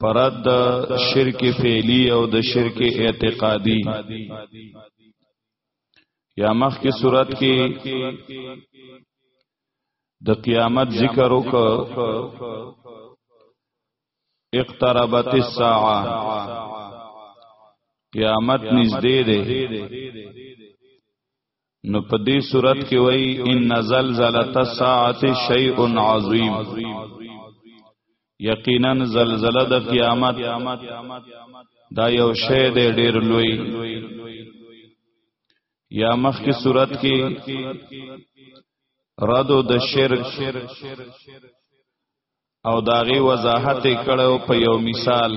پرد شرک فعلی او د شرک اعتقادی یا مخ کی صورت کې د قیامت ذکر وک اقتربت الساعه قیامت نږدې ده نو په دې صورت کې وای ان زلزلۃ الساعه شیء عظیم یقینا زلزلہ د قیامت دا یو شی دی ډیر لوی یا مخ کی صورت کې رد د شرک او داغي وضاحت کړو په یو مثال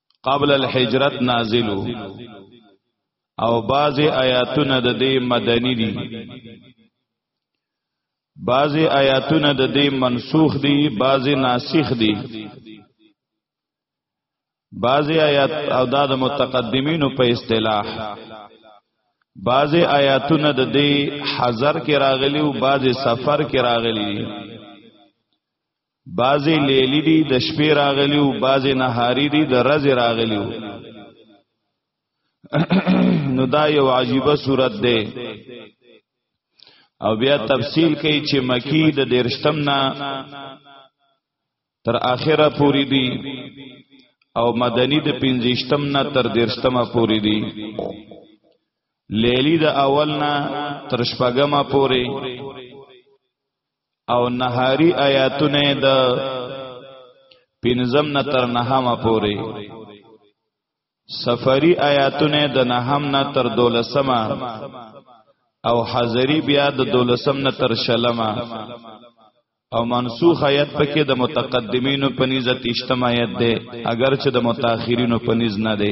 قبل الحجرت نازلو او بعض آیاتونه د دې مدنی دي بعض آیاتونه د دې منسوخ دي بعض ناسخ دي بعض آیات او دا د متقدمینو په اصطلاح بعض آیاتونه د دې حذر کې راغلي او بعض سفر کې راغلي بازی لیلی دی د شپې راغلی او بازی نهاری دی د ورځې راغلی نو دا یو عجیبه صورت دی او بیا تفصیل کوي چې مکی د دیرشتم نه تر اخره پوری دی او مدنی د پنځشتم نه تر دیرشتمه پوری دی لیلی د اول نه تر شپږمه پوری او نهاری آیاتونه د پنځم نه تر نهم پورې سفری آیاتونه د نهم نه تر دولسمه او حضری بیا د دولسم نه تر شلمه او منسوخ آیت پکې د متقدمینو په نيز تشتم آیت ده اگر چې د متأخرینو په نيز نه ده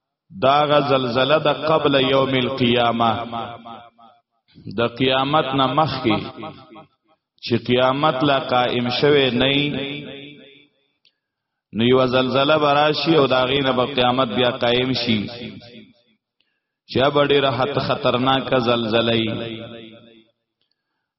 داغه زلزله د قبل یوم القیامه د قیامت نه مخکې چې قیامت لا قائم شوه نه نو یو زلزله براشي او دا غینه به قیامت بیا قائم شي چې به ډیره حت خطرناک زلزلې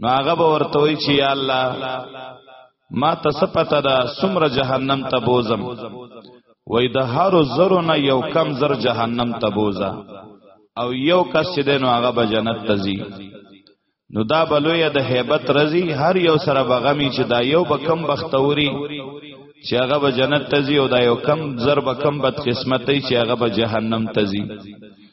نو هغه به ورته وی چې یا الله ما ته سپته ده سمر جهنم ته بوزم وای د هر زرو نه یو کم زر جهنم ته بوزا او یو کس چې دینو هغه به جنت ته ځي نو دا بلوی د hebat رضی هر یو سره بغمی چې دا یو بکم بختوري چې هغه به جنت ته ځي او دا یو کم زر بکم بد قسمتي چې هغه به جهنم ته ځي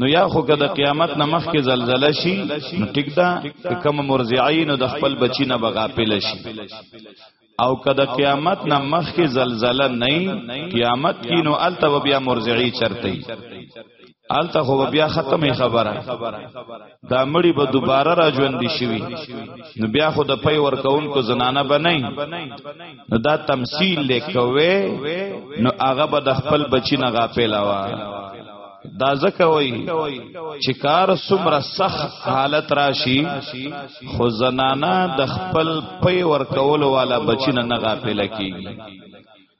نو یا خو که د قیامت نه مخکې زلزله شي نو ټیک ده که کوم مرزعی نو د خپل بچی نه بغاپل شي او که د قیامت نه مخکې زلزله نه قیامت کې نو الته بیا مرزعی چرته الته خو بیا ختمه خبره دا مړی به دوباره را ژوند شي نو بیا خو د پي ور کون کو زنانه بنئ نو دا تمثيل لیکوي نو هغه به د خپل بچی نه غاپلاوا دا زکه وای چې کار سمره سخت حالت راشي خو زنانه د خپل پي ور کول والا بچی نه غاپل کیږي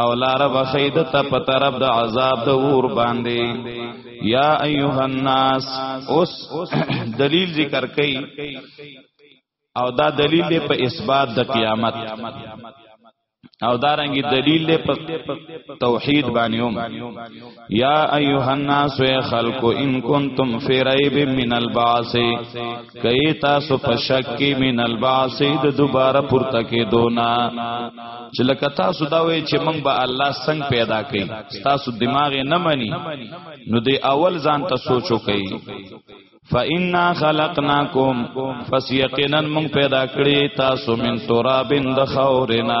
او لار بخید ته په طرف د عذاب د اور باندې یا ایها الناس اوس دلیل ذکر کئ او دا دلیل دی په اثبات د قیامت او دارنګي دلیل په توحید باندې هم یا ایها الناس یا خلق ان کنتم فی ریب من البعث کای تاسو په شک کې من البعث د دوباره پورته کې دونا چې لکه تاسو دا وای چې من به الله څنګه پیدا کړي تاسو دماغ نه مني نو دی اول ځان ته سوچو کوي فإنا خلقناکم فسیقنا من پیدا کړی تاسو من ترابن د خورنا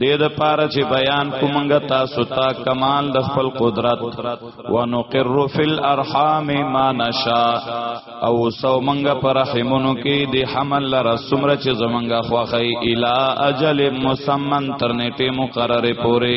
دې د پاره چې بیان کومنګ تاسو ته کمال د خپل قدرت ونقر فی الارحام ما نشا او سو منګ پر رحمونو کې د حمل لره سمره چې زمنګ خوخی الی اجل مسمن ترنیټه مقرره پوره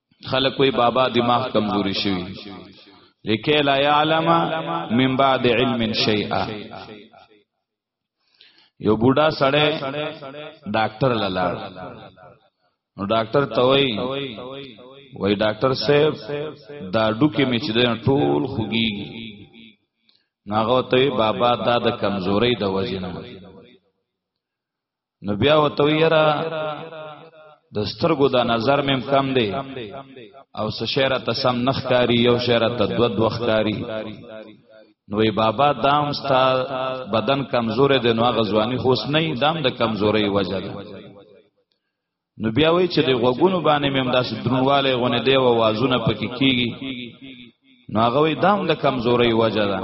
خلک وی بابا دماغ کمزوري شوی لکه لا يعلم من بعد علم شيئا یو بوډا سړی ډاکټر لاله نو ډاکټر توي وای ډاکټر صاحب دا ډوکې می چې ټول خوګي ناغه ته بابا دا د کمزوري د وجنه نو بیا وتویرا د سترګو دا نظر مم کم دی او سشیره ته سم نخ کاری یو شیره ته دو دو خکاری نو ای بابا دام ستا بدن کمزور دی نو هغه ځواني خوس نه دام د کمزوري وجه ده نو بیا وای چې د غوګونو باندې مې هم داسې درنواله غونه دی او وازونه پکې کیږي نو هغه وای دام د کمزوري وجه ده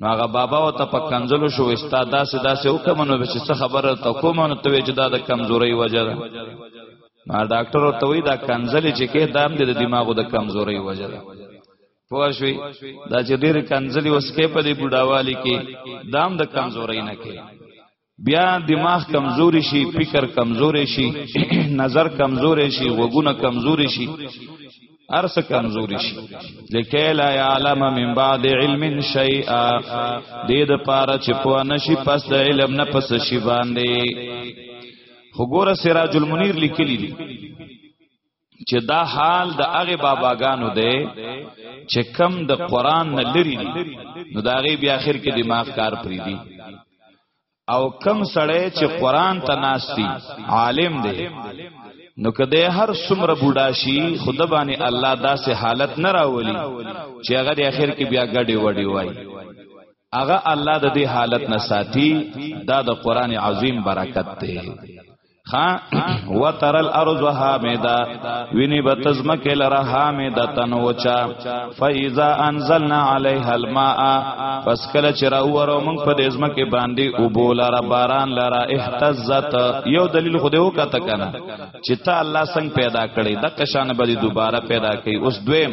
نو هغه بابا او ته په کنزلو شو استاد داسې داسې وکم نو چې څه خبره ته کوم نو ته چې دا د کمزوري وجه ده ما ډاکټر ته وای دا کنزلې چې کې دام د دماغو د کمزوري وجه ده پوه شوي دا چې ډېر کنزلې وسکې په دې بډاوالي کې دام د کمزوري نه کې بیا دماغ کمزوري شي فکر کمزوري شي نظر کمزوري شي وګونه کمزوري شي ارس کمزوري شي لکه لا يعلم من بعد علم شيئا دې د پاره چې په نشي پس د علم نه پس شي باندې خو ګوره سراج المنیر لیکلی دی چې دا حال د هغه باباګانو دی چې کم د قران نه لري دي نو دا غي بیا اخر کې دماغ کار پری دي او کم سړی چې قران ته ناشتي عالم دی نو کده هر څومره بوډا شي خود باندې الله داسې حالت نه راولي چې هغه د اخر کې بیا ګډي وډي وای هغه الله د دې حالت نه ساتي دا د قران عظیم برکت دی خا وتر الارض حامدا ویني بتزم کل رحامدا تن وچا فاذا انزلنا عليها الماء پس کله چې راوورو موږ په دې زمکه باندې او بولاره باران لرا اهتزت یو دلیل خو دې وکاته کنه چې ته الله څنګه پیدا کړي د قشان به دوباره پیدا کړي اوس دویم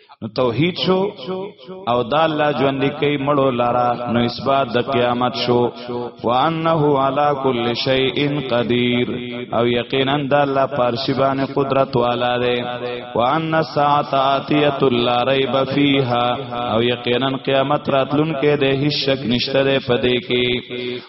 نو توحید شو او دا الله ژوند کوي مړو لارا نو اثبات د قیامت شو وانه علی کل شیء قدیر او یقینا د الله پارشی باندې قدرت والا دی وان الساعه اتیه لا ریب فیها او یقینا قیامت راتلون کې د هیڅ شک نشته دی پدې کې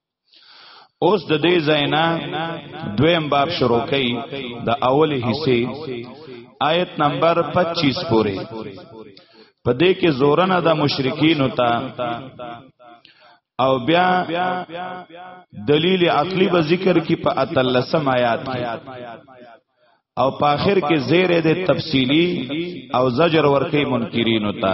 اوس د دې زینا دویم باب شروع کړي د اولی حصے آیت نمبر 25 پورې په دې کې زورنه د مشرکین ته او بیا دلیل عقلی به ذکر کی په اتلسم آیات کې او په اخر کې زیره د تفصیلی او زجر ورکی منکرین ته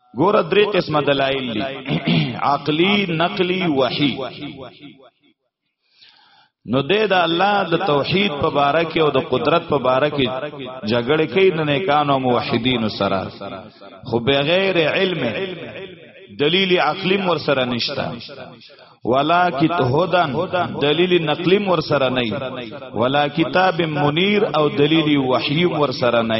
ګور درې قسمه دلایل دي عقلی نقلی وحی نو د د الله د توحید په باره کې او د قدرت په باره کې جګړه کوي د نیکانو موحدینو سره خو بغیر علم دلیل عقلی ور سره نشتا ولا کت هدن دلیل نقلی ور سره نه ولا کتاب منیر او دلیل وحی ور سره نه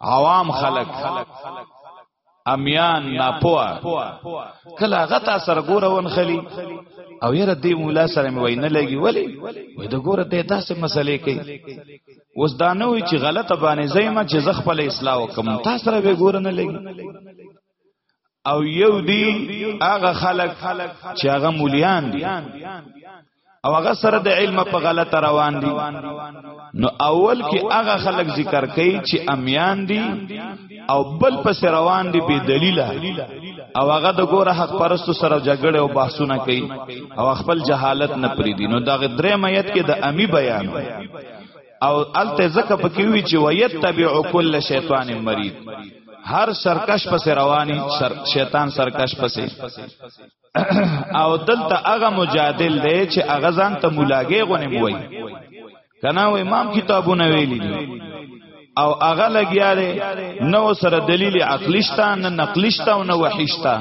عوام خلق امیان ناپوه کله غتا سر ګوره ونخلی او یره دی مولا سره مې وینه لګي ولی وې د ګوره ته داسې مسلې کوي اوس دا نه وی چې غلطه باندې زېما چې زخ په اصلاح وکم تاسو سره به ګوره نه لګي او یو دی هغه خلق چې هغه مولیان دي او هغه سره د علم په غلطه روان دي نو اول کې هغه خلق ذکر کوي چې امیان دي او بل پس روان دي بی دلیله او هغه د ګوره حق پرستو سره جګړه او بحثونه کوي او خپل جهالت نه پریدي نو دغه درې میت کې د امی بیان او الته زکه پکې وی چې ويتبع كل شیطان مرید هر سرکش پس رواني سر شیطان سرکش پس او دلته هغه مجادل دی چې هغه ځان ته مولاګي غونې موي کنه و امام کتابونه ویلي دي او هغه لګیا دی نو سره دلیل عقلیشتا نه نقلیشتا او نه وحیشتا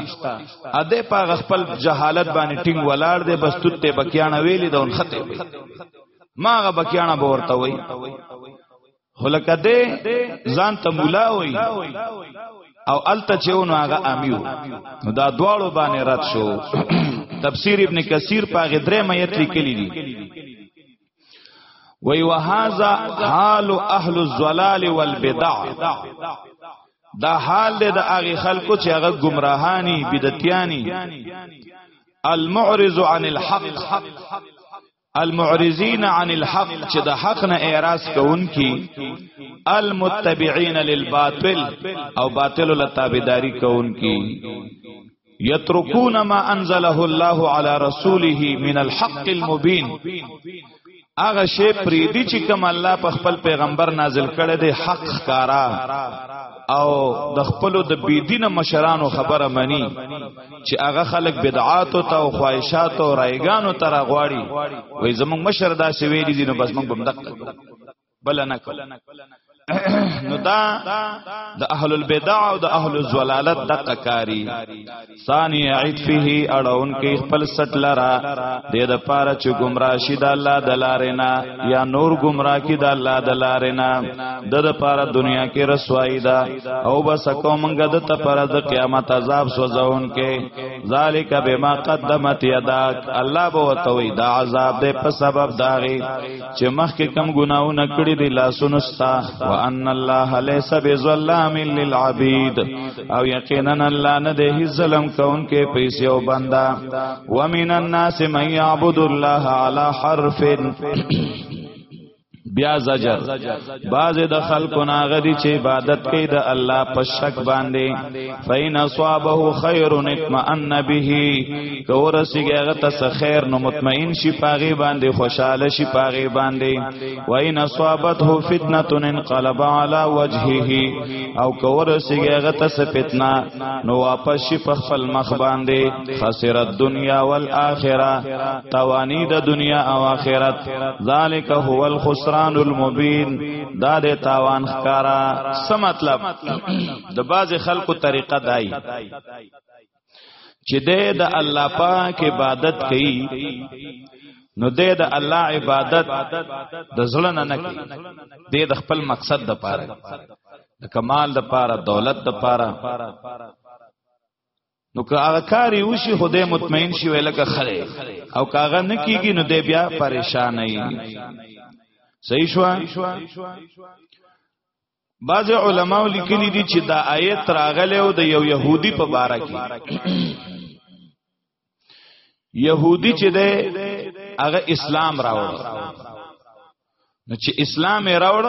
ا دې په خپل جهالت باندې ټینګ ولاړ دی بس توت ته بکیانه ویلي دون خطه وي ماغه بکیانا به ورته وای هلکه دې ځان ته مولا وای او الته چې ونه هغه امیو نو دا دواړو باندې رات شو تفسیر ابن کثیر پاغه درې مېت لیکلی دي وی وهذا حال اهل الضلال والبدع دا حال دی د هغه خلکو چې هغه گمراهانی بدعتیانی المعرض عن الحق المعرضین عن الحق چې د حق نه اعراض کوونکی المتبعین للباطل او باطل له تابعداري کوونکی یترکون ما انزله الله علی رسوله من الحق المبین هغه شی پریدي چې کوم الله په خپل پیغمبر نازل کړي دی حق ښکارا او د خپل د بيدینه مشرانو خبره مني چې هغه خلک بدعات او تا او خواهشات او رایګانو تر غواړي وای زمونږ مشر دا سی ویلي دي نو بس موږ بم دقه بل نه کو نو دا د اهل البدع او د اهل الزلالت دقه کاری ثانی عید فيه اړون کې خپل سټ لرا د دې لپاره چې گمراه شي د الله د لارې نه یا نور گمراه کی د الله د لارې نه د لپاره دنیا کې رسوایی ده او بس کو منګه د ته پر د قیامت عذاب سوزون کې ذالک بما قدمت یداک الله به وتوي دا عذاب دې په سبب داغي چې مخکې کم ګناونه کړی دی لاسونو ستا وان الله ليس بظلام للعبید او یقینا الله نه دې هیڅ ظلم کون کې پیسې او بندا ومن الناس من يعبد الله على حرف بیا زجر باز د خلکو ناغدي چې عبادت کوي د الله په شک باندې فین اصابه خیر اطمئن به کور سیګه تس خیر نو مطمئن شي پاغي باندې خوشاله شي پاغي باندې وین اصابته فتنه انقلب علی وجهه او کور سیګه تس فتنه نو واپس شي په خپل مخ باندې خسرت دنیا والآخرة توانی د دنیا او آخرت ذالک هو الخسران المبین دا د تاوان ښکارا څه مطلب د باز خلکو طریقه دای چې د الله پاک عبادت کوي نو د د الله عبادت د زړه نه نه کوي د د خپل مقصد د پاره د کمال د پاره دولت د پاره نو که هغه کار یو شي خدای مطمئن شي ولکه خره او کاغه نه کیږي نو دی بیا پریشان نه صحیح شو بعض علماء لیکلي دي چې دا آیت راغله او د یو يهودي په باره کې يهودي چې ده هغه اسلام راوړ نو چې اسلام یې راوړ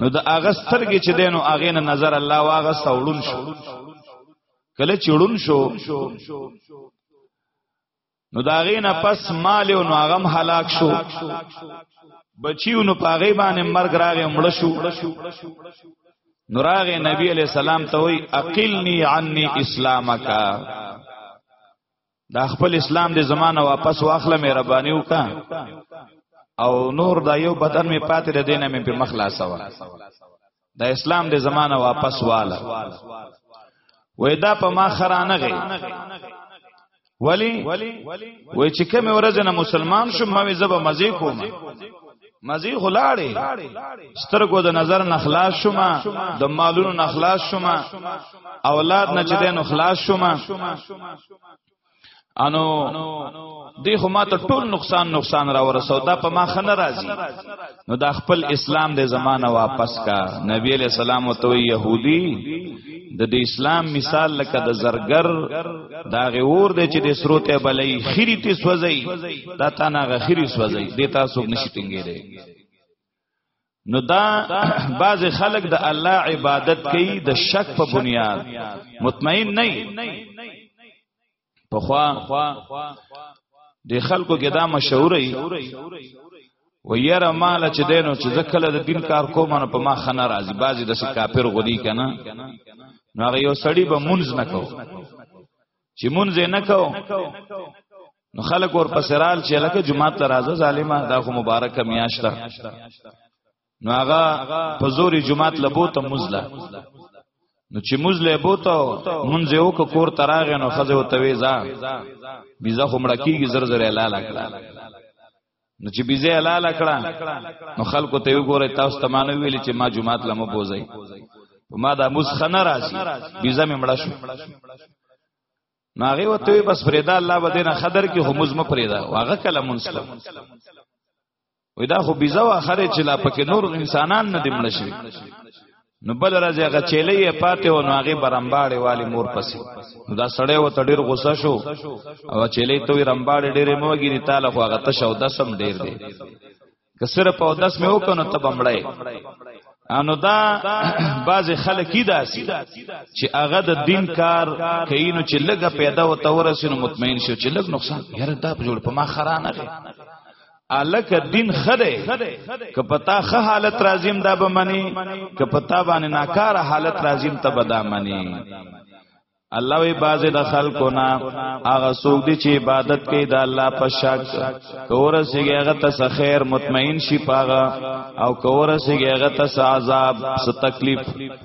نو د هغه سترګې چې دینو هغه نه نظر الله واغه سوړون شو کله چړون شو نو دا غې نه پس مال او نو هغه هلاک شو بچیو نو پاغې باندې مرګ راغې مړ شو نوراغ نبی علیہ السلام ته وی اقلنی عنی اسلامکا دا خپل اسلام دې زمانه واپس واخله مې ربانی وکا او نور دا یو بدن مې پاتې ده دینه مې په مخلاصه وا دا اسلام دې زمانه واپس واله وې دا په ما خرانه غي ولی وې چې کوم ورځ نه مسلمان شوم ما زب مزه کوم مزي خلاړې سترګو د نظر نه خلاص شوما د مالونو نه خلاص شوما اولاد نه چې دینو خلاص شوما انو دی خو ما ته ټول نقصان نقصان را ورسو دا په ما خنه راځي نو دا خپل اسلام د زمانہ واپس کا نبی علیہ السلام او تو يهودي د د اسلام مثال لکه د زرګر دا غور دی چې د سروته بلې خيري تی سوځي دا تانا غخيري سوځي د تاسو نشي ټینګې دی نو دا بعض خلک د الله عبادت کوي د شک په بنیاد مطمئن نه په خوا د خلکو کې دا مشهوري و یره مال چې دینو چې زکله د دین کار کوم نه په ما خنه راځي بعضی د کافر غدي کنه نو هغه یو سړی به منځ نه کو چې منځ نه کو نو خلک ور پسرال چې لکه جمعه ته راځه ظالما دا خو مبارک میاشت نو هغه په زوري جمعات لبوته مزله نو چې مزله بوته مونږ یو کور تراغ نو خزه او تویزا بيزه همړه کیږي زر زر اعلان کړه نو چې بيزه اعلان کړه نو خلکو ته وګوره تاسو ته مانو ویل چې ما جمعات لمو بوزي ما دا مسخه نه راځي بيزه مې مړه شو ناغه وته بس فریدا الله بدینه خدر کې همز م فریدا واغه کلمون سلام وای دا خو بيزه واخره چې لا پکې نور انسانان نه دمل شي نو بل راځي هغه چيلې پاتې و نو هغه برمباړې والی مور پسې نو دا سړی و تډیر غوسه شو او چيلې ته رمباړې ډېرې موګيري تعالی خو هغه تشو دسم ډېر دی که صرف او دس مې وکنو ته بمړې انو دا بعض خلک کی داسي چې هغه د دین کار کینو چې لګه پیدا و تورسینو مطمئن شو چې لګ نقصان یاره دا په جوړ په ما خرانه الک دین خده که پتا خه حالت راځیم دا به منی که پتا باندې ناکار حالت راځیم ته به دا منی الله وی باز د خلکو نه هغه سوق دي چې عبادت کوي د الله په شک کور سیږي هغه ته خیر مطمئن شي پاغه او کور سیږي هغه ته عذاب څه تکلیف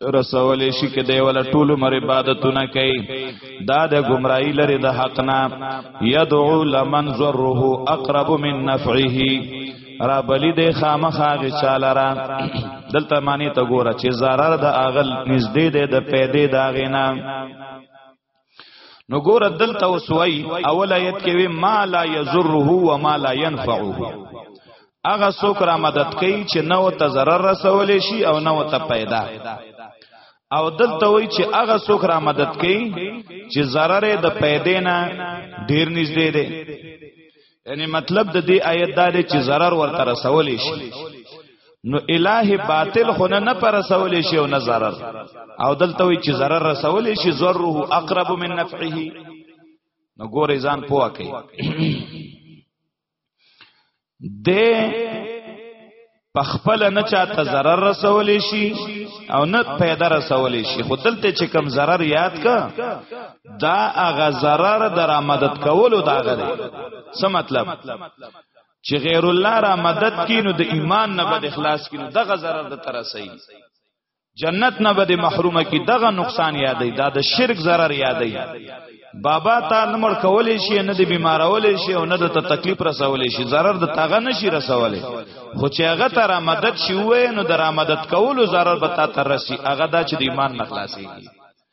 رسول شي کې دی ول ټول مر عبادتونه کوي دا د گمراهی لري د حق نه يدعو لمن ذره اقرب من نفعه را بلی د خامخا غ چالرا دلته معنی ته ګوره چې zarar د اغل نږدې ده د پیدې داغینا نو ګور دلته وسوي اول آیت کې وی ما لا یزره و ما لا ينفعه اغه څوک را مدد کوي چې نو ته zarar رسول شي او نو ته پیدا او دلته وی چې اغه څوک را مدد کوي چې zarar د پیدا نه ډیر نږدې دی یعنی مطلب د دې آیت دا دی چې zarar ورته رسول شي نو الہ باطل خو نه پر رسول شي او نه zarar او دلته وی چې zarar رسول شي ضره اقرب من نفعه نو ګورې ځان پوها کوي د په خپل نه چاته zarar رسول شي او نه پیدا رسول شي خو دلته چې کم zarar یاد کا دا هغه zarar در مدد کولو دا غره څه مطلب چې غیر الله را مدد کینو د ایمان نه بد اخلاص کینو دغه zarar د تر صحیح جنت نه به محرومه کی دغه نقصان یادې دا د شرک zarar یادې بابا تا نمړ کولې شي نه دی بیمارولې شي او نه د تکلیف رسولې شي zarar د تاغه نشي رسولې خو چې هغه تر مدد شي وې نو در مدد کولو zarar به تا تر رسی هغه دا چې د ایمان نه خلاصيږي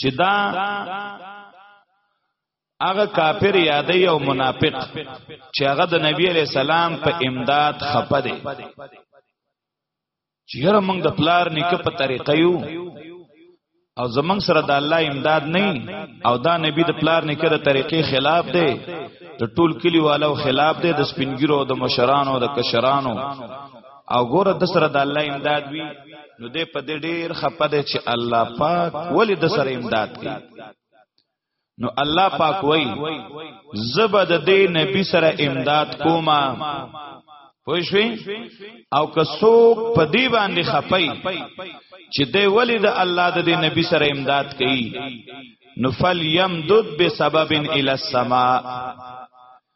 چې دا هغه کافر یادې او منافق چې هغه د نبی علی سلام په امداد خپه دي چې هر موږ د پلار نیکه په طریقه یو او زمنګ سره د الله امداد نه او دا نبی د پلار نیکه د طریقې خلاف دی د ټول کلیوالو خلاف دی د سپینګیرو د مشرانو د کشرانو او ګوره د سره د الله امداد وی نو دې په دې ډیر خپه دی چې الله پاک ولی د سره امداد کوي نو الله پاک وای زبد دې نبی سره امداد کوما پوه شوي او که څوک په دې باندې خپي چې دی ولی د الله د نبی سره امداد کوي نو فل یمدد بسبب الی السما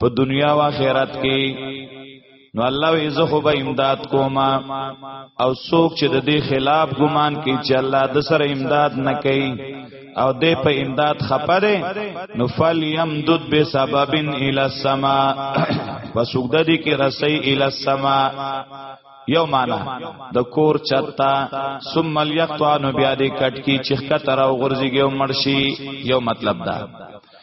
په دنیا او آخرت کې نو الله وی زه خو به امداد کوما او څوک چې د دې خلاف ګمان کوي چې الله د سره امداد نه کوي او دې په امداد خپره نو فل یمدد به سببن الی السما وسوګد دې کې رسي الی السما یو معنا د کور چتا ثم الیقطان بیا دې کټ کی چخکا تر او غرزیږي او مرشي یو مطلب دا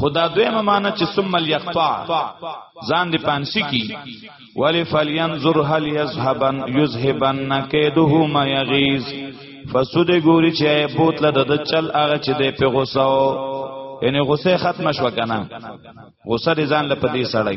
خدا دویمه معنی چې ثم الیقطع ځان دی پانسی کی ولی فلینظر هل یذهبن یذهبن کیده ما یغیظ فسود ګوري چې بوتله د چل هغه چې دی په غوسه یعنی غوسه ختم شو کنه غوسه دې ځان له پدې سړی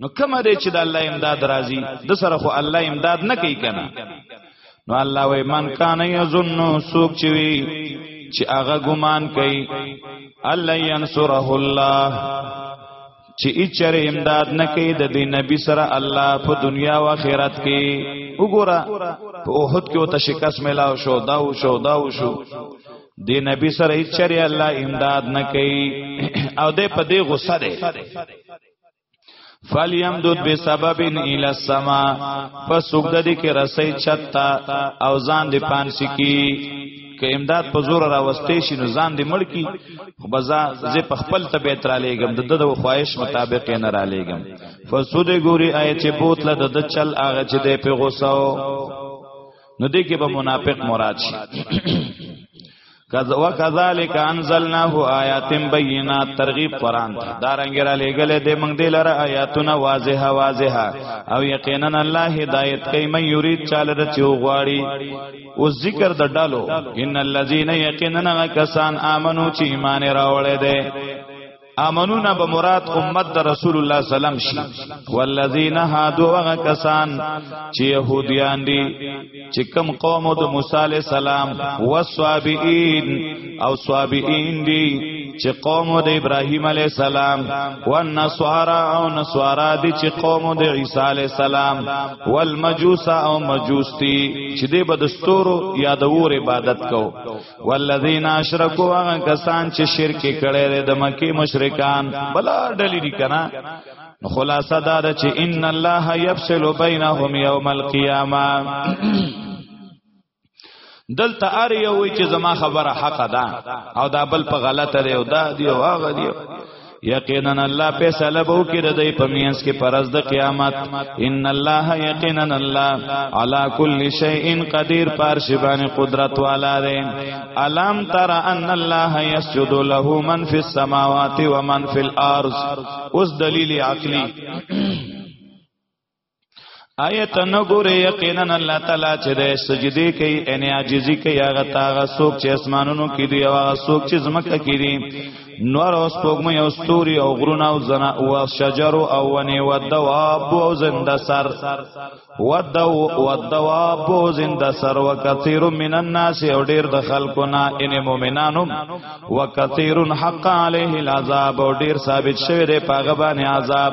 نو کوم دی چې د الله امداد راځي د سره خو الله امداد نه کوي کنه نو الله وای من کان یظن سوک چې وی چې هغه ګمان کوي الله ينصره الله چې اچره امداد نه کوي د دې نبی سره الله په دنیا او آخرت کې وګوره په اوحد کې وته شکست ملاو شو دا و شو دا و شو دی نبی سره اچره الله امداد نه کوي او دې په دې غصه ده فلیمدود بسبب الی السما پس وګدی کې رسې چتا او ځان دی پانسی کی که امداد په زور را وستې شي نو ځان دې مړ کی خو بزا زه په خپل طبيعت را لېګم د دغه خواهش مطابق نه را لېګم فسود ګوري آی چې بوتله د د چل هغه چې دې په غوسه نو دې کې به منافق مراد شي کذ وکذالک انزلناه آیات بینات ترغیب قران ته دا رنګ را لګل دې موږ دې لره آیاتونه واضحه واضحه او یقینا الله هدایت کوي مې یرید چاله د چو غواړي او ذکر د ډالو ان الذين یقینا کسان امنو چې ایمان راوړې دي امنونا به مراد امت د رسول الله سلام شي والذین هادو هغه کسان چې يهوديان دي چې کم قوم د موسی علی السلام وسوابین او سوابین دي چې قوم د ابراهیم علی السلام والنصارى او نصارا دي چې قوم د عیسی علی السلام والمجوس او مجوس دي چې د بدستورو یادور عبادت کو والذین اشرکو هغه کسان چې شرک کړي دي د مکی مشرکان بلا ډلې دي کنه خلاصه دا ده چې ان الله یفصل بینهم یوم القیامه دلته ار یو چې زما خبره حق ده او دا بل په غلطه دی او دا دی او هغه دی یقینا الله فیصله بو کې د دې پمینس کې پرز د قیامت ان الله یقینا الله علی کل شیء قدیر پر شبان قدرت والا دی الم تر ان الله یسجد له من فی السماوات و من فی الارض اوس دلیل عقلی آیت نګوره یقینا الله تعالی چې د سجدي کوي ان عاجزي کوي هغه تاغه سوک چې اسمانونو کې دی او هغه سوک چې زمکه کې دی نور او سپوږمۍ او ستوري او غرونه او زنا او شجر او ونی او دواب او زنده سر و دو و دواب او زنده سر و کثیر من الناس او ډیر د خلکو نه ان مؤمنانو و کثیر حق علیه العذاب او ډیر ثابت شوی دی پاغه باندې عذاب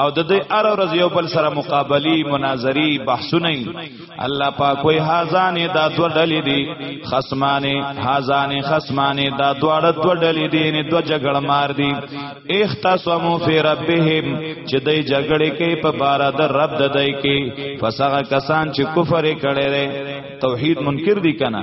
او د دې ار ورځ یو بل سره مقابله مناظری بحثونه الله پاک وی هازان دا دو ډلې دي خصمانه هازان خصمانه دا دواړه دو ډلې دي نه دو جګړ مار دي اختصمو فی ربهم چې دې جګړې کې په بار د رب د دې کې فسغه کسان چې کفر کړي توحید منکر دي کنه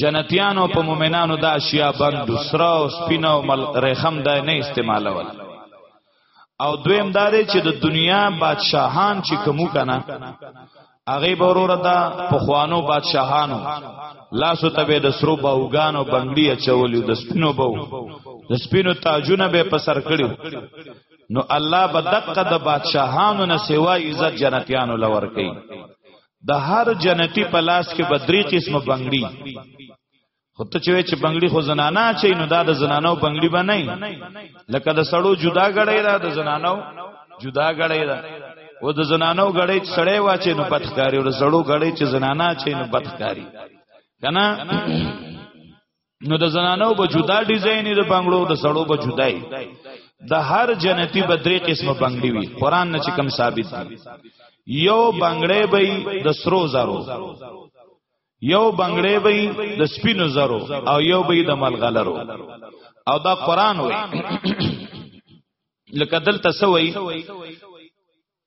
جنتیانو په مؤمنانو دا اشیاء بند سره او سپینه او مل رحم دا نه استعمالول او دویم دا دی چې د دنیا بادشاهان چې کومو کنه هغه بوروره دا په خوانو بادشاهانو لاسو ته به د سرو باوګانو بنگړي اچولیو د سپینو بو د سپینو تاجونه به په سر کړیو نو الله بدقه د بادشاهانو نه سیوا عزت جنتیانو لور کوي د هر جنتی په لاس کې به درې قسمه بنگړي خو ته چې چې بنگړي خو زنانا چي نو دا د زنانو بنگړي به نه لکه د سړو جدا غړې را د زنانو جدا غړې را و د زنانو غړې سړې واچې نو بدخکاری او سړو غړې چې زنانا چي نو بدخکاری کنه نو د زنانو به جدا ډیزاین د بنگلو د سړو به جدای د هر جنتی به درې قسمه بنگړي وي قران نه چې کم ثابت دي یو بنگړې به د سرو زرو یو بنگړې به د سپینو زرو او یو به د ملغلرو او دا قران وای لکه دلته سوی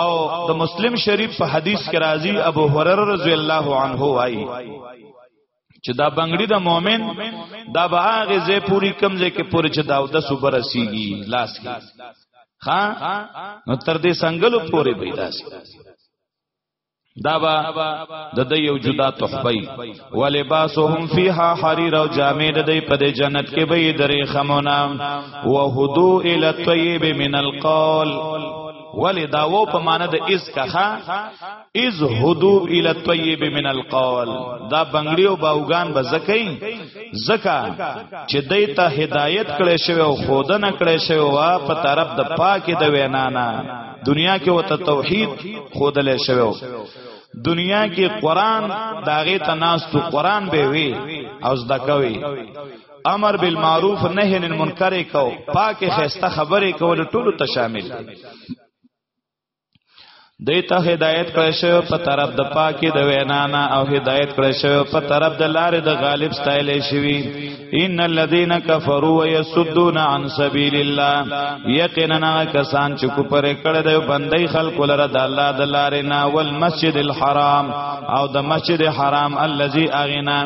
او د مسلم شریف په حدیث کې راځي ابو هرره رضی الله عنه وایي چې دا بنگړی د مؤمن دا به هغه زه پوری کمزې کې پوری چې دا د صبر رسیږي لاس کې ها نو تر دې سنگلو پوری به داسي دا با د د یو جدا تحفی ولباسهم فیها حریر او جامع د دی په جنت کې به درې خمونه وهدو ال طیب من القول ولی دا وو په معنی د اس کخه از هدو ال طیب من القول دا بنگړی او باوغان به زکای زکا چې دای ته هدایت کړي شوی او خودنه کړي شوی وا په طرف د پاکه د وینانا دنیا کې وته توحید خودلې شوو دنیا کې قران داغه تناس تو قران به وی او زده کوي امر بالمعروف نهی عن المنکر کو پاک خسته خبره کول ټول ته شامل دیتا هدایت کړی شو په طرف د پاکي د وینا نه او هدایت کړی شو په طرف د لارې د غالب ستایل شوی ان الذين كفروا ويصدون عن سبيل الله یقینا کسان چې کوپر کړه د بندي خلق لره د الله د لارې نه ول مسجد الحرام او د مسجد حرام الذي اغنا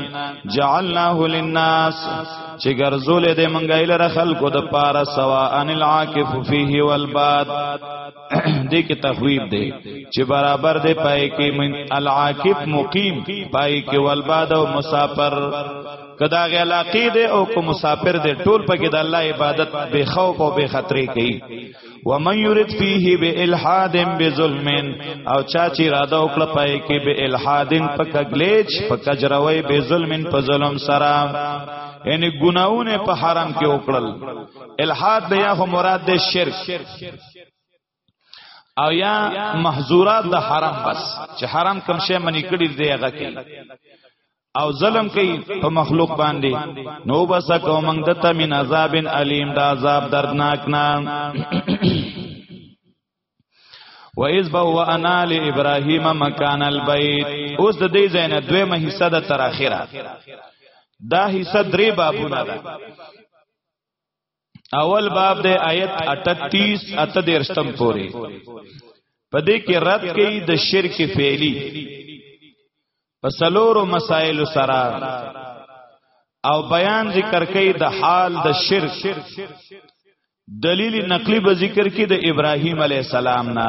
جعلناه للناس چې ګرځول دې منګای لره خلق د پاره سوا ان العاکف فيه والباد دې کې تخویب دی چې برابر دې پای کې العاکف مقیم پای کې والباد او مسافر کدا غی علاقی دی او کو مسافر دی ټول پکې د الله عبادت به خوف او به خطرې کوي و من یرید فیه به الحاد بظلم او چا چې اراده وکړه پای کې به الحاد پکګلیچ پکجروي به ظلم په ظلم سره یعنی ګناونه په حرام کې وکړل الحاد بیا هم مراد دی شرک او یا محظورات د حرام بس چې حرام کم شی منی کړی دی هغه کې او ظلم کوي په مخلوق باندې نو بس کو موږ د تمن عذاب الیم دا عذاب دردناک نه و اذ بو انا ل ابراهیم مکان البیت اوس د دې زینه دویمه حصہ د تر اخره دا حصہ درې بابونه ده اول باب د آیت 38 اته درشتم پورې پدې کې رد کوي د شرک فعلی پسلورو مسائل سره او بیان ذکر کوي د حال د شرک دلیل نقلی به ذکر کوي د ابراهیم علی السلام نه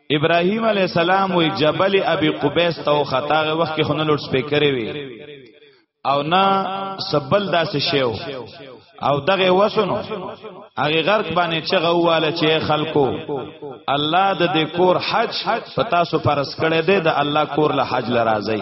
ابراهيم عليه السلام وی جبل ابي قبيس ته خطاغه وخت کې خونه لوډ سپیکر وی او نه سبل داسې شیو او دغه وسنو هغه غرق باندې چغه واله چې خلکو الله د دې کور حج پتا سو پرس کړي دي د الله کور له حج لراځي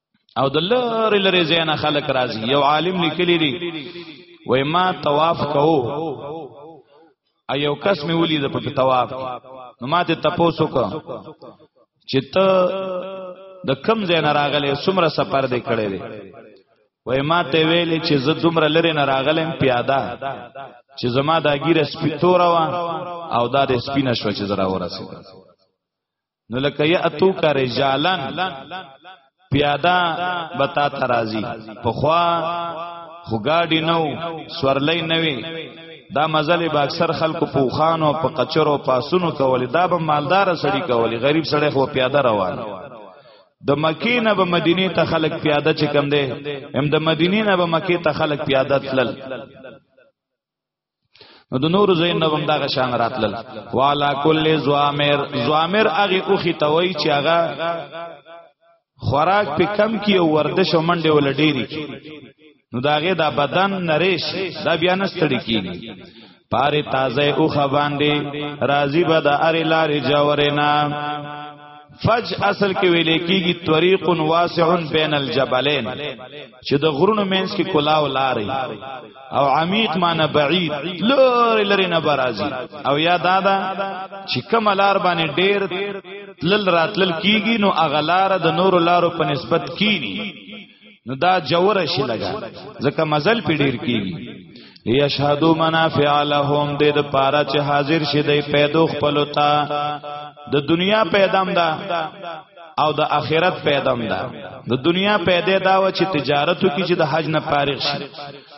او د لری لری زینا خلق راځي یو عالم لیکلی دی وای ما طواف کوو ایو کس می ولید په طواف نو ما ته تپوسو کو چې ته د کم ځای نه راغلې څومره سفر دې کړې دې وای ما ته ویلې چې زه دومره لرې نه راغلم پیاده چې زما دا ګیره سپیتوره وا او دا د سپینه شو چې زرا ورسېده نو لکه یاتو کا رجالن پیادا بتا ترازی په خوا خو گاډی نو سورلې نوي دا مزل به اکثر خلکو په خوانو په قچرو پاسونو کول دا به مالدار سړی کول غریب سړی خو پیاده روان د مکی نه به مدینه ته خلک پیاده چې کم دی هم د مدینه نه به مکی ته خلک پیاده تلل نو د نور زین نو هم دغه شان راتلل والا کل زوامر زوامر هغه اوخی توي چې هغه خوراک په کم کې او وردش او منډه ول ډېری نو داغه دا بدن نریش دا بیا نستړي کیږي پاره تازه اوخه باندې راضی به د اری لارې جوړینا فج اصل کې ویلې کېږي طریق واسع بین الجبلین چې د غرونو مینس کې کلاو لاري او عمیق معنی بعید لوري لري نه برازي او یا دادا چې کوم لار باندې ډیر تلل راتلل کیږي نو اغلار د نور لارو په نسبت کینی نو دا جوره شي لګا ځکه مزل پی ډیر کیږي یشهدو منافع لهم د د پارا چې حاضر شي د پیدو خپل تا د دنیا پیدام دا او د آخرت پیدام دا د دنیا پیدا دا و چې تجارتو کې چې د حج نه فارغ شي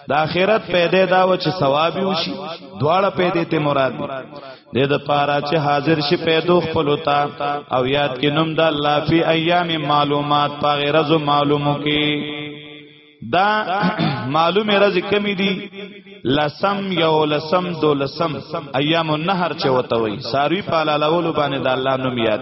د آخرت پیدا دا و چې ثواب وشي دواړه پیدا ته مراد دې د پاره چې حاضر شي پیدو خپل تا او یاد کې نوم د الله فی ایام معلومات په غرض معلومو کې دا معلومه رز کمی دي لسم یو لسم دو لسم ایام النهر چې وته وي ساروی په لالولو باندې د الله نوم یاد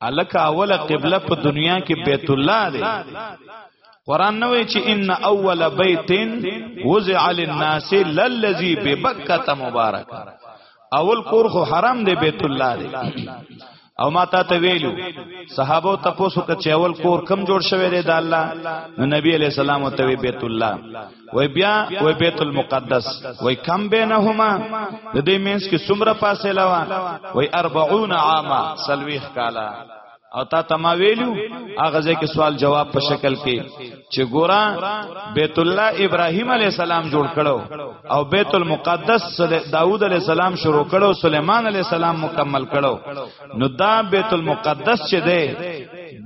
الک اوله قبله په دنیا کې بیت الله دی قران نو چې ان اول بیت وزع للناس للذي ببکه مبارک اول کور خو حرام دی بیت الله دی او ما تا ته ویلو صحابه تاسو ته چې اول کور کم جوړ شوی دی د الله نو نبی علی السلام ته بیت الله وای بیا وای بیت المقدس وای کم بینهما د دې مینس کې څومره فاصله وا وای 40 عاما سلويخ کالا او تا تما ویلو هغه ځکه سوال جواب په شکل کې چې ګورا بیت الله ابراهیم علی السلام جوړ کړو او بیت المقدس داوود علی السلام شروع کړو سليمان علی السلام مکمل کړو نو دا بیت المقدس چې دی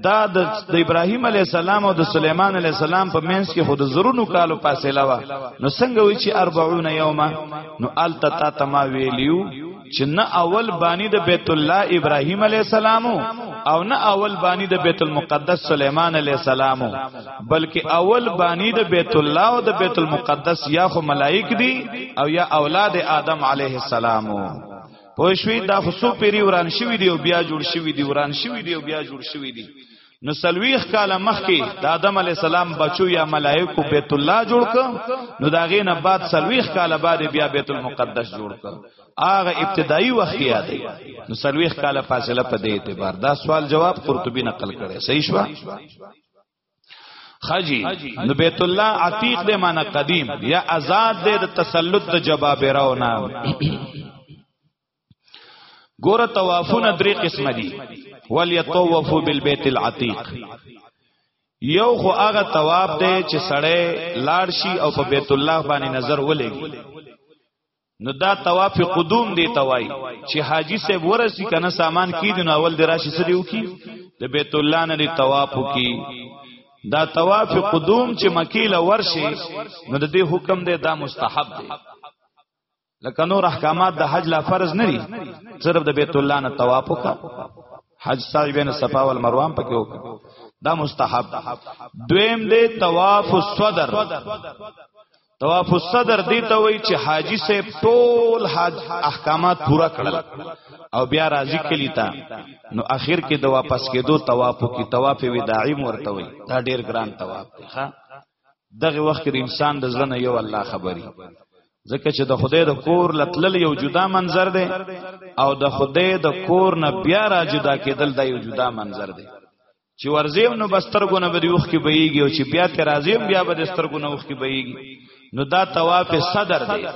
دا د ابراهیم علی السلام او د سليمان علی السلام په منځ کې خود زرونو کالو فاصله وا نو څنګه وی چې 40 یوما نو التا تا تما ویلیو چې نه اول بانی د بیت الله ابراهیم علی السلام او نه اول بانی د بیت المقدس سليمان علی السلام بلکې اول بانی د بیت الله او د بیت المقدس یا خو ملائک دي او یا اولاد آدم علیه السلام پوه شوي دا خو څو پیری وران شوي دی او بیا جوړ شوي دی وران شوي دی او بیا جوړ شوي دی نو سلویخ کاله مخکې د آدم علی السلام بچو یا ملائکو بیت الله جوړ ک نو دا غینه بعد سلویخ کاله بعد بیا بیت المقدس جوړ ک هغه ابتدایي وخت یاد نو سلویخ کاله فاصله په دې اعتبار دا سوال جواب قرطبي نقل کړي صحیح شو خجی نو بیت الله عتیق دې معنی قدیم یا آزاد دې د تسلط د جبابراو نه ګوره طوافونه درې قسم دي وليطوفوا بالبيت العتيق یو خو هغه طواف دی چې سړی لاړ شي او په بیت الله باندې نظر ولګي نو دا طواف قدوم دی توای چې حاجی صاحب ورسی کنه سامان کی دین اول دی راشي سدیو کی د بیت الله نه دی طواف کی دا طواف قدوم چې مکیل ورشي نو د دې حکم دی دا مستحب دی لکه نور احکامات د حج لا فرض نه دي صرف د بیت الله نه طواف وکړه حج سعی بین صفا او مروان پکې وکړه دا مستحب دویم دی طواف الصدر طواف الصدر دی ته وای چې حاجی صاحب ټول حج احکامات پورا کړل او بیا راضی کلی تا نو اخر کې د واپس کېدو طواف کې طواف وداعی ورته وای دا ډیر ګران طواف دی ښا دغه وخت کې انسان د ځنه یو الله خبري ځکه چې د خدای د کور لتلل یو جدا منظر دی او د خدای د کور نه بیا را جدا کېدل دا یو جدا منظر دی چې ورزیم نو بسترګو نه بری وخ کې بهيږي او چې بیا ته راځیم بیا به دسترګو نه وخ کې بهيږي نو دا طواف صدر دی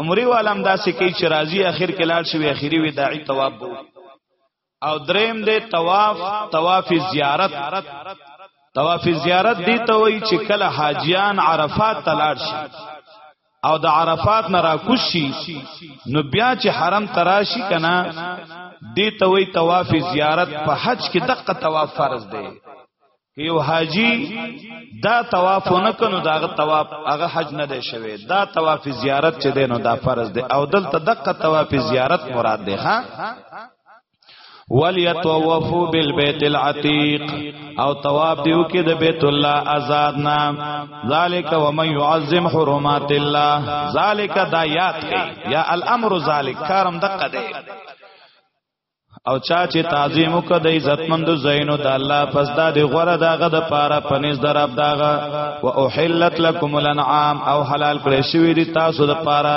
امری والم داسې کوي چې راځي اخر کې لاړ شي اخیری وداعي طواف بو او دریم دی طواف طواف زیارت طواف زیارت دی ته وایي چې کله حاجیان عرفات تلاړ شي او د عرفات نه راکوشي نو بیا چې حرم تراشی کنا دې ته وی طواف زیارت په حج کې دقه طواف فرض دی که یو حاجی دا طواف نه کنو داغه طواف هغه حج نه دی شوی دا طواف زیارت چې دی نو دا فرض دی او دلته دقه طواف زیارت مراد دی ها وليتوفوا بالبيت العتيق او تواب دیو کې د بیت الله آزاد نام ذالک ومن يعظم حرمات الله ذالک دا یاد کړي یا الامر ذالک کارم دقه دی او چا چې تعظیم وکړ د عزتمند زینو د الله پس دا دی غره داغه د پاره پنځ درب داغه او احلت لكم الانعام او حلال کړی شوی دی تاسو د پاره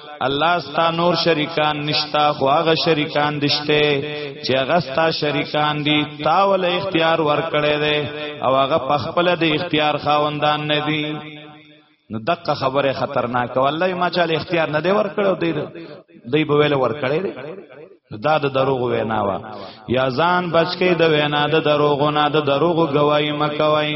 الله ستا نور شریکان نشتا خو هغه شریکان دشته چې هغه ستا شریکان دي تا ول اختیار ورکړي دي او هغه په خپل د اختیار خاوندان نه دي نو دغه خبره خطرناک والله ما چاله اختیار نه دی ورکړو دی دی به ویل ورکړي دي دا د دروغ وینا وا یا ځان بچکی د وینا د دروغ نه د دروغ گواہی مکوای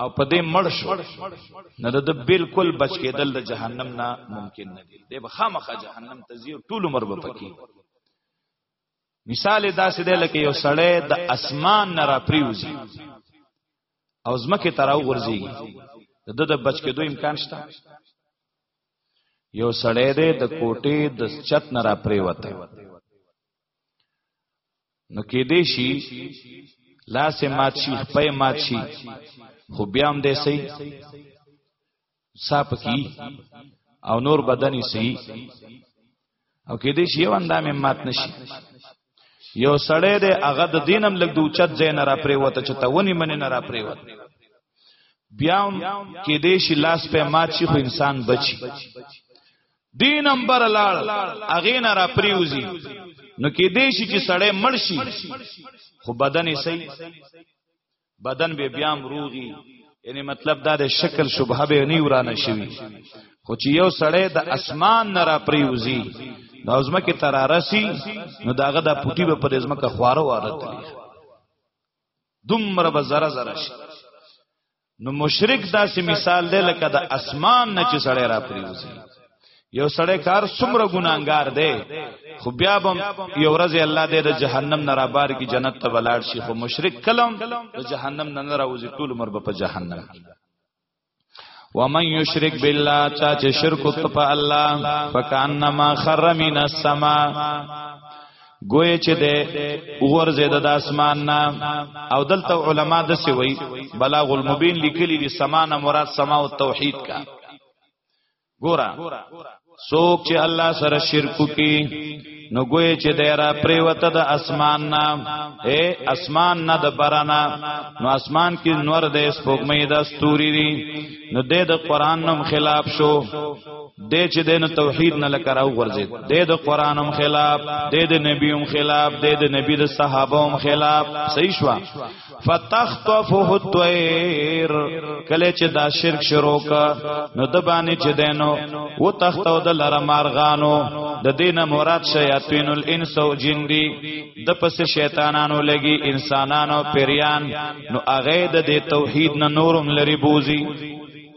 او په دې مړ شو نه د بالکل بچ کېدل د جهنم نه ممکن نه دی دی به خامخا جهنم ته ځي ټول عمر به پکې مثال داسې دی لکه یو سړی د اسمان نه را پریوزي او ځمکه ته راوغورځي د د بچ کېدو امکان شته یو سړی دی د کوټې د چت نه را پریوته نو کې دې شي لاس مات شي خپې مات شي خو بیا هم دې سي صاحب کی او نور بدني سي او کې دې شي وندا مې مات نشي یو سړی دې هغه د دینم لګ د اوچت ځای نه را پرې وته چې ته ونی منې نه را پرې وته بیا هم کې دې شي لاس په مات شي خو انسان بچي دی نمبر لاړ اغه نه را پریوزی نو کې دې شي چې سړی مړ شي خو بدن یې صحیح بدن به بیا روغي یعنی مطلب دا د شکل شبهه به نه ورانه شي خو چې یو سړی د اسمان نه را پریوزی د ازمکه ترارسی نو داغه د پټي به پر ازمکه خواره واره تلی دومره به زره زره شي نو مشرک داسې مثال دی لکه د اسمان نه چې سړی را پریوزي یو سړی کار څومره ګناګار دی خو بیا به یو ورځ الله دې د جهنم نه رابار کی جنت ته ولاړ شي خو مشرک کلم د جهنم نه نه راوځي ټول عمر به په جهنم ومن یشرک بالله چا چې شرک وکړ په الله فکانما خر من السما گوی چې ده وغورځید د اسمان نه او دلته علما د سی وی بلاغ المبین لیکلی دی سمانه مراد سما او توحید کا ګورا سوک چې الله سره شرک کی نو گوی چې ده را پریوته د اسمان نه اے اسمان نه د برانا نو اسمان کې نور د سپوږمۍ د ستوري دی نو د قران نوم خلاف شو د چې دین توحید نه لکراو ورزید د د قرانم خلاف د د نبیوم خلاف د د نبی د صحابوم خلاف صحیح شو فتخطفه الطير کله چې دا شرک شروع ک نو د باندې چې دینو و تختو د لره مارغانو د دین مراد شیاطین الانس او جن دی د پس شیطانانو لګي انسانانو پریان نو اغه د توحید نه نورم لري بوزي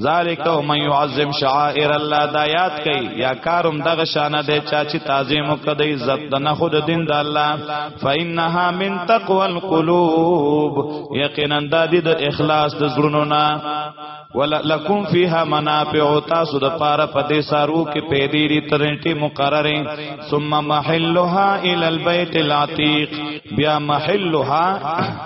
ذالک او من يعظم شعائر الله دا یاد کئ یا کارم دغه شان ده چا چې تعظیم وکړي عزت د نه خود دین د الله فإنها من تقوى القلوب یقینا د دې د اخلاص د زړونو نه ولکم فیها منافع تاسو د پاره په دې سارو کې پیدې دي ترنټي مقرره ثم محلها الى البيت العتيق بیا محلها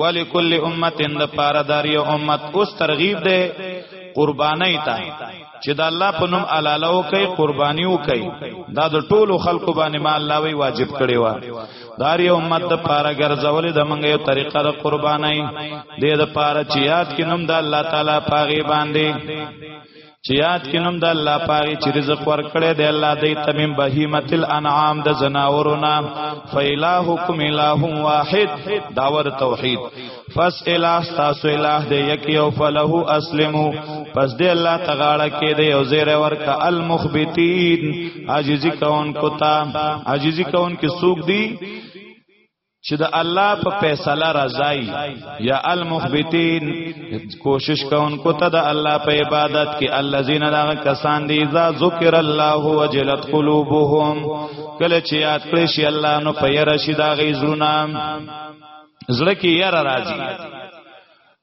ولی کل امت اند پارا داری امت اوس ترغیب ده قربانی تا چې د الله په نوم علاله وکي قرباني وکي دا د ټولو خلکو باندې ما الله وی واجب کړی و دار یو امت د پاره ګرځولې د منګه یو طریقه د قرباني د د پاره چې یاد کې نوم د الله تعالی پاغي باندې چې یاد کینم د الله پاغي چې رزق ورکړي د الله د تمیم بهیمت الانعام د زناورنا فیلهکم الہ واحد داور توحید فس الہ تاسو الہ دې یک یو فله اسلمو پس دې الله تغاړه کې دې او زیر ورک المخبتین عاجزی کون کوتا عاجزی کون کې سوق دی چې د الله په فیصله راځي یا المخبتین کوشش کوونکو ته د الله په عبادت کې الذين دا کسان دي اذا ذکر الله وجلت قلوبهم کله چې یاد کړی شي الله نو په یره شي دا غي زړونه زړه کې یره راځي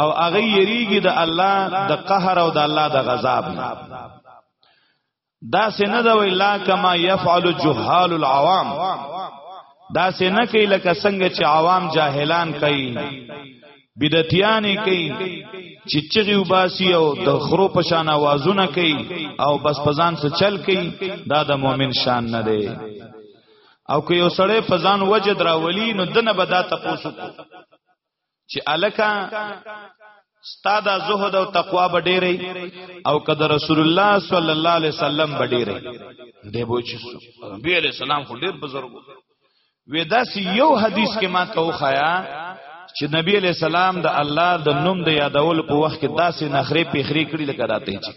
او هغه یریږي د الله د قهر او د الله د غضب دا سینه دا وی لا کما یفعل جهال العوام دا سینه کوي لکه څنګه چې عوام جاهلان کوي بدعتیان کوي چې چغي وباسي او د خرو په شان आवाजونه کوي او بس پزان څه چل کوي دا د مؤمن شان نه دی او که یو سړی پزان وجد راولي نو دنه به دا تاسو چې الکا ستا دا زهد او تقوا به ډېرې او کده رسول الله صلی الله علیه وسلم به ډېرې دی بو چې نبی علیہ السلام خو ډېر بزرګ وې دا سی یو حدیث کې ما ته وخایا چې نبی علیہ السلام د الله د نوم د یادول په وخت کې داسې نخرې پیخري کړې لکه راته چې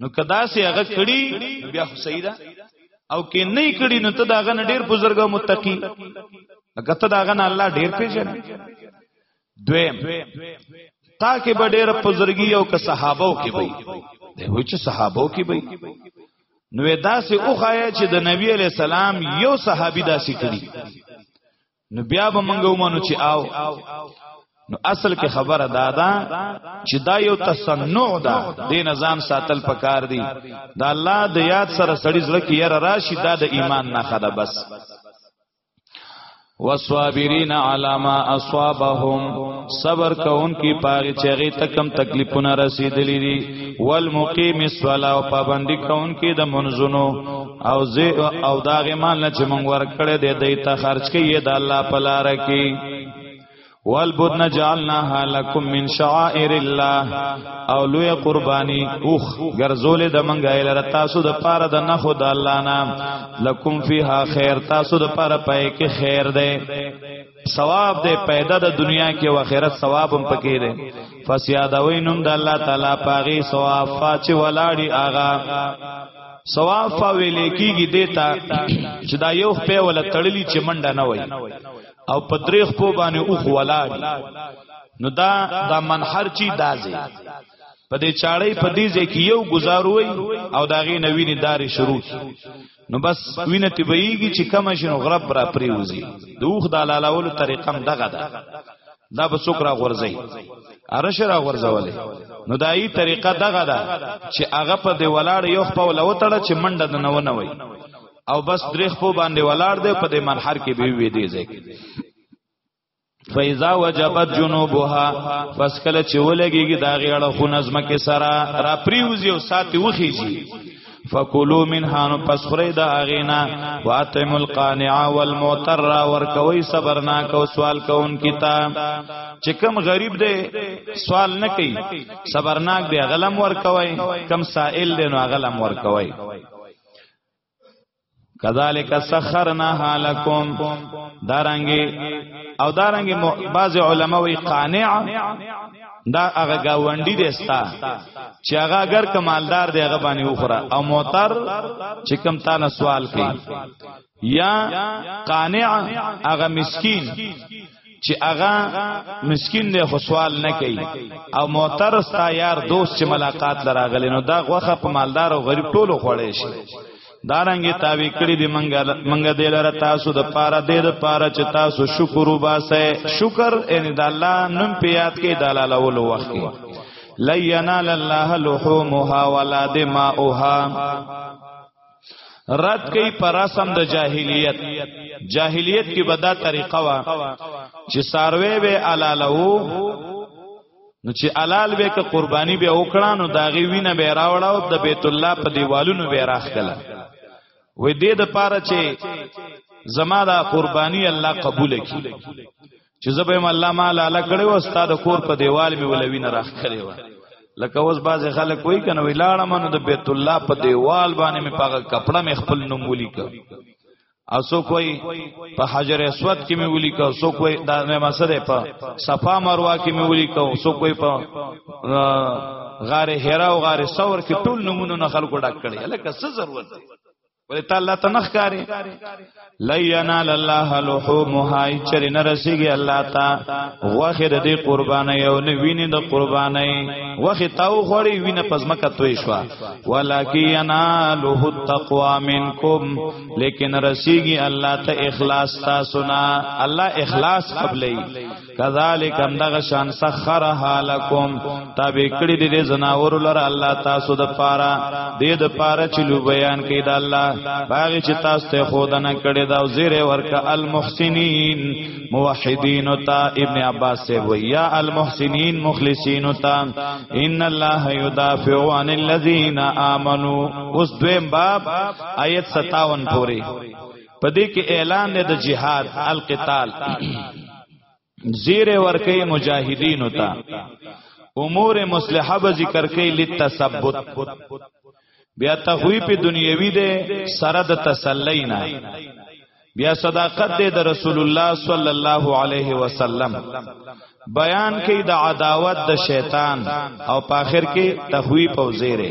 نو کدا سي هغه کړي بیا خو صحیح ده او کې نه کړي نو ته داغه نه ډیر بزرګ او متقی هغه ته داغه نه الله ډیر پیژن دویم تا کې به ډیر بزرګي او که صحابه او کې وي د هو چې صحابه او کې وي نو دا سه او خایا چې د نبی علی سلام یو صحابي داسې کړي نو بیا به مونږ ومنو چې آو نو اصل کې خبره دا ده چې دا یو تصنع ده د نظام ساتل پکار دی دا الله د یاد سره سړی زړه کې یره راشي دا د ایمان نه خده بس وصابرین علی ما اصابهم صبر کون کی پاغه چغی تکم تکلیفونه رسیدلی دي والمقیم الصلاه او پابندی کون کی د منزونو او زی او داغه مال نه چې مونږ ورکړې دې دې ته خرج کړي د الله په لار کې والبدن جعلناها لكم من شعائر الله او لوی قربانی اوخ ګرځول د منګه لر تاسو د پاره د نه خدای الله نام لکم فیها خیر تاسو د پاره پای کې خیر ده ثواب دې پیدا د دنیا کې او آخرت ثواب هم پکې دی فسیادوی نوم د الله تعالی پاغي ثواب فاچ ولاړی آغا ثواب فویل کېږي دیتا چې دا یو په ولا تړلی چې منډه نه وای او په دریخ په باندې اوخ ولاړ نو دا د منحر چی دازي په دې چاړې په دې ځکه یو گزاروي او داغه نوینې داري شروع نو بس وینه تی بهیږي چې کم شنو غرب را پریوزي د اوخ د لالولو طریقه هم دغه ده دا به څوک را غورځي ارش را غورځولې نو دا یی طریقه دغه ده چې هغه په دی ولاړ یو خپل لوتړه چې منډه د نو نه وي او بس درې خپل باندې ولاړ دی په دې منحر کې به وی دی ځکه فیضا وجبت جنوبها پس کله چې ولګيږي دا غیړه خو نظم کې سرا را پریوزي او ساتي وخیږي فکلوا منها نو پس خوري دا غینا واتم القانع والمعتر ورکوي صبرناک او سوال کوون کتاب چې کم غریب دی سوال نه کوي صبرناک دی غلم ورکوي کم سائل دی نو غلم ورکوي کذالک سخرناها لکم دارنګي او دارنګي بعض علما وی قانع دا هغه گاونډي دی ستا چې هغه اگر کمالدار دی هغه باندې وخره او موتر چې کم تا نه سوال کوي یا قانع هغه مسکین چې اغا مسكين دی خو سوال نه کوي او موتر ستا یار دوست چې ملاقات لراغلی نو دا غوخه په مالدار او غریب ټولو خوړې شي دارنګي تاوی کړی دی منګه منګه دې لره تاسو د پاره دې د پاره چې تاسو شکر وباسه شکر ان د الله نوم پیات کې دلاله ول وخت لینال الله لحومها ولا دماؤها رد کوي پر رسم د جاهلیت جاهلیت کې بدا طریقه وا چې ساروی به علالو نو چې علال به ک قرباني به وکړه نو داغي وینه به راوړاو د بیت الله په دیوالونو به راخله وې دې د پاره چې زما دا قرباني الله قبول کړي چې زبې م الله مال اعلی کړو استاد کور په دیوال می ولوي نه راخ کړی و لکه اوس باز خلک وای کنه ویلاړه منو د بیت الله په دیوال باندې می پاګه کپڑا می خپل نوم ولیک اسو کوئی په حجر اسود کې می ولي کو سو کوئی دا مې مسره په صفا مروه کې می ولي کو سو کوئی په غار حرا او غار ثور کې ټول نمونه نه خلکو ډک کړي لکه څه ضرورت دی ولې ته الله ته نخ کاری لینا لله لحومها چر نه رسیږي الله تا غوخه د دې قرباني او نه ویني د قرباني وخه تاو خوري وینه پزمکه توي شو ولکی یناله التقوا منکم لیکن رسیږي الله ته اخلاص تاسو نه الله اخلاص قبلې کذالک هم دغه شان سخرها لکم تاب کړي دي د زناور لره الله تاسو د پاره د د پاره چې لو بیان کړي د الله باغ چې تاسو ته خودنه کړي دا زیر ورکه المحسنین موحدین او تا ابن عباس سے ویا المحسنین مخلصین او تا ان الله یدافع عن الذین آمنو اوس دویم باب آیت 57 پوری په دې کې اعلان دی د جهاد القتال زیر ورکی مجاهدین ہوتا امور مصلحه به ذکر کوي لتثبت بیا تخویف دنیوی ده سره د تسلی نه بیا صداقت ده د رسول الله صلی الله علیه وسلم بیان کوي د عداوت د شیطان او په اخر کې تخویف او زیره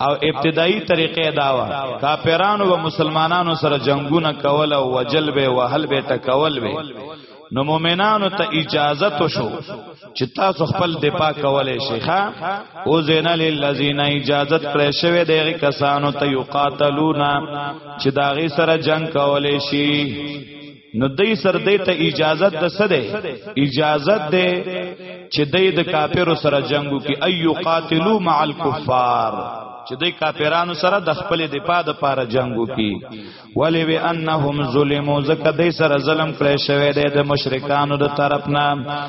او ابتدایي طریقې داوا کافرانو و مسلمانانو سره جنگونه کول او وجل به وهل به ټکول به نو مؤمنانو ته اجازه تو شو چې تاسو خپل دفاع کولای شئ ښا او زینا للذین اجازه کړې شوی دغه کسانو ته یقاتلونا چې داغه سره جنگ کولای شي نو دای سر دې ته اجازه د څه ده اجازه ده چې دای د کافرو سره جنگو کې ايو قاتلو مع الكفار چې دای کافرانو سره د خپل دفاع د پاره جنگو کې ولی وی انهم ظلمو زکه دای سره ظلم کړی شوی دی د مشرکانو د طرفنا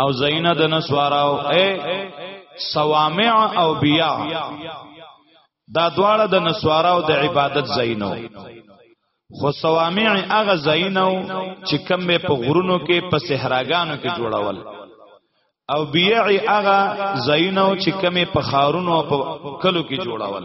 او زینه د نسواراو اے سوامع او بیا دا دواړه د نسواراو د عبادت زینو خو سوامع هغه زینو چې کم به په غرونو کې په صحراګانو کې جوړول او بیع هغه زینو چې کم په خارونو او په کلو کې جوړول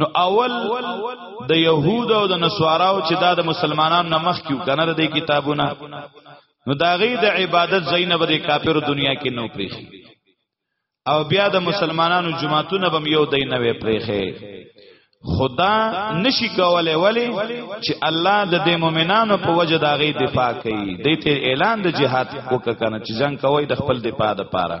نو اول د يهود او د نسواراو چې دا د مسلمانانو نه مخ کیو کنه د کتابونه نو دا غي د عبادت زینب د کافر دنیا کې نو پریخي او بیا د مسلمانانو جماعتونه بم یو دین نه وی پریخي خدا نشي کولای ولی چې الله د دې مؤمنانو په وجه دا غي دفاع کوي د ته اعلان د جهاد وکړه چې جنگ کوي د خپل دفاع لپاره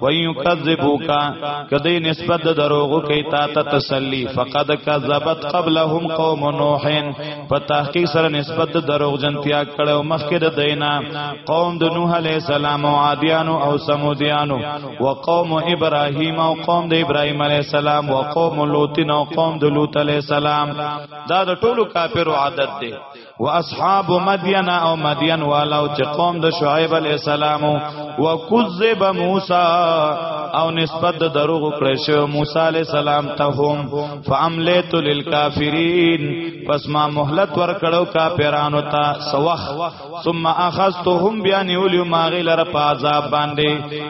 ويكذبوك کدی نسبت دروغو کوي تا ته تسلی فقد كذبت قبلهم قوم نوح په تحقیق سره نسبت دروغ جنتیا کړو مخکې د دینا قوم د نوح علی السلام او عادیانو او سمودیانو وقوم ابراهیم او قوم د ابراهیم علی السلام وقوم لوط او قوم د لوط علی السلام دا د ټولو کافرو عادت دی و اصحاب مدین او مدین والو چې قوم د شعیب علی السلام او کذب موسی او نسبت د دروغ کړی شو موسی علی السلام ته هم فاملیت للکافرین پس ما مهلت ور کړو کافرانو ته سوخ ثم اخذتهم بیان یولیو ماغی لره په عذاب باندې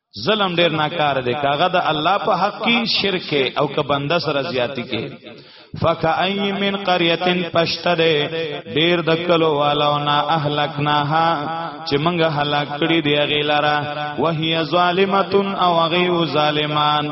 ظلم ډیر ناکار دی کاغه د الله په حق کې شرک او که بنده سره زیاتی کې فکای من قريه پشتره ډیر د کلو والو نا اهلکناها چې موږ هلاک کړی دی غیلرا وهي ظالمتون او غیو ظالمان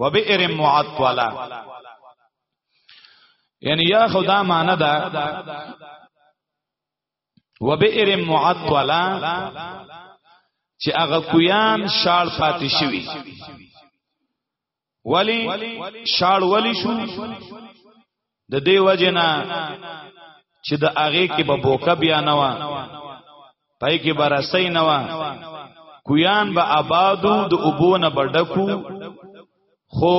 وبئر معطله یعنی یا خدا معنا ده وبئر معطله چې هغه کویان شال پاتې شوی ولی شال ولی شو د دې وجنا چې د هغه کې به بوکه بیا نه و پای کې به رسۍ نه و کویان به آبادو د اوبو نه بډکو خو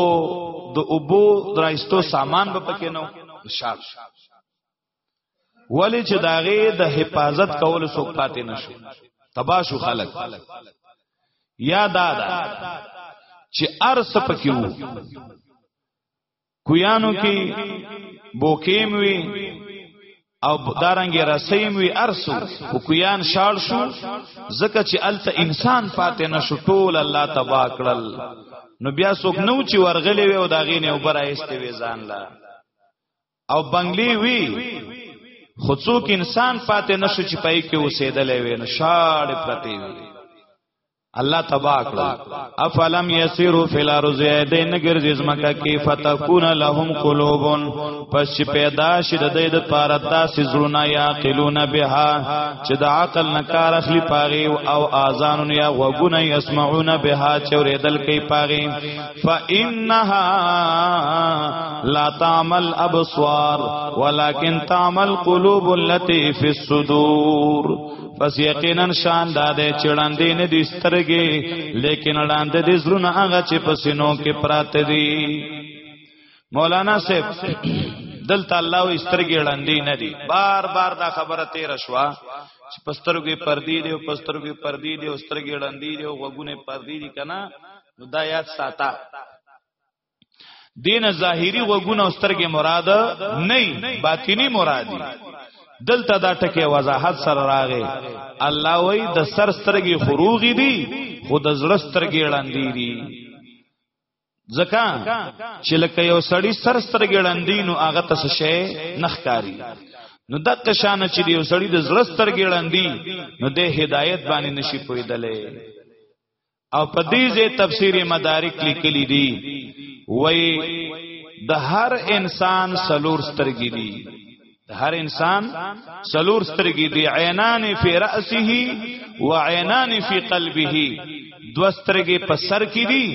د اوبو درایستو سامان به پکې نه شار ولی چې داغه د حفاظت کول سو پاتې نشو تباشو خلق یا دادا چې ارس پکې وو کویانو کې بوکیم وی او دارنګ رسیم وی ارسو او کویان شال شو زکه چې الته انسان پاتې نشو ټول الله تبا کړل نو بیا څوک نو چې ورغلې وی او داغې نه اوپر ایستې وی ځان لا او بنگلی وی خو څوک انسان پاتې نشو چې پای کې اوسېدلې وی نو شاړې پرتې وی الله تبا کړل افلم یسیرو فی الارض یدین نګرځي زمکه کې فتكون لهم قلوب پس چې پیدا شي د دې د پاره داسې زړونه یا قلون بها چې د عقل نه کار اخلي پاغي او اذان یا غوګونه یسمعون بها چې ورېدل کوي پاغي فانها لا تعمل ابصار ولكن تعمل قلوب التي في الصدور پس یقینا شان داده چړاندې نه دي سترګې لیکن وړاندې دي زړونه هغه چې پسینو کې پراته دي مولانا صاحب دلته الله و سترګې وړاندې نه دي بار بار دا خبره تیر شوا چې پسترګې پردي دي او پسترګې پردي دي او سترګې وړاندې دي او غوګونه پردي دي کنه نو دا یاد ساته دین ظاهری وګونه او سترګې مراد نه باطینی مراد دلته دا ټکی وضاحت سره راغی الله وای د سر سترګې خروغي دي خود زړه سترګې لاندې دي ځکه چې لکه یو سړی سر سترګې لاندې نو هغه تس شي نخکاری نو د قشان چې یو سړی د زړه سترګې لاندې نو د هدایت باندې نشي پویدلې او په دې ځای تفسیر مدارک لیکلی دی وای د هر انسان سلور سترګې دي د هر انسان سلور سترګې دي عینان فی راسه و عینان فی قلبه دوسترګې په سر کې دي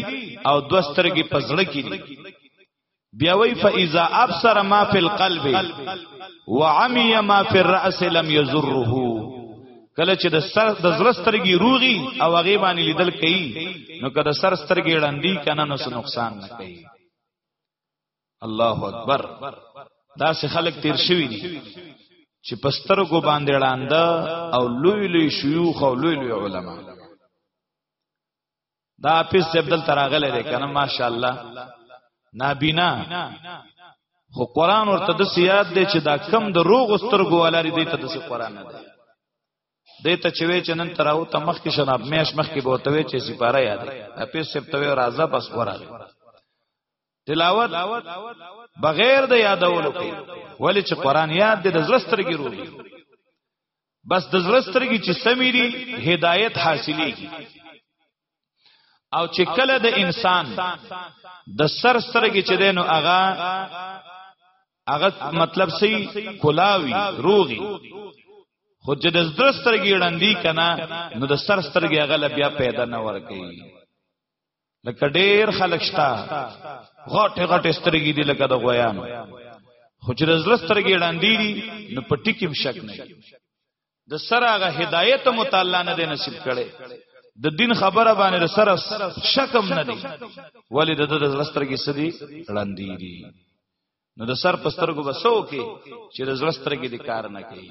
او دوسترګې په زړه کې دي بیا وی فاذا ابصر ما فی القلب وعمی ما فی الراس لم یزره کله چې د سر د زړسترګي روغي او هغه باندې لیدل کوي نو کله سر سترګي ړندې کنه نو نقصان نه کوي الله اکبر دا سه خلک تیر شوی دي چې پسترګو باندې ړاند او لوی لوی شيوخ او لوی لوی علما دا حافظ صاحب دلته راغلی دی کنه ماشاءالله نابینا خو قران ورته د سیاد دی چې دا کم د روغ سترګو ولاري دی ته د قران نه دی دی ته چې وی چې نن تراو ته مخ کې شناب میش مخ کې بوته وی چې سپاره یاد حافظ صاحب ته راځه بس ورغی تلاوت بغیر د یادولو کوي ولی چې قران یاد دی د زړه سترګې روغي بس د زړه سترګې چې سمې دي هدایت حاصلېږي او چې کله د انسان د سر سترګې چې دینو هغه هغه مطلب سي کولاوي روغي خو چې د زړه سترګې ړندې کنا نو د سر سترګې هغه بیا پیدا نه ور کوي لکه ډیر خلک شتا غټه غټه سترګې دي لکه د غویانو خو چې د زړه سترګې ډاندې دي نو په ټکیم شک نه د سره هغه هدایت متعالی نه دی نصیب کړي د دین خبره باندې سره شکم نه دی ولی د د زړه سترګې سدي ډاندې دي نو د سر پسترګو بسو کې چې د زړه سترګې د کار نه کوي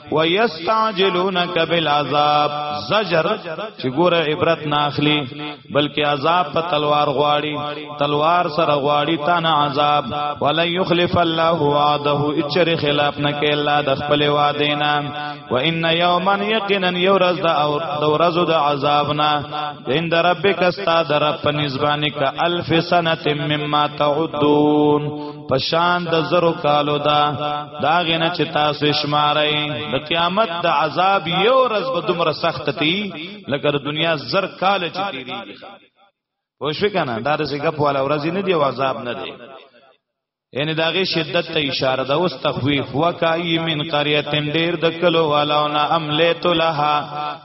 ويستعجلونك بالعذاب زجر چې ګوره عبرت نه اخلي بلکې عذاب په تلوار غواړي تلوار سره غواړي تا نه عذاب ولا يخلف الله وعده اچر خلاف نه کې الله د خپل وعده نه وان يوما يقينا يورز د او د ورځ د عذاب نه عند ربک استاد رب نسبانک الف سنه مما تعدون پشان د زرو کالو دا دا غنه چې تاسو شمارای د قیامت د عذاب یو ورځ به دومره سخت تی لکه د دنیا زر کال چې تیریږي وښه کنه دا د سګپ والا ورځ نه دی عذاب نه دی یعنی داغه شدت ته اشاره ده اوس تخویف وکای من قريه ډیر د کلو والاونه عملت لها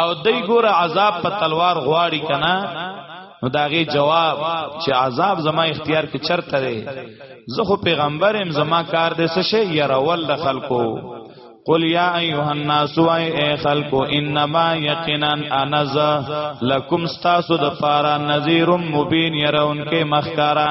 او دای ګوره عذاب په تلوار غواړي کنه نو داغه جواب چې عذاب زما اختیار کې چرته دی زه خو پیغمبر هم زما کار دې څه شي يرول د خلکو قل یا ایها الناس و ای خلق انما یقینا انا لکم استاسو د پارا نذیر مبین يرون کې مخکارا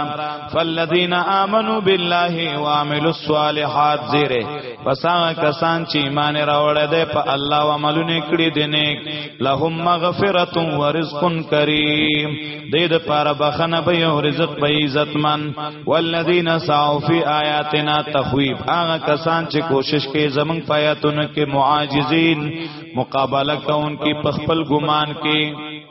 فالذین آمنو بالله وعملوا الصالحات زیره پس هغه کسان چې ایمان راوړی دی په الله او عملونه کړی دي نیک لهم مغفرت و رزق کریم دې د پاره بخنه به او رزق به عزتمن والذین سعوا فی آیاتنا تخویب هغه کسان چې کوشش کوي زمنګ پایاتونه کې معاجزین مقابله کوونکې په خپل ګمان کې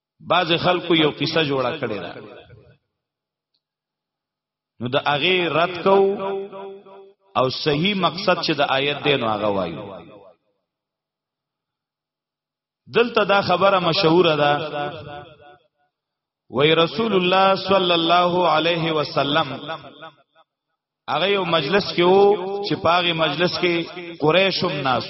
بعض خلکو یو قصه جوړه کړې ده نو د هغه رد کو او صحیح مقصد چې د آیت دی نو هغه وایو دلته دا خبره مشهوره ده وی رسول الله صلی الله علیه وسلم هغه یو مجلس کې وو چې پاغه مجلس کې قریشم ناس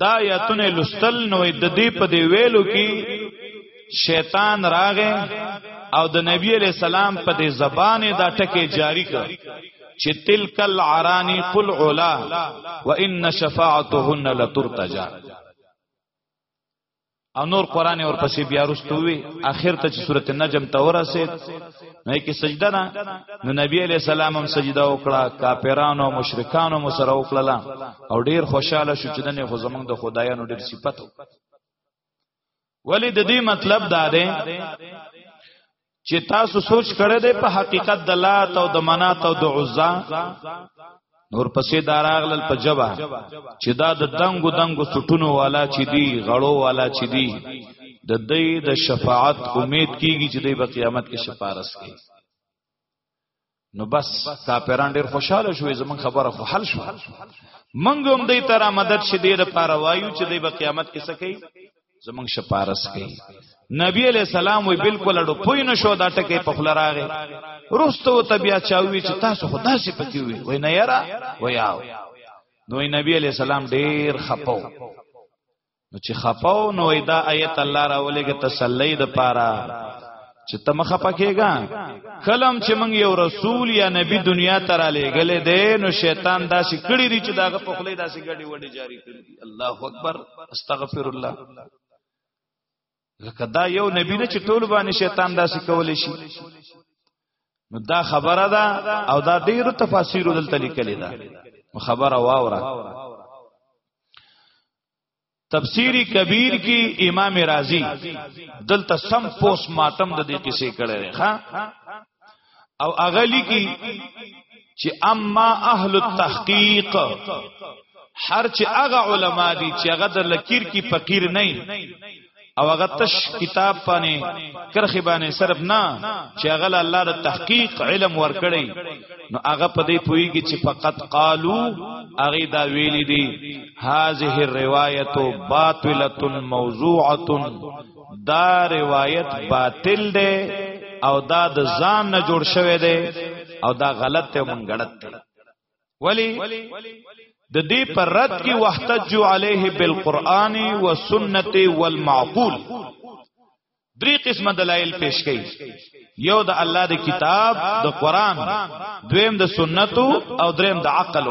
دا آیاتونه لستل نو د دې په دی ویلو کې شیطان راغې او د نبی علی سلام په دې زبانه دا ټکه جاری کړ چې تلک العرانی قل علا وان شفاعتهن لترتجا او نور قران اور پسې بیا رستوي اخر ته چې سورته نجم ته ورسید نو کې سجده نه نو نبی علی السلام هم سجده وکړه کاپیرانو او مشرکانو مو سره وکړه او ډیر خوشاله شو چې دنه خو زمونږ د خدایانو ډیر صفاتو ولی د دې مطلب دا دی چې تاسو سوچ کړی دی په حقیقت د لات او د منات او د عزا نور پسې داراغلل په جبا چې دا د دنګو دنګو سټونو والا چې دی غړو والا چې دی د دې د شفاعت امید کیږي چې د قیامت کې شفارس کوي نو بس کاپیران ډیر خوشاله شوې زمون خبره خو حل شو منګ هم دې تر مدد شدې د پاره وایو چې دې په قیامت کې څه کوي زمون شپارس کوي نبی علیہ السلام وی بالکل اډو پوی نه شو دا ټکی په خل راغې روستو ته بیا چاوي چې تاسو خدا سي پکې وي وای نه یرا وای آو نو نبی علیہ السلام ډیر خپو نو چې خپاو نو دا آیت الله راولېګه تسلی د پاره چې ته مخه پکېګا کلم چې موږ یو رسول یا نبی دنیا ته را لېګلې دې نو شیطان داسې کړی دی چې داغه په خله داسې ګډي وډي جاری کړی الله اکبر استغفر الله ځکه دا یو نبی نه چې ټول باندې شیطان داسې کول شي نو دا خبره ده او دا ډیرو تفاسیر دلته لیکل ده خبره واوره تفسیری کبیر کی امام رازی دلته سم پوس ماتم د دې قصې کړي ښا او اغلی کی چې اما اهل التحقیق هر چې هغه علما دي چې هغه د لکیر کی فقیر نه او هغه تش کتاب باندې کرخي باندې صرف نه چې هغه الله د تحقیق علم ورکړي نو هغه په دې پويږي چې فقط قالو هغه دا ویلي دي هذه الروايه باطله موضوعه دا روایت باطل دی او دا د ځان نه جوړ شوی دی او دا غلط ته مونږ غلط دی ولی د دې پر رد کې وحتج علیه بالقران و سنت والمعقول درې قسمه دلایل پیش کړي یو د الله د کتاب د قران دویم د سنتو او دریم د عقل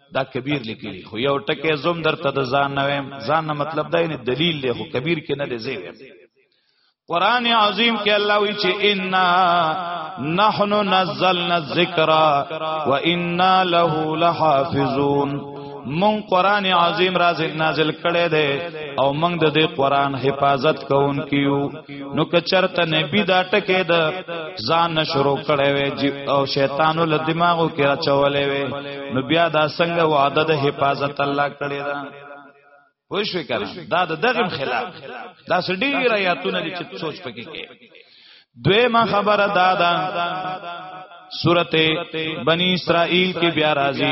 دا کبیر لیکلی خو یو ټکی زوم درته د ځان نه ویم ځان نه مطلب دا نه دلیل له خو کبیر کې نه دی زی ویم قران عظیم کې الله وی چې ان نحن نزلنا الذکر وانا له لحافظون مون قران عظیم راز نازل کړي دي او مونږ د دې قران حفاظت کوونکیو نو کچرته نبی دا ټکه ده ځان شروع کړي وي او شیطان له دماغو کې راچولې وي نو بیا دا څنګه وعده د حفاظت الله کړی ده پوښښ وکړه دا د دغه خلاف دا سړي راياتونه دي چې سوچ پکې کې دویمه خبره دا ده سورته بنی اسرائیل کې بیا راځي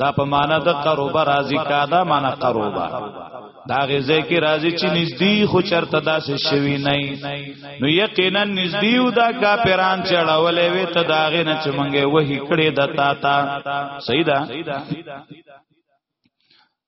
دا په معنا د قرب راضی کا دا معنا قربا دا غزه کې راضی چې نږدې خو چرته داسې شوی نه نو یقینا نږدې او دا کا پیران چړولې وې ته داغه نه چې مونږه وਹੀ کړې د تا تا سیدا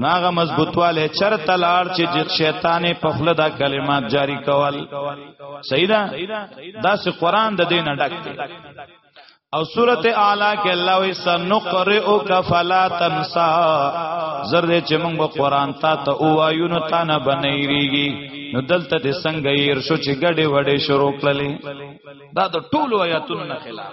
ناغه مضبوطواله چرته لار چې د شیطان په خپل دا کلمات جاری کول سیدا دا سه قران د دینه ډک دی او سورت اعلی کې الله وی سنقرئک فلا تنسا زر دې چې موږ قرآن تا ته وایو نو تا نه بنېریږي نو دلته دې څنګه یې شو چې ګډې وډې شروع کړلې دا د ټولو آیاتونو نه خلاف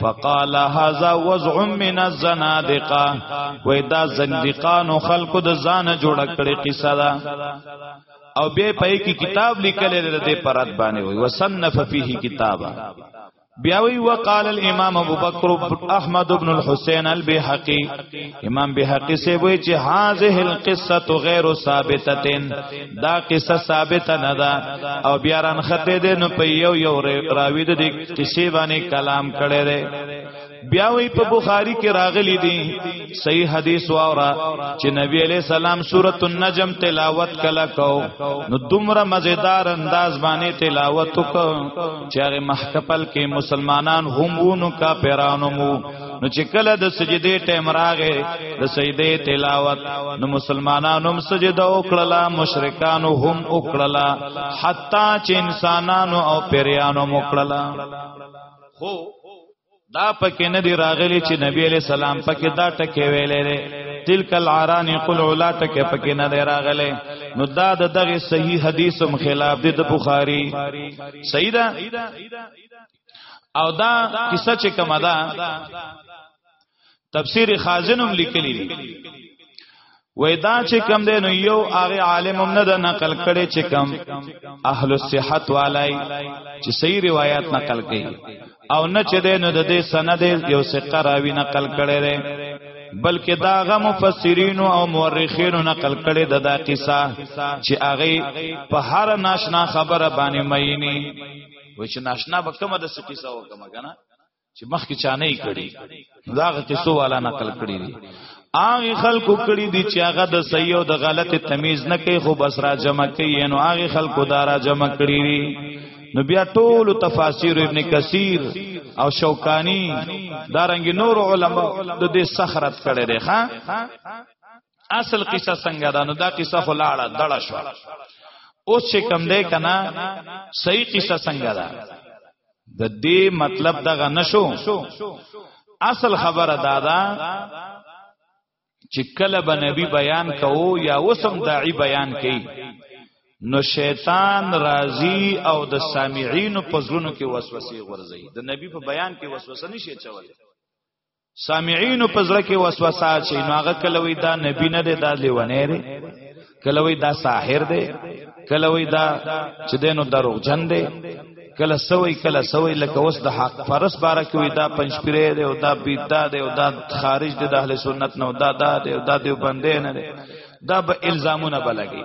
فقال هذا وضع من الزنادقه وې دا زندقانو خلقو د ځان جوړ کړې قصه ده او به پې کې کتاب لیکل لري د پرات باندې وي وصنف فيه کتابا بیاوی وقال الامام ابو بکر احمد ابن الحسین البیحقی امام بیحقی سے وی چې هذه القصه غیر ثابته دا قصه ثابت نه ده او بیا ران خطه ده نو په یو یو راوی ده قصه باندې کلام کړي ده بیا وی په بخاری کې راغلی دي صحیح حدیث واورا چې نبی علی سلام سورۃ النجم تلاوت کلا کو نو دومره مزیدار انداز باندې تلاوت وکړ چې هغه محکپل کې مسلمانان هم وونو کا پیرانو مو نو چې کله د سجدي ټیم راغې د سجدي تلاوت نو مسلمانانو هم سجده وکړه مشرکانو هم وکړه حتی چې انسانانو او پیرانو وکړه خو دا پکې نه دی راغلی چې نبی علی سلام پکې دا ټکې ویلې ده تلک العران قل علا ټکې پکې نه دی راغلی نو دا د دغه صحیح حدیثم خلاف دی د بخاری صحیح ده او دا کیسه چې کومه ده تفسیر خازن هم لیکلی دی وای دا چې کم دی نو یو هغه عالم هم نه د نقل کړي چې کم اهل الصحت والای چې صحیح روایت نقل کړي او نه چې دی نو د دې سند یو ثقه راوی نقل کړي دی بلکې دا غ مفسرین او مورخین نقل کړي د دا قصه چې هغه په هر ناشنا خبره باندې مینی و چې ناشنا به کومه د سکی سو کومه کنه چې مخکې چا نه کړي داغه قصو والا نقل کړي دي هغه خلکو کړي دي چې هغه د صحیح او د غلط تمیز نه کوي خو بس را جمع کوي نو هغه خلکو دارا جمع کړي دي نو بیا ټول تفاسیر ابن کثیر او شوکانی دارنګ نور علما د دې سخرت کړي دي ها اصل قصه څنګه ده نو دا قصه خلاړه دړه شو اوس چې کم دی کنه صحیح قصه څنګه ده د دې مطلب دغه نشو اصل خبره دادا چې کله به نبی بیان کوو یا وسم داعی بیان کوي نو شیطان راضی او د سامعین په زړونو کې وسوسه غورځي د نبی په بیان کې وسوسه نشي چولای سامعين په زړه کې وسوسه شي نو هغه کله وی دا نبی نه دی دا لیونه دی کله وی دا ساحر دی کله وی دا چې دینو دروغ جن دی کله سوی کله سوی لکه اوس د حق فرس باره کې وی دا پنځپیره دی او دا بیدا دی او دا خارج دی د اهل سنت نه او دا دا دی او دا دی بندې نه دی دا به الزامونه بلګي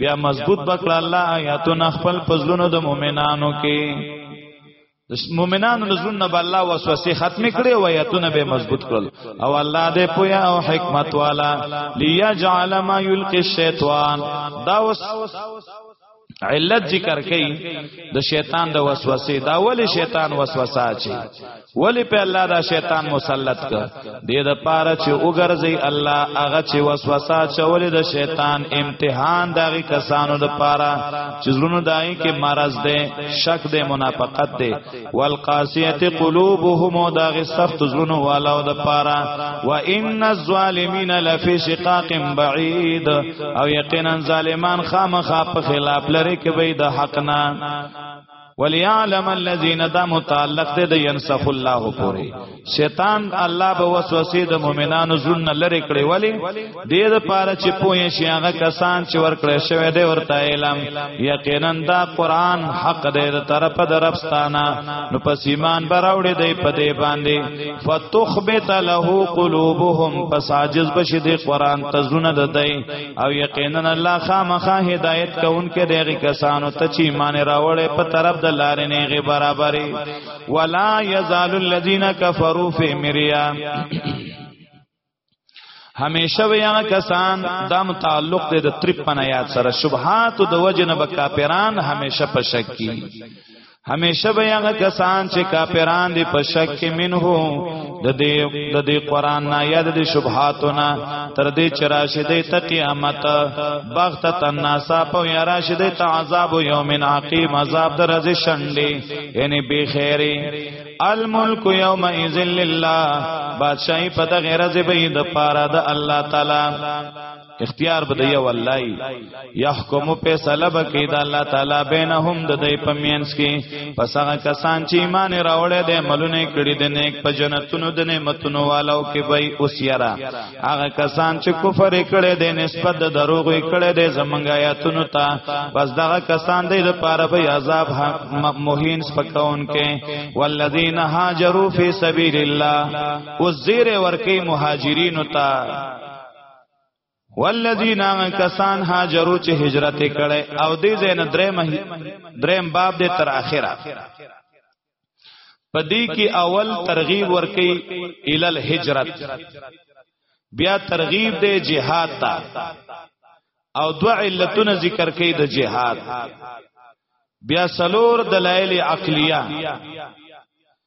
بیا مضبوط بکړه الله آیاتونه خپل پزلونو د مؤمنانو کې د مؤمنانو لزونه به الله وسوسه ختم کړي او آیاتونه به مضبوط کړل او الله دې پویا او حکمت والا لیجعل ما یلقی الشیطان دا وس علت ذکر کئ د شیطان د وسوسه دا ول شیطان وسوسه چي ولی په الله دا شیطان مسلط ک دې د پاره چې وګرځي الله هغه چې وسوسه چولې د شیطان امتحان دغه کسانو د پاره چې زړونو دای کې مرز ده شک ده منافقت ده والقاسیت قلوبهم دغه سخت زړونو والو د پاره و ان الظالمین لفی شقاق بعید او یقینا ظالمان خامخا په خلاف لري کې وي د حق نه وليعلم الذين دا متعلق دي د ينسخ الله پوری شیطان الله به وسوسه د مؤمنانو زړه لری کړي ولی د دې لپاره چې پوهې شي هغه کسان چې ورکړې شوی دی ورته علم یقینا دا قران حق دی د طرف د ربستانه نو پس ایمان براوړي دی په دې باندې فتخبت له قلوبهم پس عاجز بشي د قران تزونه د دی او یقینا الله خامخا هدایت کوونکې دغه کسانو ته چې ایمان راوړې په طرف د لارې نه غي برابرې ولا یزال الذین کفروا فی مریا همیشه وی هغه کسان دا متعلق دی د 53 آیات سره شبهات د وجنه بکاپران همیشه په شک کی همیشه به هغه کسان چې کافران دي په شک کې منه د دې د دې قران نه یاد دي شبهاتونه تر دې چې راشدې ته قیامت بخت تناسا په یا راشدې ته عذاب یوم عقیم عذاب درځي شنډې یعنی به خیره الملک یوم اذل لله بادشاہي په دغه رزه به د پاره د الله تعالی اختیار به دی والله یحکم فیصله بکی دا الله تعالی بینهم د دې پمینس کې پس هغه کسان چې ایمان راوړې دي ملونه کړي د نیک په جنتونو د نعمتونو والو کې به اوسیرا هغه کسان چې کفر کړي دي نسبت د دروغ کړي دي زمونږ آیاتونو ته پس دغه کسان دې د پاره به عذاب مهین سپکون کې والذین هاجروا فی سبیل الله وزیر ورکی مهاجرین ته والذین کسان هاجروا چې هجرت کړي او دې زین دریم دریم باب دې تر اخره پدې کې اول ترغیب ورکي ال الهجرت بیا ترغیب دې جهاد تا او دو علتونه ذکر کړي د جهاد بیا سلور دلایل عقلیه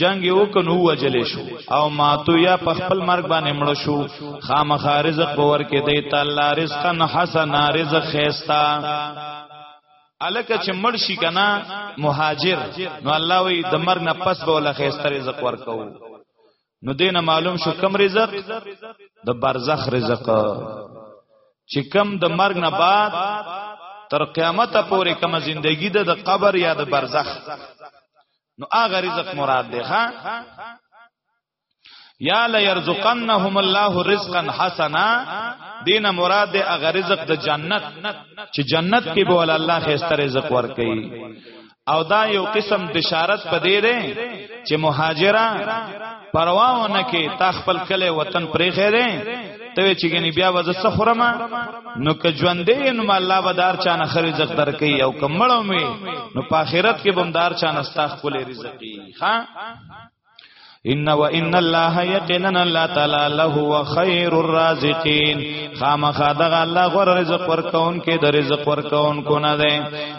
جنگ یو کنو وجل شو او ماتو یا په خپل مرګ باندې مړ شو خامخ رزق باور کې دی تعالی رزقن حسن رزق خيستا الکه چې مړ شي کنه مهاجر نو الله وی د مرګ نه پس به ولا خيستا رزق ورکو نو دینه معلوم شو کم رزق د برزخ رزق چې کم د مرګ نه بعد تر قیامت پورې کومه زندگی ده د قبر یا د برزخ نو هغه رزق مراد دی ها یا ليرزقنهم الله رزقا حسنا دین مراد دی هغه رزق د جنت چې جنت کې به ول الله خسته رزق ورکړي او دا یو قسم بشارت پدې ده چې مهاجران پرواو نه کې تا خپل کله وطن پرې خېره ته چې ګنې بیا وځه سخرم نو که ژوندې نو الله بدار چا نه خري رزق درکې او کمړو می نو په آخرت کې بمدار چا نه ستا خپل رزقي ها ان و ان الله یقینا الله تعالی له هو خیر الرازقین خامخا دغه الله غره رزق ورکون کې د رزق ورکون کو نه ده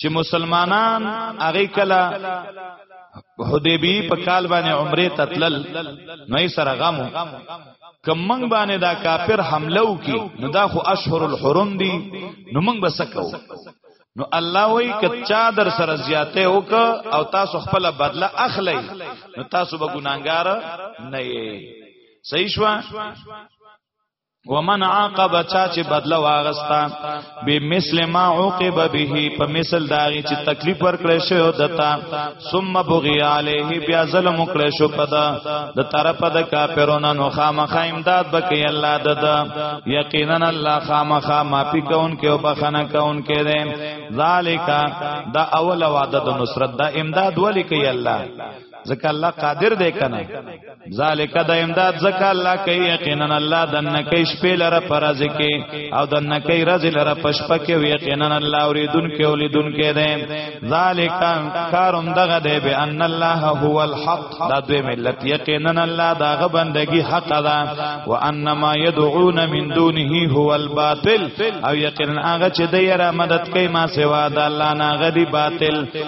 چې مسلمانان هغه کله حدیبی په کال باندې عمره تتلل نو یې سره غمو کمنګ باندې دا کافر حمله وکي نو دا خو اشهر الحرم دي نو موږ بسکو نو الله وی کچا در سره زیاته وک او تاسو خپل بدله اخلی نو تاسو به ګناګار نه یې صحیح شو ومن عاقب چا چې بدله واغستا به مثل ما عوقب به په مثل داغي چې تکلیف ورکړې شو دتا ثم بغي عليه بیا ظلم وکړې شو پدا د طرف د کافرونو نو خامخ امداد بکې الله دد یقینا الله خامخ ما پی کون کې او بخنه کون کې دې ذالک دا اول وعده د نصرت دا امداد ولي کوي الله ځکه الله قادر دی کنه ذالک د امداد ځکه الله کوي یقینا الله د نکې شپې لره پرځ کې او د نکې رز لره پشپ کې یقینا الله اوریدون کې اولیدون کې دی ذالک کارم دغه دی به ان الله هو الحق دا دوی ملت یقینا الله دغه بندگی حق ده وان ما يدعون من دونه هو الباطل او یقینا هغه چې د یره مدد کوي ما سوا د الله نه غدي باطل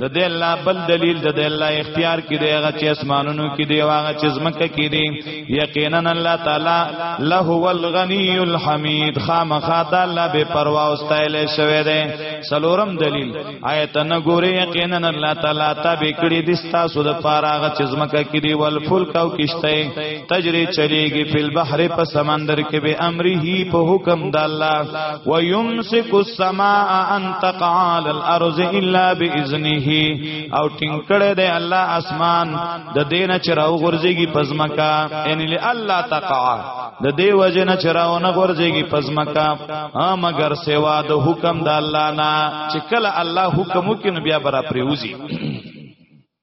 د دې الله بل دلیل د دې الله اختیار کې دی هغه چې اسمانونو کې دی او هغه چې زمکه کې دی یقینا الله تعالی له هو الغنی الحمید خامخا د الله به پروا او استایل شوی دی سلورم دلیل آیت نه ګوري یقینا الله تعالی تابع کړی دي تاسو د پاره هغه چې زمکه کې دی ول فلک او کشته تجری چریږي په بحر په سمندر کې به امره په حکم د الله و یمسک السماء ان تقع على الارض الا باذنه او ټینګړې د الله اسمان د دینه چراو غورځيږي پزمکا ان الله تقع د دې وجه نه چراو نه غورځيږي پزمکا ها مگر سوا د حکم د الله نه چې کله الله حکم وکړي بیا برا پریوزي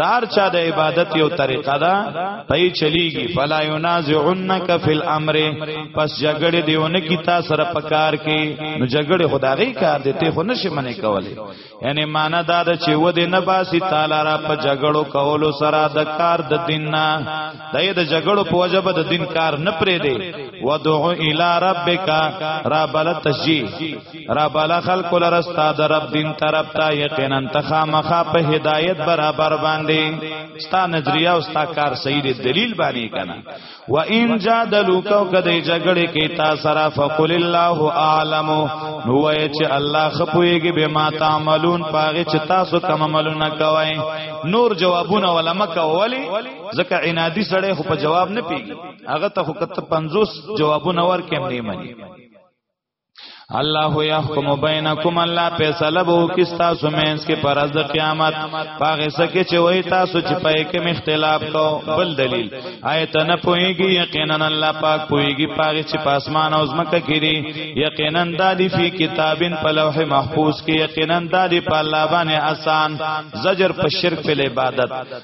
دار چا د عبادت یو طریقه ده پي چلیږي فلا ينازعنك في الامر پس جګړه دیونه کی تا سره پکار کې نو جګړه خدای کار دي ته خو نشي منې کولې یعنی معنا دا ده چې و دې نه باسي تعالی را په جګړو کولو سره د کار د دین نه دای د جګړو په وجب د دین کار نه پرې دی ودعو الی ربک را بل تشجیع رب علا خلق لرستا در رب دین طرف تا یقینا تخامخا په هدایت برابر باندې ستا نظریه او ستا کار صحیح دی دلیل باندې کنا و ان جادلو کو کدی جګړه کې تا سرا فقل الله اعلم نو وای چې الله خپويږي به ما تعملون پاغه چې تاسو کوم عملونه کوي نور جوابونه ولا مکه ولی ځکه عنادي سړی خو په جواب نه پیږي هغه ته خو کته 50 جوابونه ورکې نه مني الله يحكم بينكم الله فیصله بو کی تاسو مینس کې پر از قیامت پاغه سکه چې وای تاسو چې پای کې مختلاف کو بل دلیل آیت نه پويږي یقینا الله پاک پويږي پاغه چې پاسمان او زمکه کړي یقینا دادی فی کتابن په لوح محفوظ کې یقینا دادی په الله باندې آسان زجر په شرک په عبادت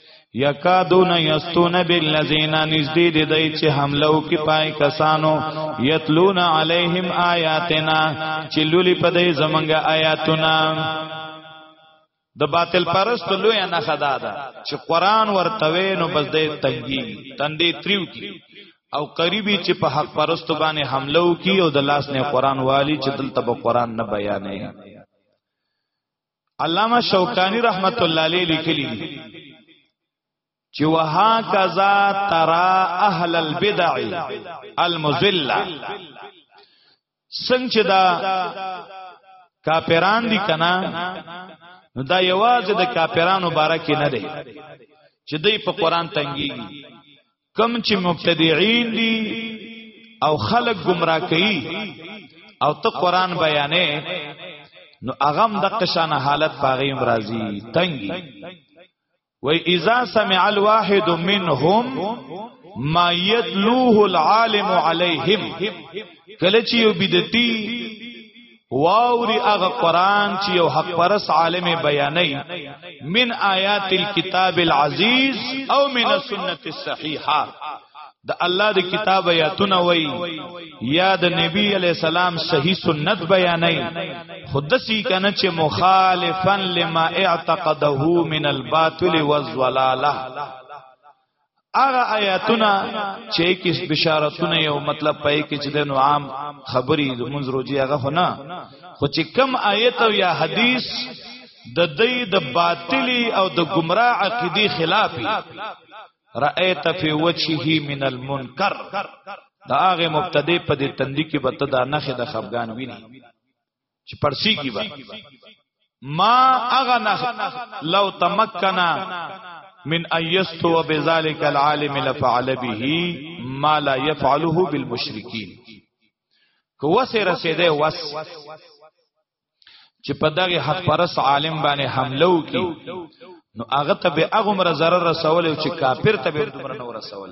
یکادون یستون بالذین نزدې دې دای چې حمله وکي پای کسانو یتلون علیہم آیاتنا چې لولي په دې زمنګ آیاتنا د باطل پرست لوی نه خدا ده چې قران ورتوي نو بس دې تنګي تندې تریو کی او قریبی چې په حق پرست باندې حمله وکي او د لاس نه قران والی چې دلته به قران نه بیانې علامه شوکانی رحمت الله علیه لیکلی چې وها کذا ترا اهل البدع المذله څنګه دا کاپیران دي کنا نو دا یوازې د کاپیرانو باره کې نه دی چې دوی په قران تنګيږي کم چې مبتدعين دي او خلق گمراه کوي او ته قران بیانې نو اغم د قشان حالت پاغي امراضي تنګي و اذا سمع الواحد منهم ما يتلوه العالم عليهم کله چې یو بدعتي واوري هغه قران چې یو حق پرس عالم بیانې من آیات الكتاب العزیز او من السنه الصحیحه د الله د کتاب آیاتونه وای یا د نبی علی السلام صحیح سنت بیانې خودسی کنه چې مخالفا لما اعتقده من الباطل والضلاله هغه آیاتونه چې کیس بشارتونه یو مطلب پای کې چې د نوام خبري د منځ روزي هغه خو نه خو چې کم آیت او یا حدیث د دې د باطلی او د گمراه عقیدی خلاف رأیت فی وجهه من المنکر دا هغه مبتدی په دې تندې کې بته دا نخې د خفغان ویني چې پرسی کی با ما اغنخ لو تمکنا من ایستو بذالک العالم لفعل به ما لا يفعله بالمشرکین کو وسه رسیده وس چې په دغه حق پرس عالم باندې حمله وکي نو هغه ته به هغه مر zarar رسول چې کافر ته به دومره نو رسول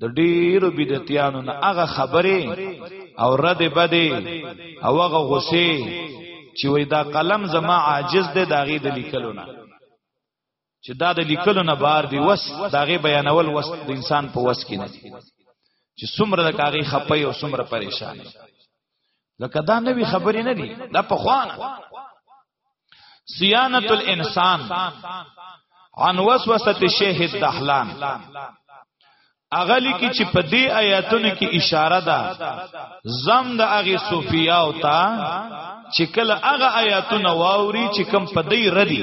د ډیرو بدعتیانو نه هغه خبره او رد بده او هغه غصه چې وای دا قلم زما عاجز دی داغه د لیکلو نه چې دا د لیکلو نه بار دی وس داغه بیانول وس د انسان په وس کې نه چې څومره د کاغی خپي او څومره پریشان لکه دا نوی خبرې نه دي دا په خوانه صيانت الانسان عن وسوسه الشيخ الدحلان اغلی کی چې په دې آیاتونو کې اشاره ده زم د اغه صوفیا او تا چې کله اغه آیاتونه واوري چې کم په دې ردی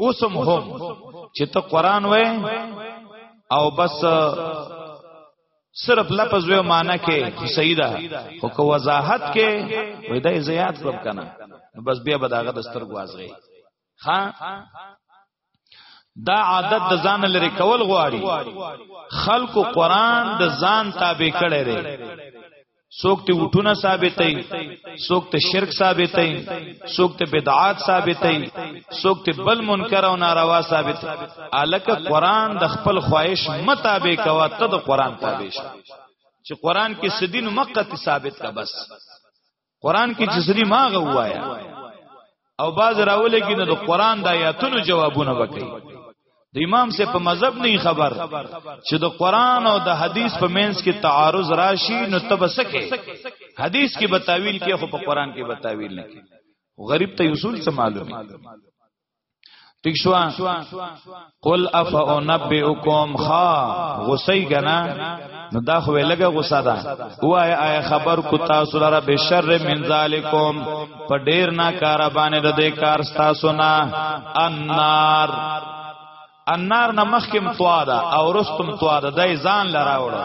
اوسم هم چې ته قران وای او بس صرف لفظ و معنا کې صحیح ده او کو وضاحت کې وې دا زیات کړم کنه بس بیا به داغه دستر غواځي ها دا عادت د ځان لري کول غواړي خلق قرآن د ځان تابع کړي څوک ته وټونه ثابتې څوک ته شرک ثابتې څوک ته بدعات ثابتې څوک ته بل منکر او ناروا ثابت الک قران د خپل خواهش مطابق کوا ته د قران تابع شي چې قران کې سدین مقت ثابت کا بس قران کې چې سری ماغه وایا او باز راولې کې د قران د آیاتونو جوابونه وکړي د امام سے په مذهب نه خبر چې د قران او د حدیث په مینس کې تعارض راشي نو تبسکه حدیث کې بتاویل کې خو په قران کې بتاویل نه کې غریب ته اصول څه معلومه ٹھیک شو قل اف انبئکم خا غسی گنا نو دا خو لګه غصه ده وای آی خبر کو تاسو لره بشر من ذالکم په ډیر نا کار باندې د دې کار تاسو نه النار النار نه مخکم توا ده او رستم توا ده دای ځان لراوړه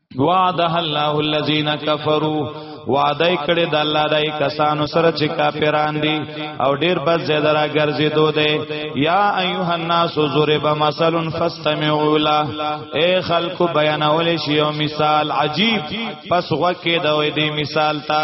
وعده الله الذين كفروا وعده کړی د الله دای کسانو سره چې کافران دي او ډیر بد زیدرا ګرځي دو دی یا ایها الناس ضرب مثل فاستمعوا له اے خلکو بیانول شی یو مثال عجیب پس غوکه دوی دی مثال تا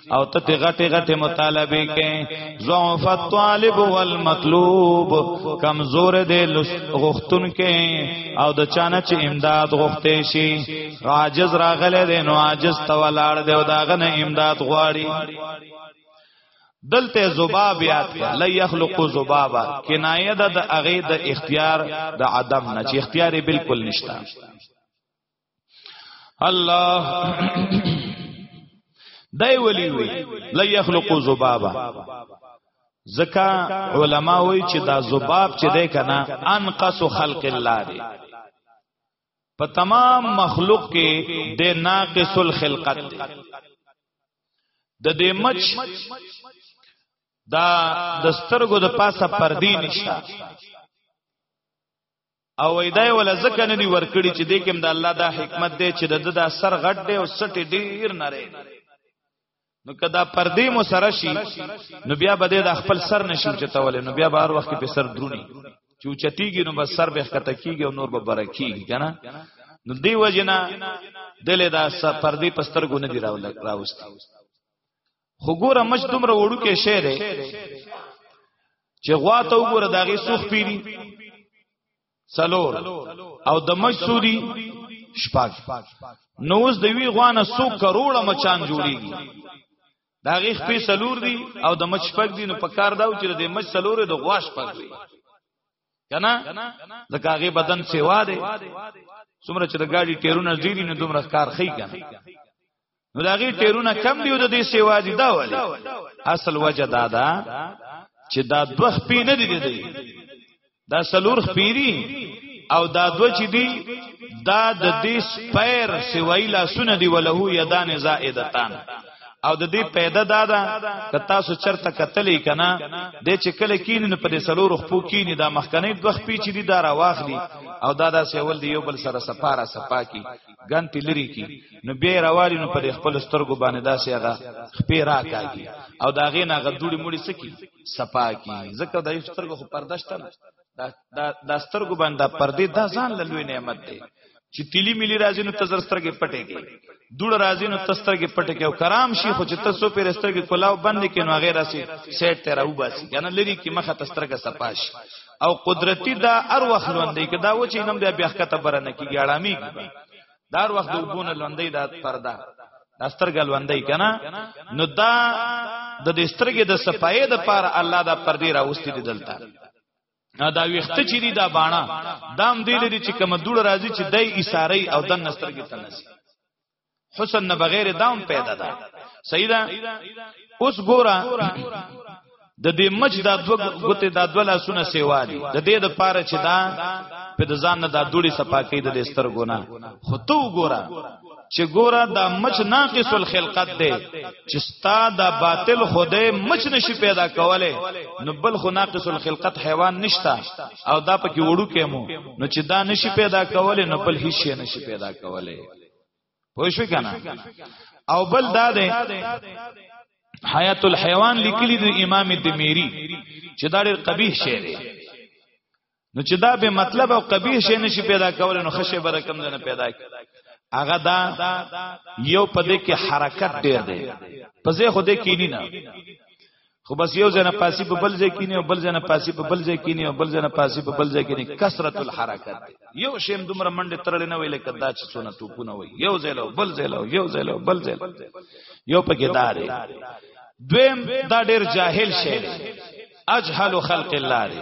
او ته ته غټه غټه مطالبه کې ضعف الطالب والمطلوب کمزور دې غختون کې او د چانه چې امداد غختې شي عاجز راغله دې نو عاجز تولاړ دې او داغه نه امداد غواړي دلته زباب یاد کړه لا یخلق زبابا کنایه د اغه د اختیار د عدم نه چې اختیار بالکل نشته الله دای ولی وی لا یخلق ذبابا زکا علما وی چې دا ذباب چې ده کنه انقص خلق الله دی په تمام مخلوق کې د ناقص الخلقت دی د دې مچ دا د سترګو د پاسه پردی نشته او ایدای ولا زکه نه دی ورکړي چې دې کوم د الله دا حکمت دی چې د دا سر غټ دی او سټ ډیر نری نو کدا پردې مو سره شي نو بیا به د خپل سر نشي چتول نو بیا بهر وخت په سر درونی چې چتیږي نو بس سر به خطه کیږي او نور به برکیږي کنه نو دی وجنا دله دا پردې پستر ګونه دی راوست خو ګوره مچ دومره وړو کې شی دی چې غوا ته وګوره داغي سوخ پیری سلور او د مچ سوري شپږ نو اوس د وی غوانه 100 کروڑه مچان جوړیږي دا غیخ په سلور دی او د مچ شپږ دی نو په کار داو چې د مچ سلور د غوا شپږ دی کنه ځکه هغه بدن سیوا دی څومره چې د ګاډي ټیرونه ډیری نه دومره کار خی کنه نو داغي ټیرونه کم دی او د دې سیوا دی دا ولی اصل وجه دا ده چې دا دوه پی نه دی دی دا سلور خپيري او دا دو چې دی دا د دې سپیر سیوای لاسونه دی ولهو یدان زائدتان او د دې پیدا دا ده که تاسو چرته کتلې کنا د چې کله کینې نه پرې سلور خپو کینې دا مخکنې دوه خپې چې دي دا را واخلي او دا داسې اول دی یو بل سره سپاره سپا کی ګن تلری کی نو به راوالي نو پرې خپل سترګو باندې داسې هغه خپې را کاږي او دا غې نه غدوړي مړي سکی سپا کی ځکه د سترګو خو پردشت نه دا دا د سترګو باندې پردې دا ځان له لوی نعمت دی چې تیلی ملي راځي نو تزر سترګې پټې کې دوړ راځي نو تسترګې پټې کې او کرام شي خو چې تاسو په رسترګې کولاو بند کې نو غیر راسي سیټ ته راو باسي کنه لري کې مخه تسترګه سپاش او قدرتی دا ار وخلوندې کې دا و چې نم بیا بیا ښکته برنه کې ګړامي کې دار وخت د وګونه لوندې د پرده د سترګل لوندې کنه نو دا د دې سترګې د صفایې د پار الله دا پردې راوستي دي دلته دا ویخت چې دی دا باڼه دام دی لري چې کوم دوړ راځي چې دای اشاره او د نسترګې تنسي حسن نه بغیر دام پیدا ده دا. سیدا اوس ګورا د دې مچ دا دو غته دا دولا سونه سیوا دي د دې د پاره چې دا په د ځان نه دا دوړي صفاکې د دستر ګونه خو تو ګورا چې ګورا دا مچ ناقص الخلقت دی چې ستا دا باطل خدای مچ نشي پیدا کوله نو بل خو ناقص الخلقت حیوان نشتا او دا پکې وړو کېمو نو چې دا نشي پیدا کوله نو بل هیڅ نشي پیدا کوله پوه شو کنه او بل دا ده حیات الحیوان لیکلی د امام دمیری چې دا ډېر قبیح شی دی نو چې دا به مطلب او قبیح شی نشي پیدا کول نو خشه برکم نه پیدا کی هغه دا یو پدې کې حرکت ډېر دی پځه خو دې کینی نه خو بس یو ځنه پاسی په بل ځای کینی او بل ځنه پاسی په بل ځای کینی او بل ځنه پاسی په بل ځای کینی کثرت الحرکت یو شیم دومره منډه ترل نه ویل کدا چې څونه ټوپونه وي یو ځای لو بل ځای لو یو ځای لو بل ځای یو پکې دارې دویم دا ډیر جاهل شی اجهل خلق الله دی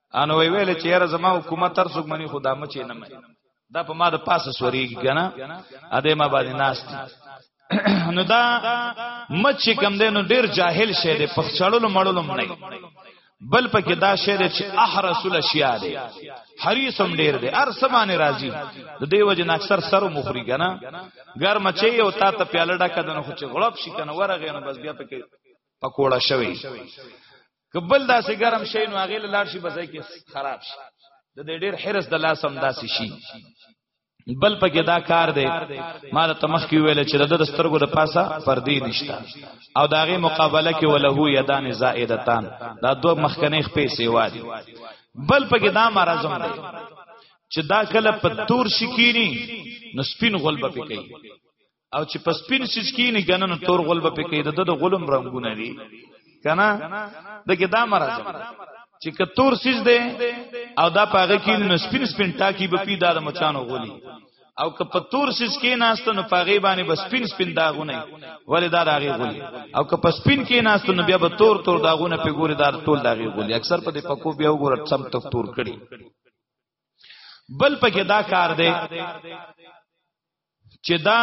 انو وی ویل چې یاره زما حکومت تر څوک منی خدا مچې نه مې دا په ما د پاسه سوريږي کنه ا دې ما باندې ناست نو دا مچ کم دې نو ډیر جاهل شه دې پخچړلو مړلو نه بل پکې دا شی دی چې احرس الاشیاء دی حریص هم ډیر دی هر سمانه راضی د دې وجه نه اکثر سر مخری کنه ګرم چي او تا ته پیاله ډکه دنه خو چې غړپ شي کنه ورغه نو بس بیا پکې پکوړه شوی کبل داسې ګرم شي نو هغه لاړ شي بځای کې خراب شي د دې ډېر حرس د لاس هم داسې شي بل پکې دا کار دی ما د تمخ کې ویل چې د سترګو د پاسه پردې نشته او دا غي مقابله کې ولهو یدان زائدتان دا دوه مخکنې خپې سیوا دي بل پکې دا مرز هم دی چې دا کله په تور شکینی نو سپین غلبه پکې او چې پس پین سیس کینی کنه نو تور غول به پکې د د غولم رنگونه دي کنه دغه دا مرز چې کتور سیس دی او دا پاغه کې نو سپین سپین ټاکی به پی دا د مچانو غولي او که په تور سیس کې ناست نو پاغه باندې بس پین سپین داغونه ولې دا راغي غولي او که په سپین کې ناست نو بیا به تور تور داغونه په ګوري دار ټول داغي غولي اکثر په دې پکو بیا وګور سم تک تور کړي بل پکې دا کار دی چې دا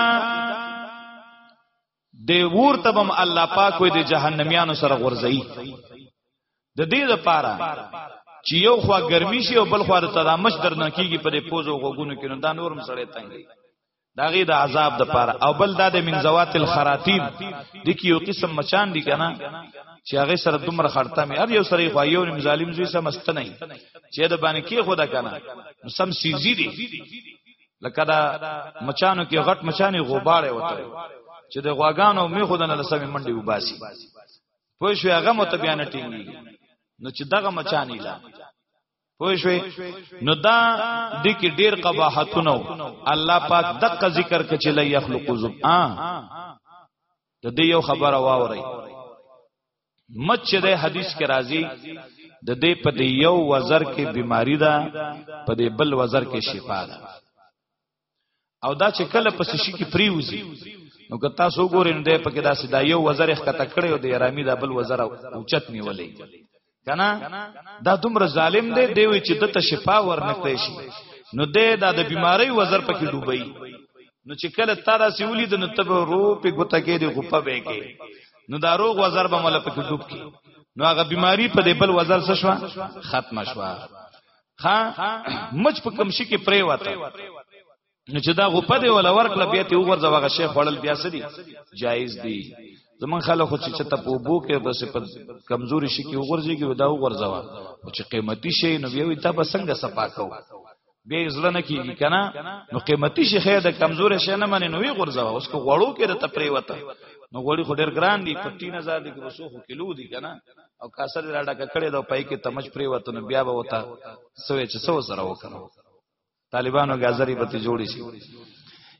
د ور تبم الله پاک وي د جهنميانو سره غورځي د دې لپاره چې یو خوا ګرمي شي او بل خوا د تدامش درنه کیږي په دې پوزو غوګونو کې نو دا نورم سره تنګي دا غي د عذاب د پاره او بل دا د من زوات الخراتیم د کی یو قسم مچان دي کنه چې هغه سره دومره خړتا مې هر یو سره خو یو نیم ظالم زوی سمست نه چې د باندې کې خدا کنه سم سیزی دي لکه دا مچانو کې غټ مچانې غوباړې وته چې د غواګانو می خودنه لسمه منډي وباسي پوه شو هغه مت بیا نه ټینګي نو چې دغه مچانې لا پوه شو نو دا د کې ډیر قباحتونه الله پاک دغه ذکر کچې لې يخلق ذبا د دې یو خبره واوري مچ چې د حدیث کې راځي د دې په دې یو وزر کې بیماری ده په دې بل وزر کې شفا ده او دا چې کله په شي کې پریوزي نو که تاسو وګورئ نو د پکې داسې دا یو وزر ښکته کړی او د یرامي دا بل وزر اوچت نیولې کنه دا دومره ظالم دی دی چې د ته شفا ورنکړې شي نو د دا د بیماری وزر پکې ډوبې نو چې کله تارا سی ولید نو تب رو په ګوته کې دی غپه به کې نو دا روغ وزر به مل پکې ډوب کې نو هغه بیماری په دې بل وزر څه شو ختم شو ها مچ په کمشي کې پرې وته نو چې دا غپه دی ولا ورکړه بیا ته وګرځه هغه شیخ وړل بیا سدي جایز دی زمون خلک خو چې ته په بو کې بس په کمزوري شي کې وګرځي کې دا وګرځوا او چې قیمتي شي نو یو ته بسنګ صفا کو به زړه نه کیږي کنه نو قیمتي شي خیر د کمزور شي نه منې نو وی غورځوا اوس کو غړو کې د تپری وته نو غوړي خو ډیر ګران دي په 3000 دي کې وسو خو کیلو دي کنه او کاسر را ډکه کړي دا پای کې تمج پری وته نو بیا به وته سوې چې سو سره وکړو طالبانو غازری به ته جوړی شي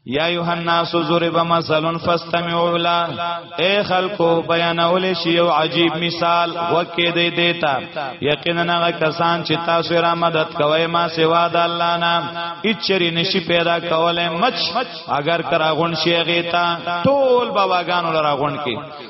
یا ایها الناس ضرب مثلا فاستمعوا له اے خلکو بیانول شی یو عجیب مثال وکې دې دیتا یقینا هغه کسان چې تاسو را مدد کوي ما سوا د الله نه اچری نشي پیدا کولای مچ اگر کرا غون شي غیتا ټول باباګانو را غون کې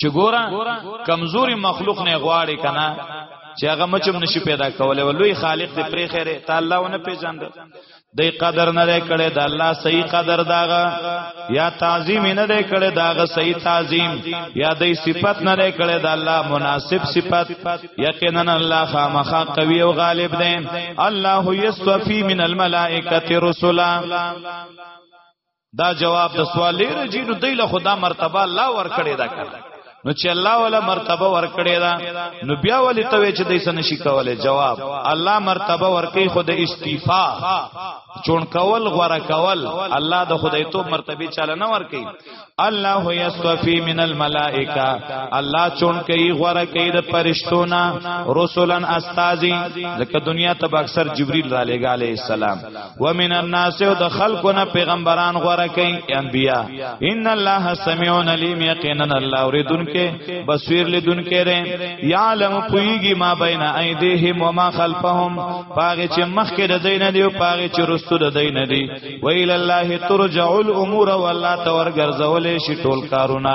چې ګورا کمزوري مخلوق نه غواړي کنه چې هغه مچم نشي پیدا کولای ولوی خالق دې پرې خیره تعالی ونه پیژاند د قدر نه لري کړي د الله صحیح قدر داغه یا تعظیم نه لري کړي داغه صحیح تعظیم یا د صفت نه لري کړي د الله مناسب صفت یقینا الله خامخا قوی او غالب دی الله یستفی من الملائکه رسلا دا جواب د سوال لري چې نو دله خدا مرتبه الله ور کړی دا کړ نو چې الله ولا مرتبه ور کړی دا نو بیا ولې ته چې دای سن شي کوله جواب الله مرتبه ور کوي خود استعفا چون کول غره کول الله د خدای تو مرتبه چاله نه ور کوي الله یستفی من الملائکه الله چون کوي غره کوي د پرشتونه رسولن استازي ځکه دنیا ته اکثر جبرئیل را لګاله السلام ومن الناس او د خلقنا پیغمبران غوړه کوي انبیا ان الله سميع عليم یقینا الله اوریدونکو بصیر لیدونکو دی یعلم پویږي ما بین ایدیهم و ما خلفهم پاګه چې مخکې د دین دی او پاګه چې رستو د دین دی ویل الله ترجع الامور والله تور ګرځولې شي ټول کارونه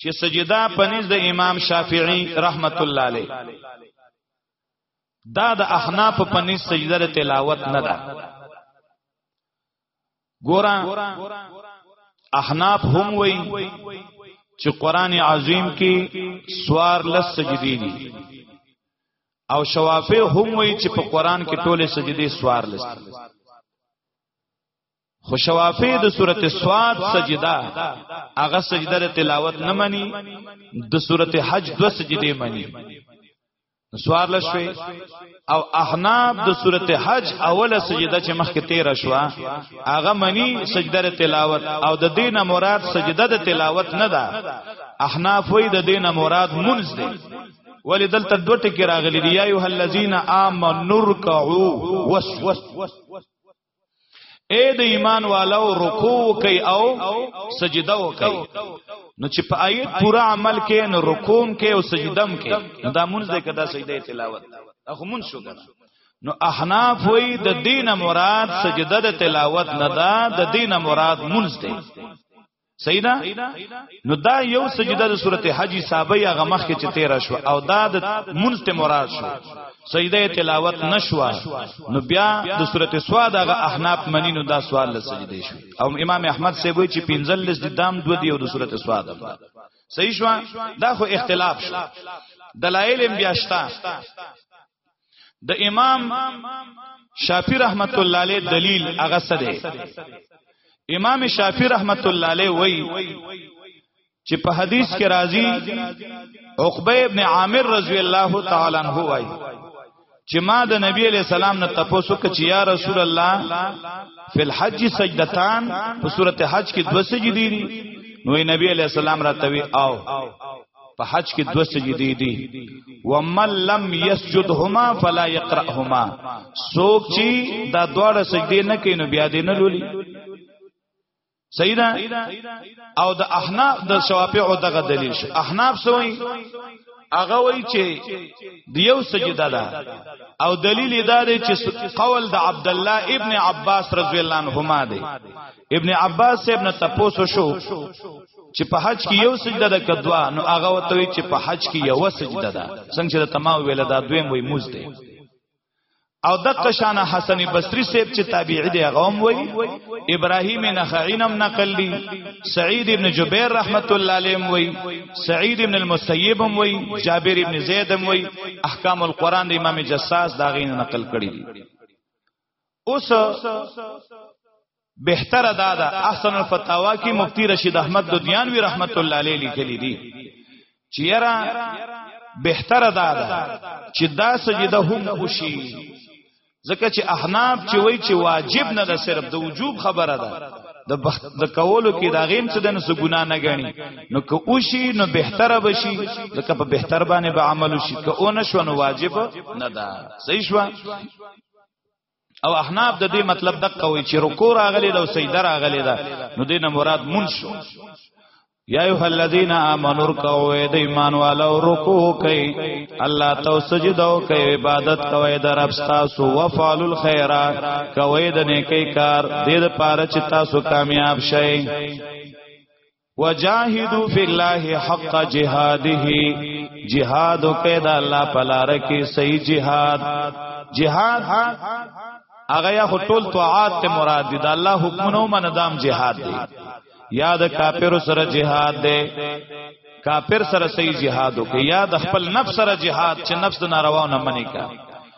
چې سجدا پنځ د امام شافعي رحمت الله علیه دا د احناف پنځ سجده تلاوت نه ده ګورا احناف هم وای چې قران عظیم کې سوار لس سجدي دي او شوافی هم وای چې په قران کې ټوله سجدي سوار لس دي خو شوافی د سورته سواد سجده هغه سجده د تلاوت نه مني د سورته حج دو سجده مني سوار لشوي او احناب د سورته حج اوله سجده چې مخکې 13 شو هغه مني سجده د تلاوت او د دینه مراد سجده د تلاوت نه ده احناف وی د دینه مراد منځ دی ولی دلته دوه ټکی راغلي دی یا ایه الذین آمنوا رکعوا وس اے د ایمان والو رکوع کوي او سجده کوي نو چې په آیت پورا عمل کې نو رکوع کې او سجدم کې نو دا مونږ دې کدا سجده تلاوت اخو مونږ شو کنه نو احناف وی د دین مراد سجده د تلاوت نه ده د دین مراد مونږ دی صحیح ده نو دا یو سجده د سورته حج حسابه یا غمخ کې چې 13 شو او دا د منست مراد شو سجده تلاوت نشوا نو بیا د سورته سواد هغه احناف منی نو دا سوال له سجده شو او امام احمد سی وی چې پنځل لس د دام دو دی او د سورته سواد صحیح شو دا خو اختلاف شو دلایل بیا شتا د امام شافعی رحمت الله علیه دلیل هغه څه دی امام شافعی رحمت الله علیه وای چې په حدیث کې راځي عقبه ابن عامر رضی الله تعالی عنہ وای چې ما د نبی علی سلام نه تپوسو ک چې یا رسول الله فی الحج سجدتان په سورته حج کې دوه سجدي دي نو نبی علی سلام راتوي او په حج کې دوه سجدي دي ومن لم يسجدهما فلا يقرأهما سوک چی دا دواړه سجدي نه کین بیا دې نه لولي صحیح ده او د احناف د شوافع او دغه دلیل شو احناف سوئی هغه وای چې دیو سجده ده او دلیل دا دی چې قول د عبد الله ابن عباس رضی الله عنهما دی ابن عباس صاحب نه تپوسو شو چې په حج کې یو سجده ده کدوا نو هغه وته وی چې په حج کې یو سجده ده څنګه چې تمام ویل دا دویم وی موز ده او د قشان حسن بصری صاحب چې تابعی دی غوم وی ابراهیم نخعینم نقل دی سعید ابن جبیر رحمت الله علیهم وی سعید ابن المسیب هم وی جابر ابن زید هم وی احکام القرآن د امام جساس دا غین نقل کړی دی اوس بهتر ادا ده احسن الفتاوا کې مفتی رشید احمد ددیانوی رحمت الله علیه لیکلی دی چیرې بهتر ادا ده چې دا سجده هم وشي ځکه چې احناف چې وای چې واجب نه ده صرف د وجوب خبره ده د بخت د کولو کې دا غیم څه دنه ګنا نه غني نو که اوشي نو بهتره بشي ځکه په بهتر باندې به عمل وشي که اون شو نو واجب نه ده صحیح شو او احناف د دې مطلب دقه وي چې رکوع راغلی دا او سجده راغلی دا نو دینه مراد مونږ شو یا ایه الذین آمنوا ارکعوا اید ایمان والو رکوع کوي الله تو سجده کوي عبادت کوي در رب تاسو وفعل الخيرات کوي د نیکی کار دې لپاره چې تاسو کامیاب شئ وجاهدوا فی الله حق جهاده جهاد کیدا الله پلار کې صحیح جهاد جهاد هغه یا ټول طاعات ته مراد دي د الله حکمونو منظم جهاد دی یا د کافر سره جهاد دی کافر سره صحیح جهاد وکي یا د خپل نفس سره جهاد چې نفس د نارواو نه منی کا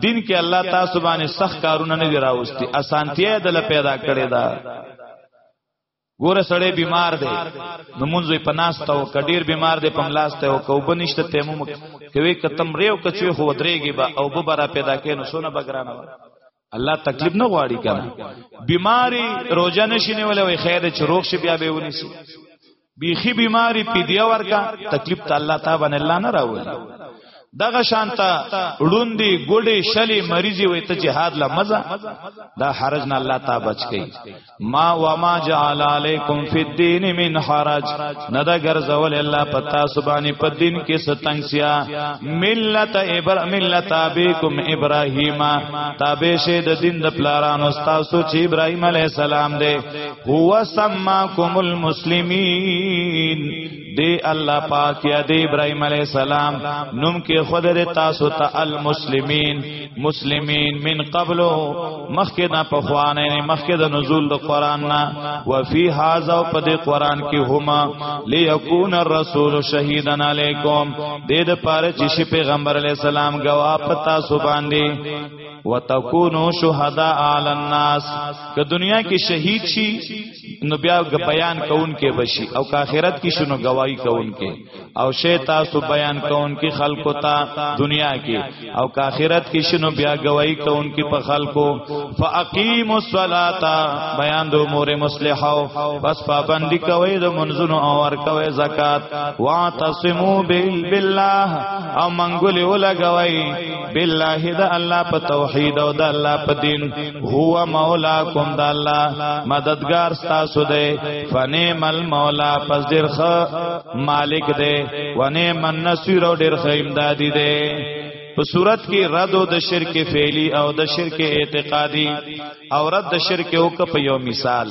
دین کې الله تاسو باندې سخت کارونه نه دی راوستي اسانتیا دل پیدا کړی دا ګوره سړی بیمار دی نو مونږ یې پناسته او کډیر بیمار دی پملاسته او کو بنشته تیمم کوي کتم ریو کچوي خو درېږي با او به برا پیدا کین نو سونه بګرانه الله تکلیف نه غواړي کنه بیماری روزه نشینه ولې خیر چې روغ شي بیا به ونیسي بیخی بیماری پیدیا ورکا تکلیف ته الله تعالی باندې الله نه راوړي دغه شانتا ړوندې ګډې شلې مریضي وي ته جهاد لا مزه دا حرج نه الله تا بچ کی ما وما جعل علیکم فی الدین من حرج نه دا ګرځول الله پتا سبحانه په دین کې ستنګسیا ملت ابر ملت ابیکم ابراهیم تابع شه د دین د پلارانو تاسو چې ابراهیم علی السلام دی هو سماکم المسلمین دی الله پاک یا دی ابراهیم علی السلام نوم کې خدای تاسو ته المسلمین مسلمین من قبل مخکې نه په خوانه نه مخکې د نزول د قران نه و فی هاذا او په دې قران کې هما لیکون الرسول شهیدا علیکم دې د پاره چې پیغمبر علی السلام گواه پتا سو باندې وتكونو شهداء علی الناس که دنیا کې شهید شي نو بیا بیان کون کې بشي او که آخرت کې شنو گواہی کون کې او شی تاسو بیان کون کې خلکو ته دنیا کې او که آخرت کې شنو بیا گواہی کون کې په خلکو فاقیموا الصلاة بیان دو امور مصلحو بس پابندی کوي د منځونو او ور کوي زکات واعتصموا بالله او منګولې ولګوي بالله د الله په توحید او د الله په دین هو مولاکم د الله مددگار تاسو دی فنعم المولا پس ډیر خ مالک دی ونعم النصير او ډیر خ امدادی دی په صورت کې رد او د شرک فعلی او د شرک اعتقادي او رد د شرک او په یو مثال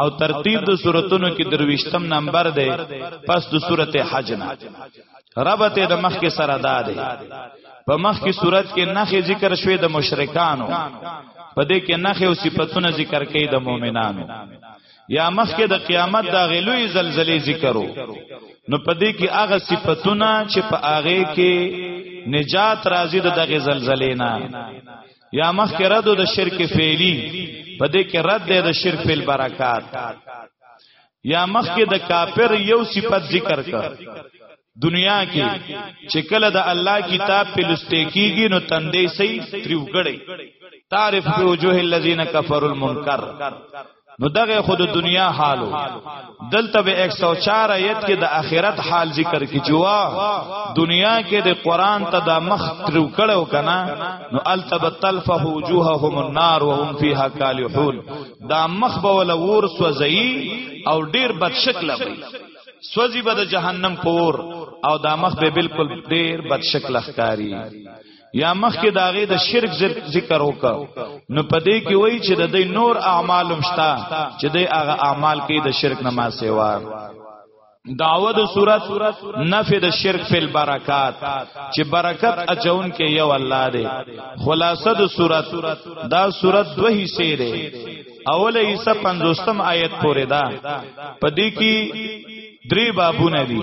او ترتیب د سوراتونو کې درويشتم نمبر دی پس د سورته حج نه ربته د مخ کې سره دا دی په مخ کې صورت کې نخې ذکر شوې د مشرکانو په دې کې نخې او صفاتونه ذکر کړي د مؤمنانو یا مخ کې د قیامت د غلوې زلزلې ذکرو نو په دې کې هغه صفاتونه چې په هغه کې نجات راځي د دغه زلزلې نه یا مخ کې رد د شرک فعلی په دې کې رد دی د شرک فعل برکات یا مخ کې د کافر یو صفت ذکر کړ دنیا کې چې کله د الله کتاب په لسته کېږي نو تندې سي تریو کړي تعرف به وجوه الذين كفروا المنکر نو دغه خود دنیا حالو دلته به 104 ایت کې د آخرت حال ذکر کی جوا دنیا کې د قران ته د مخ ترو کړو کنه نو التب تلفه وجوههم النار وهم فيها کالحون دا مخ به ول ور سوځي او ډیر بد شکل وي سوځي به د جهنم پور او دا مخ به بالکل ډیر بد شکل ښکاری یا مخکې داغه د شرک ذکر وکا نو پدې کې وایي چې د دې نور اعمال مشتا چې د هغه اعمال کې د شرک نه ما سیوا داوه د صورت نفی د شرک فی البرکات چې برکت اچون کې یو الله دی خلاصه د صورت دا صورت دوه حصے دی اوله حصہ 50م آیت پورې دا پدې کې درې بابونه دي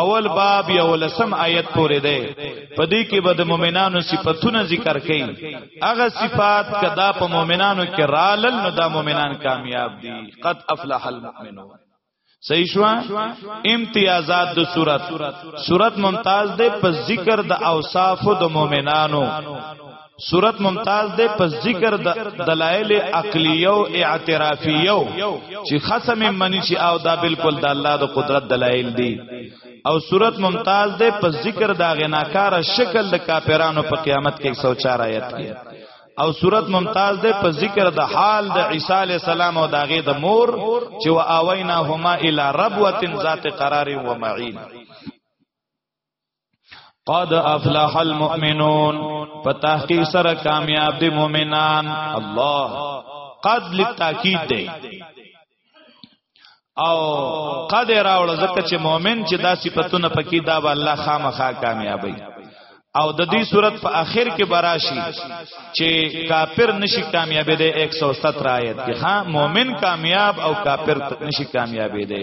اول باب یو لسم آیت پورې ده په دې کې به د مؤمنانو صفاتونه ذکر کړي هغه صفات کدا په مؤمنانو کې رالل نو دا مؤمنان کامیاب دي قد افلح المؤمنون صحیح شو امتیازات د صورت صورت ممتاز ده په ذکر د اوصاف د مؤمنانو صورت ممتاز ده په ذکر د دلایل عقلیه او اعترافیه چې خصم منی شي او دا بالکل د الله د قدرت دلایل دي او صورت ممتاز ده په ذکر د غناکار شکل د کافرانو په قیامت کې 104 آیت کې او صورت ممتاز ده په ذکر د حال د عیسی علی السلام او داغه د مور چې واوینا هما الی ربوتن ذات قرار و معین قد افلح المؤمنون په تحقیق سره کامیاب دي مؤمنان الله قد للتاکید دی او قد راول زکه چې مؤمن چې دا صفاتونه پکې دا به الله خامخا کامیابی او د دې صورت په آخر کې براشي چې کافر نشي کامیابې ده 117 آیت کې ها مؤمن کامیاب او کافر نشي کامیابې ده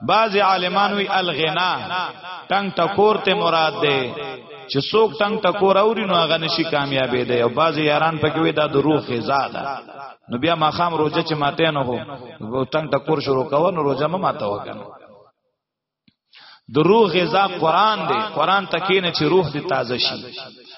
بعض عالمان وی الغنا ټنګ ټکور ته مراد ده چې څوک ټنګ ټکور اوري نو هغه نشي کامیابې ده او بعض یاران پکې وی دا د روح غذا ده نو بیا ما خام روزه چې ماته نه هو ټنګ ټکور شروع کاوه نو روزه ما ماته وکنه د روح غذا قران دی قران تکینه چې روح دې تازه شي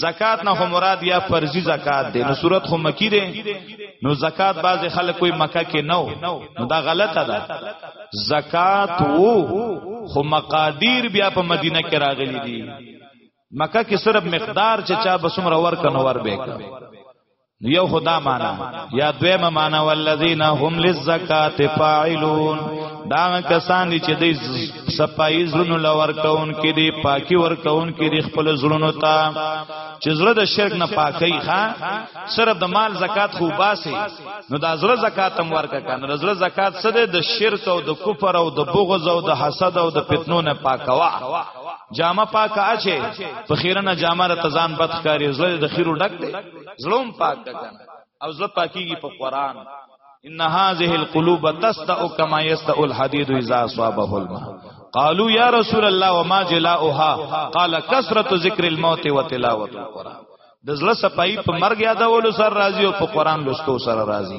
زکات نه خو مراد یا فرضی زکات دی نو صورت خو مکی دی نو زکات بعضی خلک کوئی مکه کې نو نو دا غلطه ده زکات وو خو مقادیر بیا په مدینه کې راغلي دي مکه کې صرف مقدار چې چا بسمره ور کنه ور به نو یو خدا معنا یا دویمه معنا والذین هم للزکات فاعلون دا کسان دي چې د صفای زړونو لور کون کې دي پاکي ور کون کې دي خپل زړونو ته چې زړه د شرک نه پاکي ښا صرف د مال زکات خو باسي نو د زړه زکات هم ورکه کنه د زړه زکات څه ده د شرک او د کفر او د بغض او د حسد او د فتنو نه پاکوا جامه پاکه اچي په خیرنه جامه رتزان بدخکاری زړه د خیرو ډک دی زړوم پاک کړه او زړه پاکیږي په قران ان هذه القلوب تستع كما يستع الحديد اذا اصابه الماء قالوا يا رسول الله وما جلاؤها قال كثرة ذكر الموت وتلاوة القرآن د زړه صفائی په مرګ یادولو سره راضی او په قران لوستو سره راضی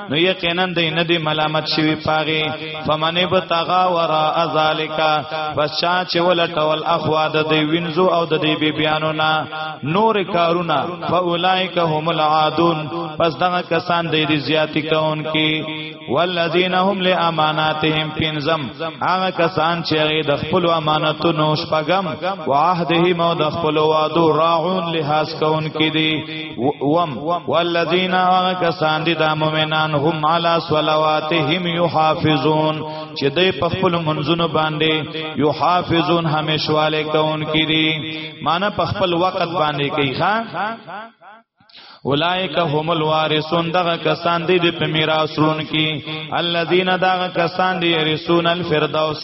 نو یقینا دې نه دې ملامت شوی پاغي فمن بتغا ورا ذالک پس چا چې ولټول اخوا د دې وینزو او د دې بی بیانو نا نور کارونه فاولائک هم العادون پس دغه کسان دې دې زیاتی کون کی والذین هم لاماناتهم پنزم هغه کسان چې د خپل امانتونو شپغم وعهدهم او د خپل وعدو راعون لحاظ کون کی دي وم والذین کسان دي د مؤمنان هم علی صلواتهم یحافظون چې دوی په خپل منځونو باندې یحافظون همیشواله کون کړي معنی په خپل وخت باندې کوي ښا اولائک هم الوارثون دغه کسان دي په میراث رون کې الذين دا کسان دي رسون الفردوس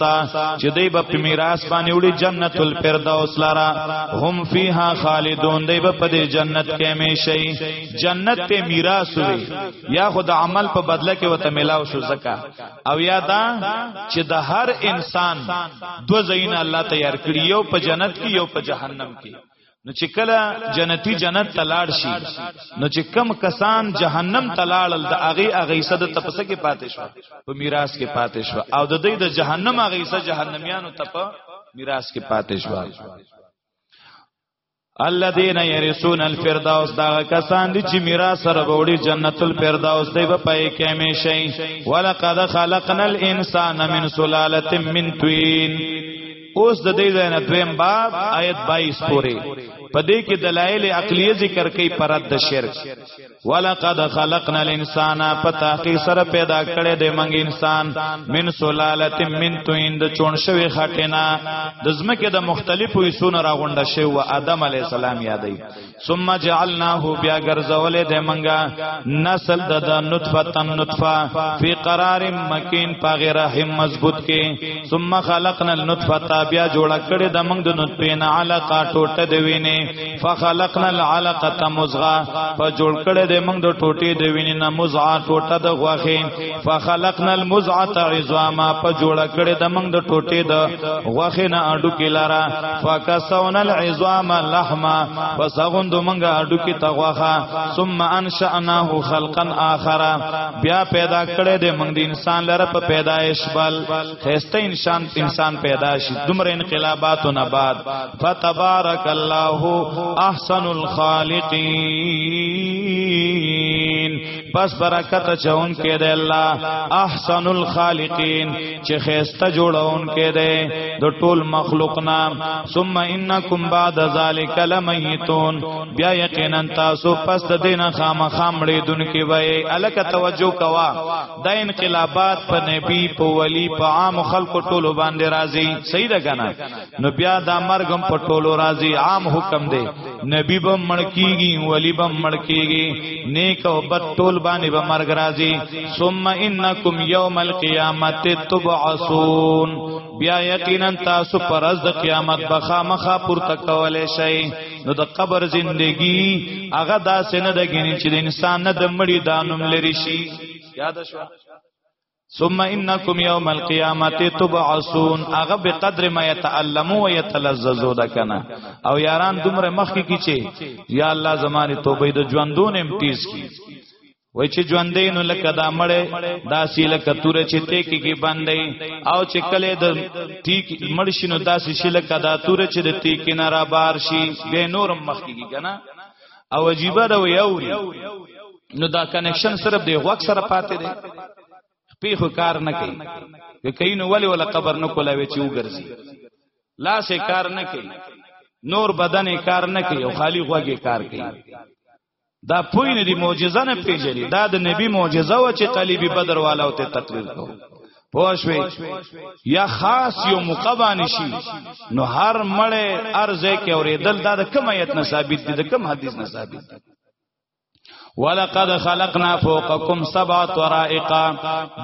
چې دوی په میراث باندې وړي جنت الفردوس لرا هم فيها خالدون دوی په دې جنت کې همیشئ جنت ته میراث وي یا خود عمل په بدله کې وته ملاو شو زکا او یا دا چې د هر انسان دو زین الله تیار کړی یو په جنت کې یو په جهنم کې نو چې کله جنتی جنت تلاړ شي نو چې کم کسان جهنم تلاړل د اغه اغه صد تپسه کې پاتې شو په میراث کې پاتې شو او د دې د جهنم اغه صد جهنميانو تپ میراث کې پاتې شو الذين يرثون الفردوس دا کسان دي چې میراث سره وړي جنت الفردوس دی په پای کې همیشئ ولقد خلقنا الانسان من سلاله من طين اوس د دې ځای نه دویم باب آیت 22 پورې په دې کې دلایل عقلیه ذکر کوي پرد د شرک ولقد خلقنا الانسان پتاقی سره پیدا کړې د منګ انسان من سلالت من توین د چون شوی خټینا د زمکه د مختلفو حصو نه راغونډه شوی و ادم علی السلام یادې ثم جعلناه بیا ګرځولې د منګه نسل د د نطفه تن نطفه فی قرار مکین په غیر رحم مضبوط کې ثم خلقنا النطفه بیا جوړ کړې د منګ د نطفه نه علقه ټوټه د وینې فخلقنا العلقه مزغه په جوړ کړې د منګ د ټوټې د وینې نه مزعه ټوټه د غوخه فخلقنا المزعه عظاما په جوړه کړې د موږ د ټوټې د غوخه نه اډو کې لارا فکسونا العظام لحما فسغوند موږ اډو کې تغوخه ثم انشأناه خلقا اخر بیا پیدا کړې د موږ د انسان لره په پیدایش بل خسته انسان انسان پیدا شي دومره انقلابات نه بعد فتبارک الله احسن الخالقین پس برکت چون کې دی الله احسن الخالقین چې خيسته جوړون کې دی د ټول مخلوق نام ثم انکم بعد ذلک لمیتون بیا یقینا تاسو پس د دین خامخا مړې دن کې وای الک توجه کوا د انقلابات په نبی په ولی په عام خلکو ټولو باندې راځي صحیح ده کنه نو بیا دا مرګم په ټولو راځي عام حکم دی نبی بم مړکیږي ولی بم مړکیږي نیک او بد ټول باندې به مرګ راځي ثم انکم یوم القیامت تبعثون بیا یقینا تاسو پر از د قیامت بخا مخا پورته کولای شئ نو د قبر زندگی هغه داسې نه دګینی چې د انسان نه د مړی دانوم لري شي یاد شو ثم انکم یوم القیامت تبعثون هغه به قدر ما یتعلمو و یتلذذو دا کنه او یاران دومره مخ کی چی یا الله زمانه توبه د ژوندون ام تیز کی وای چې ژوندې نو لکه دا مړې داسې لکه تور چې تېکي کې باندې او چې کله د تیک مړ شینو داسې شي لکه دا تور چې د تېکي نه را بار شي به نورم مخ کیږي کنه او عجیب دا وی اوري نو دا کنکشن صرف دی غوږ سره پاتې دی پیخو کار نه کوي که کین ولی ولا قبر نه کولا وی چې وګرځي لاس کار نه کوي نور بدن کار نه کوي او خالی غوږی کار کوي دا پوی نه دی معجزه نه پیژني دا د نبی معجزه و چې قلیبی بدر والا او ته تقریر کو پوښوي یا خاص یو مقبان شي نو هر مړې ارزه کې اورېدل دا د کوم آیت نه ثابت دي د کوم حدیث نه ثابت دي ولقد خلقنا فوقكم سبع طرائق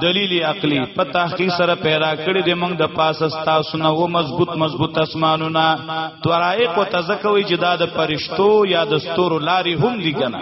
دلیل عقلی په تحقیق سره پیدا کړی د موږ د پاسه تاسو نه و مضبوط مضبوط اسمانونه طرائق او تزکوي چې دا د پرشتو یا د ستورو لاري هم لګنه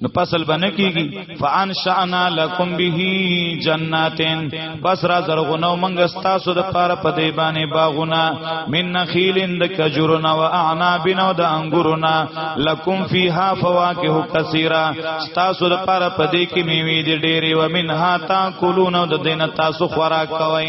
نو فصل بنه کیږي فانشانا لکم به جناتین پس را زرغونو منګ تاسو د پاره په دی باندې باغونه من نخیلن د کجورنا و اعنابن و د انګورنا لکم فیها فواکه کثیره تاسو د پاره په دی کې میوې دي ډېری و منها تاکلون د دین تاسو خوراک کوئ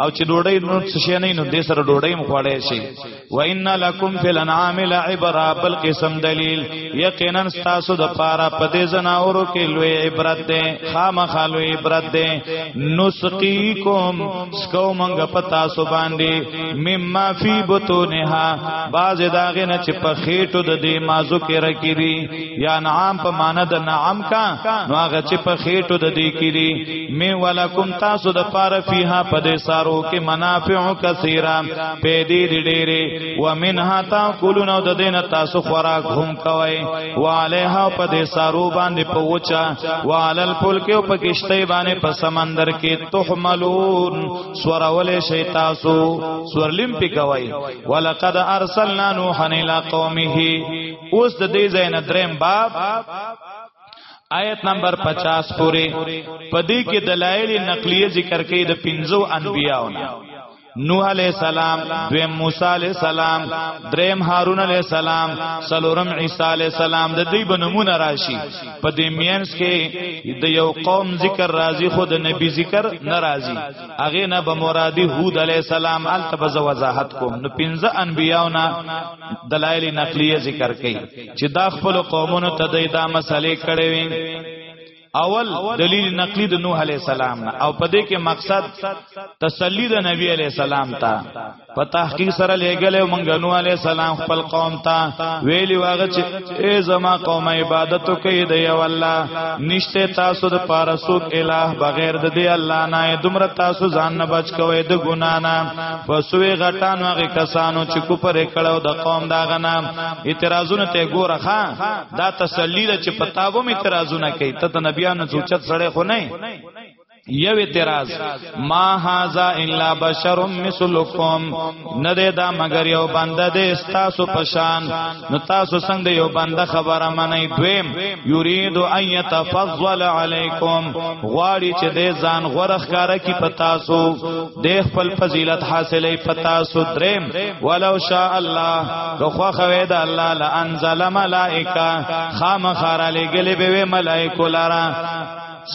او چې ډوډۍ نو څه شي نه نو دې سره ډوډۍ مخوړې شي و ان لکم فی الانعام لعبرا بل قسم دلیل یقینا تاسو د پاره په دې زناورو کې لوی عبرت ده خامخا لوی عبرت ده نسقیکم سکو منګ پتا سو باندې مما فی بطونها باز داغه نه چې په خېټو د دې مازو کې رکې دي یا نعام په معنا د نعام کا نو هغه چې په خېټو د دې کې دي می ولکم تاسو د پار فیها په دې سارو کې منافع کثیره په دې ډېرې و منها تاکلون او د دین تاسو خوراک هم کوي و علیها په دې سارو باندې پوچا و علل پل کې او په کشته باندې په سمندر کې تحملون سورول شي تاسو سورلم پی کوي ولقد ارسلنا نوحا الى قومه اوس د دې ځای نه دریم باب آیت نمبر 50 پورې پدې کې دلایل نقلیه ذکر کړي د پنځو انبیاونه نوح علیہ السلام دویم موسی علیہ السلام دریم هارون علیہ السلام سلورم عیسی علیہ السلام د دې بنمونه راشي په دې مینس کې د یو قوم ذکر راضی خو د نبی ذکر ناراضی اغه نه به مرادی هود علیہ السلام التبز وضاحت کوم نو پنځه انبیاونه دلایل نقلیه ذکر کړي چې دا خپل قومونو ته د دا مسلې کړې وي اول دلیل نقلی د نوح علی السلام نه او په دې کې مقصد تسلی د نبی علی السلام ته په تحقیق سره لېګل او مونږ نوح علی السلام خپل قوم ته ویلی واغ چې ای زما قوم عبادت کوي د یو الله نشته تاسو د پارسوک الہ بغیر د دی الله نه دومره تاسو ځان نه بچ کوئ د ګنا نه فسوی غټانو هغه کسانو چې کوپر کړهو د قوم دا غنا اعتراضونه ته ګوره ښا دا تسلی ده چې پتاوم اعتراضونه کوي ته د نبیانو زوچت سره خو نه یو اعتراض ما هاذا الا بشر مثلکم نه ده دا مگر یو بنده ده تاسو پشان نو تاسو څنګه یو بنده خبره منئ دویم یرید ان یتفضل علیکم غواړي چې ده ځان غورخ کاره کی پتاسو د خپل فضیلت حاصلې پتا سودریم ولو شاء الله کو خو خوي د الله لانزل ملائکه خامخار لګلې به ملائکه لرا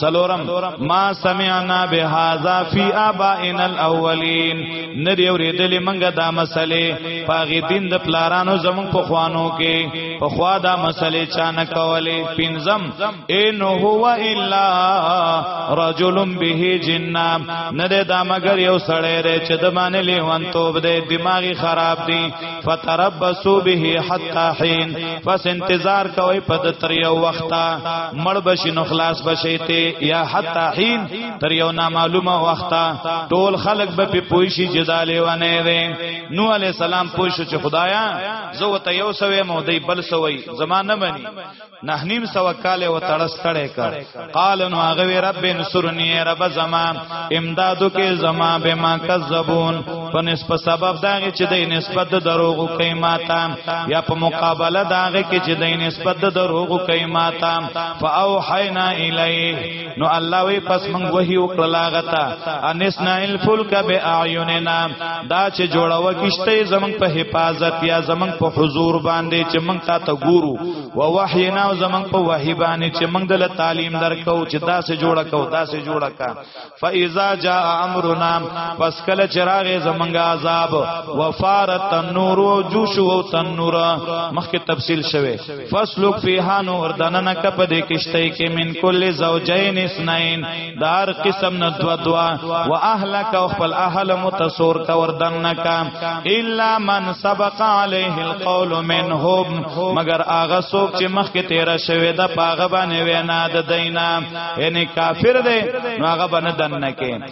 سلورم ما سمعنا بهذا فی آبائنا الاولین ندی اوریدلې منګه دا مسلې پاغي دین د پلارانو زمون په خوانو کې په خوا دا مسلې چا نه کولې پنځم ان هو الا رجل به جننا نه ده دا مگر یو سړی دی چې د باندې لیوان توب دی دماغي خراب دی فتربصوا به حتا حين پس انتظار کوي په د تر یو وخته مړ بشي نو خلاص بشي ته یا حتا حين تر یو نامعلومه وخته ټول خلق به په پوي شي جدالې ونه وي نو علي سلام پوښتنه چې خدایا زه وته یو سوې مو دی بل سوې زمانه منی نه نیم سو کاله و تړستړې کړ قال نو هغه وی رب انصرنی رب زما امدادو کې زما به ما کذبون په نسبت سبب داږي چې د نسبت د دروغو کوي ماته یا په مقابله داږي کې چې د نسبت د دروغو کوي ماته فاوحینا الیه نو الله وی پس مونږ وحی وکړلا غتا انسنا الفلک باعیننا دا چې جوړو کیشته زمنګ په حفاظت یا زمنګ په حضور باندې چې مونږ تا ته ګورو و وحینا زمنګ په وحی باندې چې مونږ دل تعلیم درکو چې دا سه جوړه کو دا سه جوړه کا فاذا جاء امرنا پس کله چراغ زمنګ عذاب وفارت النور جوش و تنور مخکې تفصیل شوه فسلک فیها نور دننه کپ دې کشته کې من کل زوجین اسنین دار قسم نه دوا دوا و اهلک او خپل اهل متصور کا ور دننه کا الا من سبق علیه القول منهم مگر اغه سوک چې مخکې تیر شوی د پاغه باندې وینا د دینا یعنی کافر دی نو هغه باندې دننه کې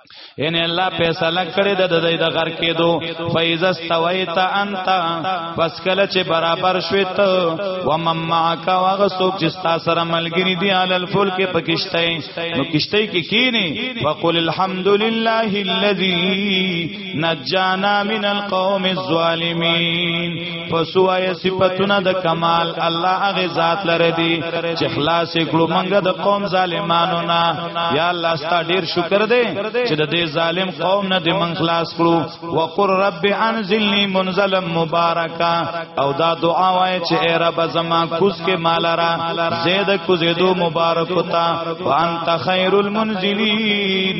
ان الله فیصله کړی د دې د غر کېدو فیز استویت انت پس کله چې برابر شوی ته و مم معک واغ سوک چې ستا سره ملګری دی عل الفلک پکشته نو کشته کې کینی وقل الحمدلله الذی نجانا من القوم الظالمین پسوای صفاتونه د کمال الله هغه ذات لره دی چې خلاص کړو منګه د قوم ظالمانو نه یا الله ستا ډیر شکر دی چې د دې ظالم قوم نه دې من خلاص کړو وقر رب انزلنی منزلا مبارکا او دا دعا وای چې اے رب زما کوز کې مال را زید کوزیدو مبارک تا وانت خیر المنزلین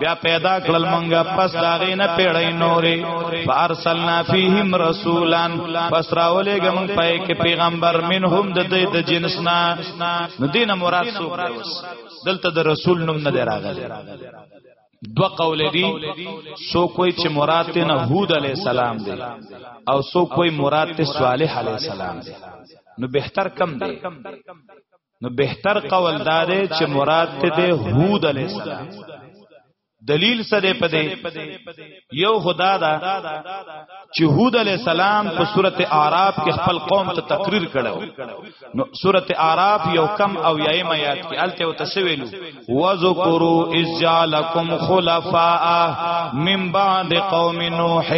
بیا پیدا کړل منګه پس داغې نه پیړې نورې فارسلنا فیهم رسولان پس راولې ګم پې کې پیغمبر منهم د دې د جنسنا نو دینه مراد سو دلته د رسول نوم نه راغلی دو قول دی سو کوئی چې مراد ته نه هود علی السلام دی او سو کوئی مراد ته صالح علی السلام دی نو بهتر کم دی نو بهتر قول دار چې مراد ته ده هود علی السلام دلیل سره پدې یو خدا دا چې هود علی السلام په سورته اعراف کې خپل قوم ته تقریر کړو نو سورته اعراف یو کم او یایم آیات کې الته او تسویلو وذکروا اذ جعلکم خلفاء من بعد قوم نوح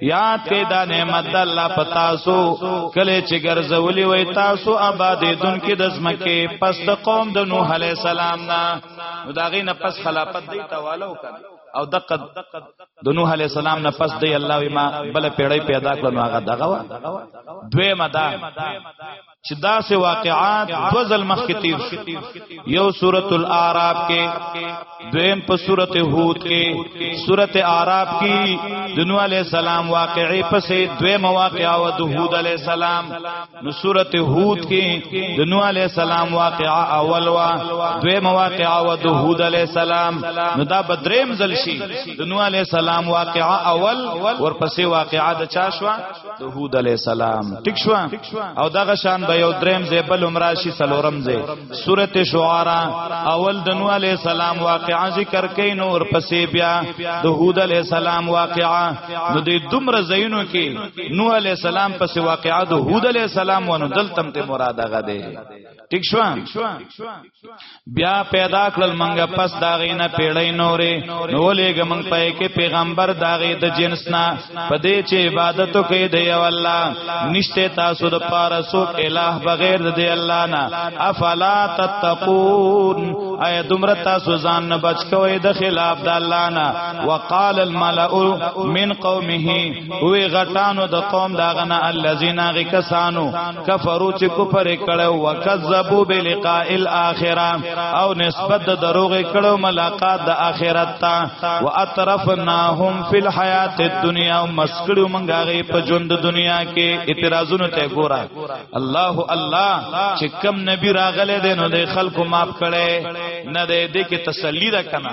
یاد کې دا نعمت الله پتا سو کله چې ګرځولې وای تاسو آبادې دن کې د زمکه پس د قوم د نوح علی السلام نه داغې نه پس خلافت دی تواله وکړ او دقد د نوح علی السلام نه پس دی الله ما بل پیړی پیدا کړو هغه دغه وا دوی مدا چې دا سه واقعات دوزل مخ کې تیر شو یو سورۃ الاعراف کې دویم په سورۃ هود کې سورۃ اعراف کې د نوح علی السلام واقعې پسې دویم واقعا او د هود علی السلام نو سورۃ هود کې د نوح علی السلام واقعا اول وا دویم واقعا او د هود علی السلام نو دا بدریم زل شي د نوح علی السلام واقعا اول ورپسې واقعا د چا شو د هود علی السلام ټیک شو او دغه شان به یو دریم زیبل عمراشی سلورم زی سورته شعرا اول د نوح علی السلام واقعا ذکر کین نور پسې بیا د هود علی السلام واقعا نو د دومره زینو کې نوح علی السلام پسې واقعا د هود علی السلام ونو دلتم ته مراد غده ټیک شو بیا پیدا کړل منګه پس داغې نه پیړې نورې نو لېګ من پې کې پیغمبر داغې د جنس نه پدې چې عبادت کوي دی الله نشته تاسو د پاره سوک الہ بغیر د الله نه افلا تتقون اي دمر تاسو ځان نه بچ کوي د خلاف د الله نه وقال الملأ من قومه وی غټانو د قوم داغنا الذين غکسانو کفرو چې کفر کړو وکذبوا بلقاء الاخره او نسبت د دروغ کړو ملاقات د اخرت ته واطرفناهم فی الحیات الدنیا مسکړو منګه غي په ژوند دنیا کې اعتراضونه ته ګورا الله الله چې کم نبی راغله دینو د خلکو ماف کړي نه دې کې تسلی را کنه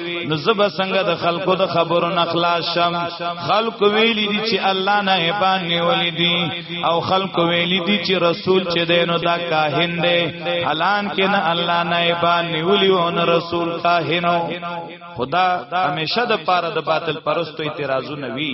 نو زب څنګه د خلکو د خبرو نخلاص شم خلق ویلی دي چې الله نه هبان نیولې دي او خلق ویلی دي چې رسول چې دینو دا کاهن دی حالان کې نه الله نه هبان نیولې او نه رسول کاهنو خدا همیشه د پاره د باطل پرستو اعتراضونه وی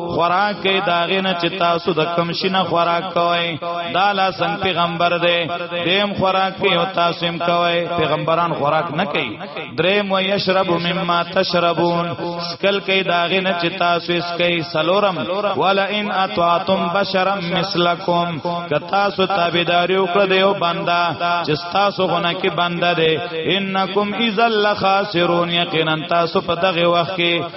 خوراک کې داغه نه چې تاسو د کم شینه خوراک کوئ دا لا سن پیغمبر دی دیم خوراک کې او تاسو هم کوئ پیغمبران خوراک نه کوي دریم و یشرب مما تشربون سکل کې داغه نه چې تاسو اس کوي سلورم ولا ان اطعتم بشرا مثلکم که تاسو تابعداري وکړه دیو بندا چې تاسو غونه کې بندا دی انکم اذا لخاسرون یقینا تاسو په دغه وخت کې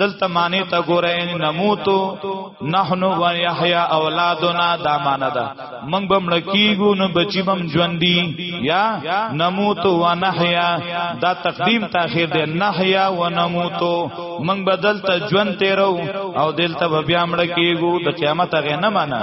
دلته معنی ته ګورئ نموتو نحنو و یحیا اولادنا دا معنی ده موږ به مړ کیږو نو بچی بم ژوندۍ یا نموتو و نحیا دا تقدیم تاخیر ده نحیا و نموتو موږ به دلته ژوند تیرو او دلته به بیا مړ کیږو د قیامت هغه نه معنی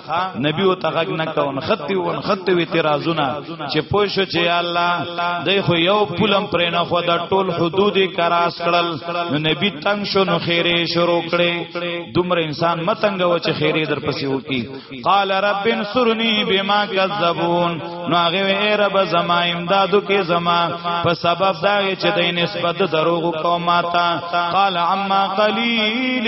نبی او تغګ نه کون خطي ون خطي وی ترازونه چې پوه شو چې یا الله دای خو یو پولم پر نه خو د ټول حدود کراس کړل نو نبی تنگ شو نو خیره شروع کړي دومره انسان متنګ و چې خیره در پسې وکی قال رب انصرنی بما کذبون نو هغه ای رب زما امدادو کې زما په سبب دا چې د نسبت دروغ کومه تا قال عما قليل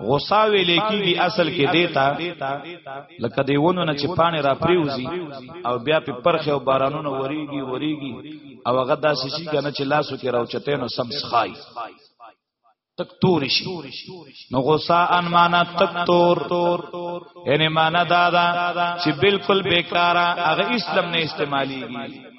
غصا ویلې کیږي اصل کې دیتا لکه دیونو نه چې پانی را پریوزي او بیا په پرخه او بارانونو وریږي وریږي او هغه داسې شي کنه چې لاسو کې راوچته نو سم سخای تک تور شي نو غصا ان معنا تک تور یعنی معنا دا دا چې بالکل بیکارا هغه اسلام نه استعماليږي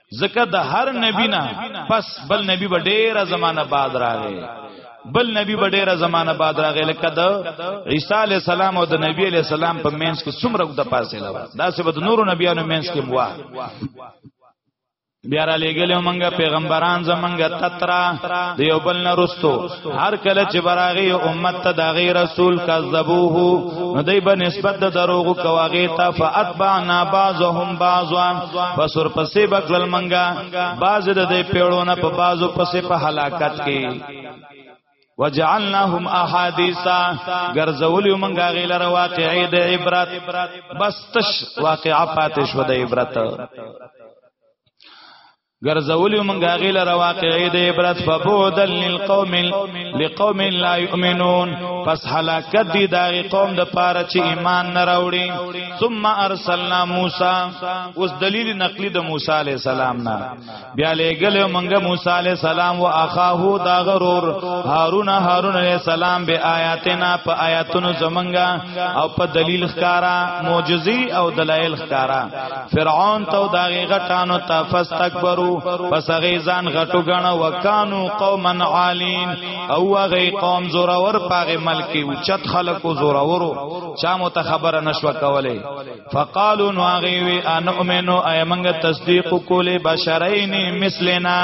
زکه د هر نبی نه پس بل نبی به ډیره زمانہ بعد راغی بل نبی به ډیره زمانہ بعد راغی لکه د عیسی علی السلام او د نبی علی السلام په مینس کې څومره د فاصله و دا سه به د نورو نبیانو مینس کې موا بیا را لېګلې مونږه پیغمبران زمونږه تترا د یو بل نه رستو هر کله چې براغي امت ته دا غي رسول کذبوه نو دای په نسبت د دروغ کواغه تا فاتبعنا بعضهم بعضا فسر پسې بکل منګه بعض د دې پیړونه په بعضو پسې په هلاکت کې وجعلناهم احادیثا غرزولی منګه غیلر واقعې د عبرت بس تش واقعا پاتې شو د عبرت ګرځولی مونږ غیل رواقعې د عبرت فبودل للقوم لقوم لا یؤمنون پس هلاکت دی دا قوم د پاره چې ایمان نه راوړي ثم ارسلنا موسی اوس دلیل نقلی د موسی علی السلام نه بیا لګل مونږ موسی علی السلام او اخاه دا غرور هارون هارون علی السلام به آیاتنا په آیاتونو زمونږه او په دلیل ښکارا معجزي او دلایل ښکارا فرعون تو داغه غټانو ته فاستكبروا پس هغه ځان غټو غنه وکانو قوما عالین او هغه قوم زورور پاغه ملکی او چت خلقو زورورو چا مت خبره نشو کوله فقالوا نو هغه وی ان امنو ایمنګ تصدیق کوله بشرین مثلنا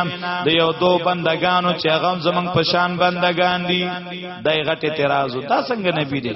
د یو دو بندگانو چې هغه زمنګ پشان بندگان دي دای غټه اعتراض دا څنګه نبی دی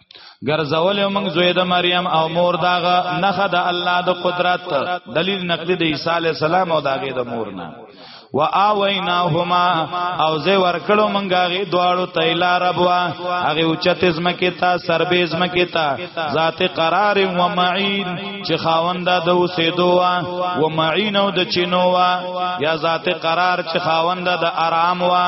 ګرځول موږ زوی د مریم او مور داغه نخه د الله د قدرت دلیل نقلی د عیسی علی السلام او داغه د مور نه و آویناهما او زه ورکړو مونږه غي دواړو تیلا ربوا هغه اوچت زمکه تا سربې زمکه تا ذات قرار و معین چې خاوندا د اوسېدو وا و معین او د چینو وا یا ذات قرار چې خاوندا د آرام وا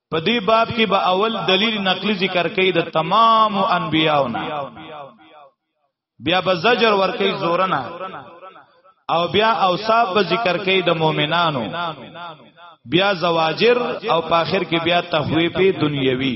په دې باب کې به اول دلیل نقلی ذکر کړي د تمام انبیاونه بیا به زجر ور کوي زورنا او بیا اوصاف به ذکر کړي د مؤمنانو بیا زواجر او په اخر کې بیا تخویف دنیوي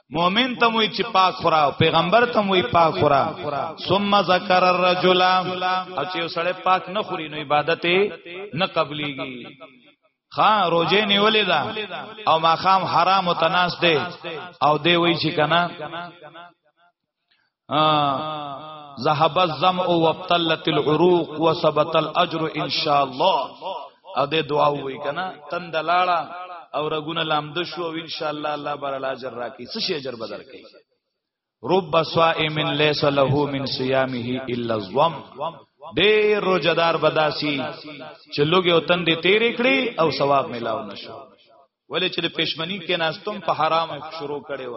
مؤمن ته وای چې پاک خورا پیغمبر ته وای پاک خورا ثم ذکر الرجل او چې سړی پاک نه خوري نو عبادت نه قبليږي خان روزه نیولې ده او ماخام حرام او تناس ده او دی وای چې کنه ذهب الظمأ وابتلت العروق وثبت الاجر ان شاء الله ا دې دعا وې کنه تند لاړه او رګونه لامد شو او ان شاء الله الله بر الاجر راکې څه شي اجر بدل کړي رب صائم ليس له من صيامه الا الظم ډېر روزدار بداسي چې لوګي او تندې تیرې کړې او ثواب ملاو نشو ولې چې د پښمنی کې ناستم په حرام شروع کړي و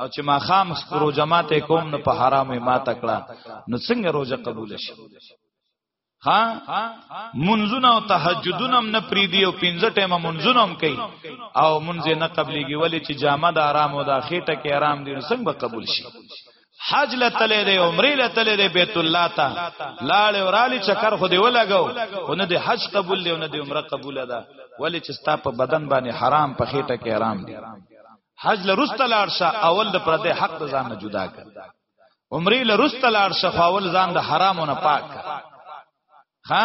او چې ما خام سپرو جماعت کوم نو په حرام ما تکړه نو څنګه روزه قبول شي ها منځونه او تهجدونه هم نه پریدي او پنځه ټیمه منځونه هم کوي او منځ نه قبليږي ولې چې جامه د آرام او د خېټه کې آرام دي څنګه به قبول شي حج لتلې دې عمرې لتلې دې بیت الله ته لاړ ورالی چکر خو دې ولګاو ونه دې حج قبول دې ونه دې عمره قبول ده ولی چې ستا په بدن باندې حرام په خېټه کې حرام دي حج لرست لاړ شه اول د پردې حق د ځان نه جدا کړ عمرې لرست لاړ شه اول ځان د حرامو نه پاک کړ ها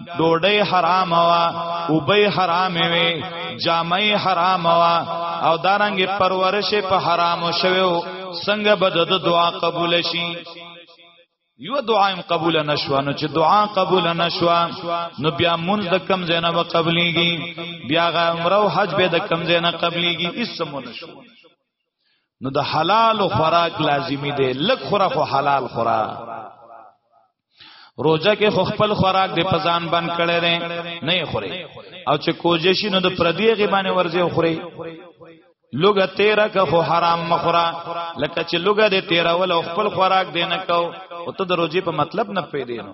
ډوډۍ حرام وا او به حرام وي جامې حرام وا او دارنګ پرورش په حرامو شوو څنګه به د دعا قبول شي یو دعا هم قبول نشو نو چې دعا قبول نشو نو بیا مونږ د کم زینه و قبليږي بیا غ عمره او حج به د کم زینه قبليږي اسمو نشو نو د حلال خوراک لازمی دی لک خورا خو حلال خورا روزه کې خو خپل خوراک د پزان بند کړي دي نه خوري او چې کوجشي نو د پردي غیبانه ورځي خوري لوګه تیرا که خو حرام مخورا لکه چې لوګه دې تیرا ول خپل خوراک دینه کو او ته د روزي په مطلب نه پیدې نو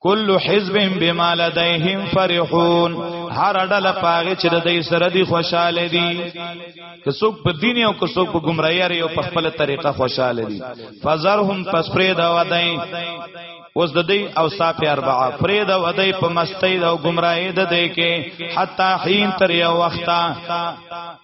کل حزب بما لديهم فرحون هر ډله پاغه چې د دې سره دی خوشاله دي که څوک په دین او که څوک په گمراهی لري او په خپل طریقه خوشاله دي فزرهم پس پرې دا ودای اوس د دې او صاف اربعه پرې دا ودای په مستی او گمراهی د دې کې حتا حین تر یو وخته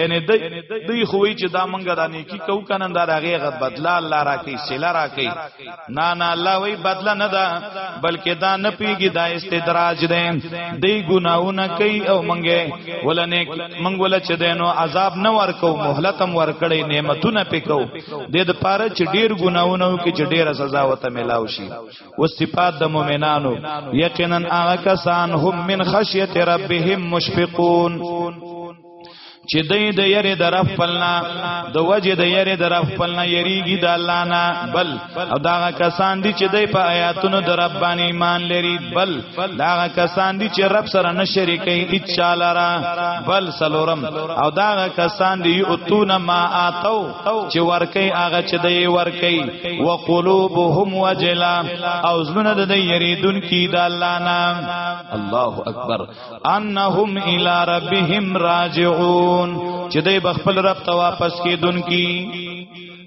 ان دی دی خوې چې دا منګه د نیکی کو کنن دا هغه غ بدلا الله راکې سلا راکې نه نه الله وی بدلا نه دا بلکې دا نه پیږي دا استدراج دی دی ګناونه کوي او منګه ولنه منګ ول چې دینو عذاب نه ورکو مهلتم ورکړې نعمتونه پکو د دې پاره چې ډیر ګناونه کې چې ډیره سزا وته ملاو شي و صفات د مؤمنانو یقینا هغه کسان هم من خشیت ربهم مشفقون چې دای د یری در خپلنا د وجه د یری در خپلنا یریږي د الله نه بل او دا کسان دي چې دای په آیاتونو در رب باندې ایمان لري بل دا کسان دي چې رب سره نه شریکي اچاله را بل سلورم او دا کسان دي اتون ما اتو چې ورکی هغه چې دای ورکی وقلوبهم وجلا او زنه د یریدون کی د الله نه الله اکبر انهم الى ربهم راجعون چې دوی بخپل رب ته واپس کیدونکي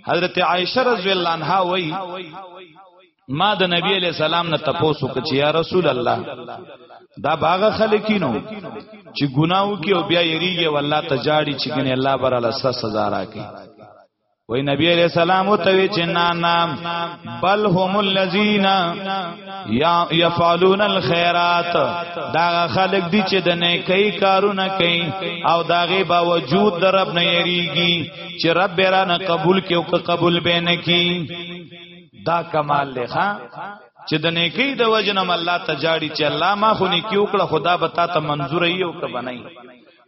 حضرت عائشه رضی الله عنها وای ما د نبی علیہ السلام نه تپوسو کچ یا رسول الله دا باغ خلکینو چې ګناو کې او بیا یریږي والله ته جاړي چې ګنې الله بر الله سزا راکړي وی نبی علیہ السلام او توی چې نه نام بل هم الذین یفعلون الخيرات دا خلق دي چې د نیکی کارونه کوي او داغه باوجود در رب نه یریږي چې رب را نه قبول کې او قبول به نه کی دا کمال دی ښا چې د نیکی د وجنم الله تجاړي چې الله ما خو نیکی وکړه خدا به تا ته منزور یو ک بنای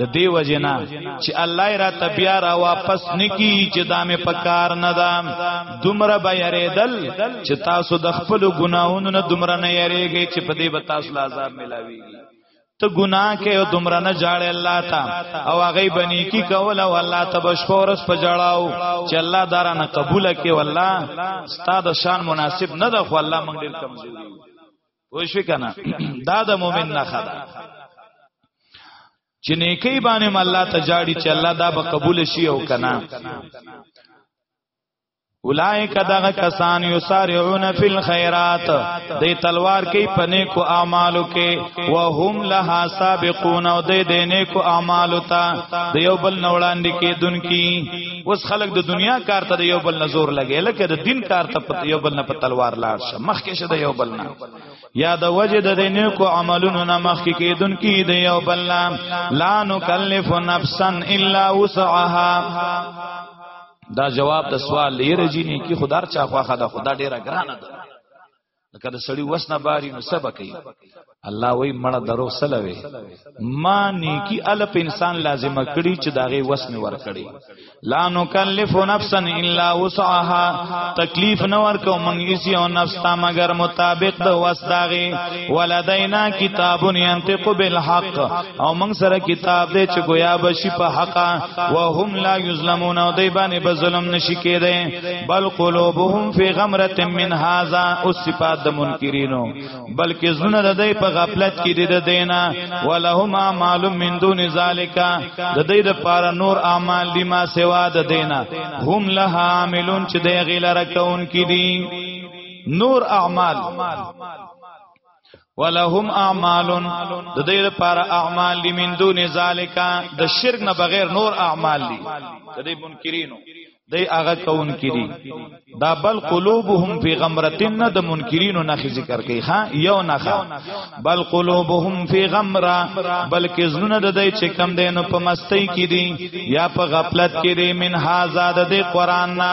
د دې وجنا چې الله را تبیا را واپس نکی چې دا مې پکار نه ده دومره به یریدل چې تاسو د خپل ګناونو نه دومره نه یریږئ چې په دې به تاسو لا عذاب ملاویږي ته ګناه کې او دومره نه جاړې الله تا او هغه بنی کی کول او الله تبشکورس په جړاو چې الله دارانه قبول کې والله ستاد شان مناسب نه ده خو الله مونږ ډیر کمزوري وښ کنه دا د مؤمن نه خدا چې نیکی باندې الله ته جاړي چې الله دا به قبول شي او کنه اولائک دغه کسان یسارعون فی الخیرات دی تلوار کی پنه کو اعمالو کې وهم لها سابقون او دی دینه کو اعمالو ته دیو بل نوړاندې کې دن کی اوس خلک د دنیا کار ته یو بل نزور لګي لکه د دین کار ته په یو بل نه په تلوار لاړ شه مخ کې شه د یو بل نه یا د وجه د دینه کو عملونو نه مخ کې کېدون کې د یو بل نه لا نکلف نفسا الا وسعها دا جواب د سوال لري جینې کې خدار چا خواخه د خدا ډیره ګرانه ده لکه د سړی وسنه باری نو سبا کوي الله وای مړه درو سلوي ما نیکی الف انسان لازمه کړی چې داغه وسنه ور کړی لا نکلف نفسا الا وسعها تکلیف نه ورکو مونږ هیڅ یو نفس تا مگر مطابق د وس داغه ولدینا کتاب ينطق بالحق او مونږ سره کتاب دې چې گویا بشي په حقا وهم لا یظلمون او دی باندې به ظلم نشي کېدای بل قلوبهم فی غمرة من هذا او صفات د منکرینو بلکې زونه د دی په غفلت کې دي د دینا ولهم اعمال من دون ذالک د دی د پار نور اعمال دی ما سوا د دینا هم لها عاملون چې دی غیلره کون کې دي نور اعمال ولهم اعمال د دې لپاره اعمال دي من دون ذالیکا د شرک نه بغیر نور اعمال دي د دې منکرینو دی هغه کون کړي دا بل قلوبهم فی غمرتن نه د منکرینو نه ذکر کوي ها یو نه بل قلوبهم فی غمرا بلکې زونه د دې چې کم دینو په مستی کې دي یا په غفلت کې دي من هاذا د قران نه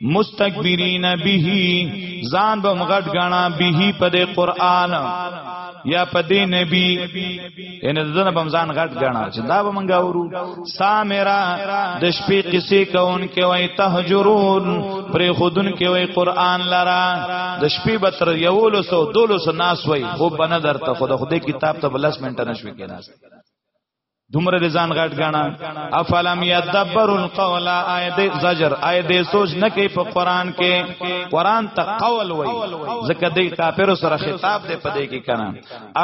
مستكبرين به ځان به مغټ غنا به په دې قران یا په دې نبی ان دنه بم ځان غټ غنا چې دا به منګا ورو سامرا د شپې قصې کون کې وای تهجرون پر خودن کې وای قران لرا د شپې بتر یولو سو دولو سو ناس وای خو بنه درته خو د خدای کتاب ته بلس منټه نشوي کې ناس دومره د ځان غټ غاڼه افلم یدبر القول اید زجر اید سوچ نه کوي په قران کې قران ته قول وای ځکه د کافر سره خطاب دی پدې کې کنه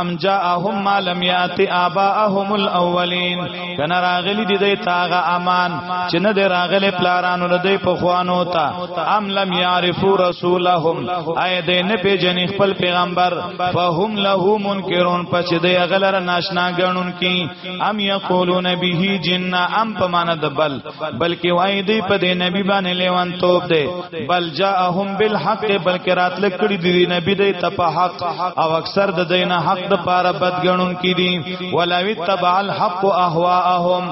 ام جاءهم ما لم یات اباهم الاولین کنه راغلی دی د تاغه امان چې نه دی راغلی پلارانو نه دی په خوانو ته ام لم یعرفو رسولهم اید نه پیژنې خپل پیغمبر فهم له منکرون پچ دی غلر ناشنا غنون کی ام یقولون به جن ام پمانه د بل بلکې وای دی په دې نبی باندې لیوان توپ دی بل جاءهم بالحق بلکې راتل کړي دی نبی دی ته په حق او اکثر د دینه حق د پاره بد غنون کی دی ولوی تبع الحق اهواهم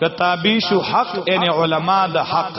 کتابی شو حق ان علما د حق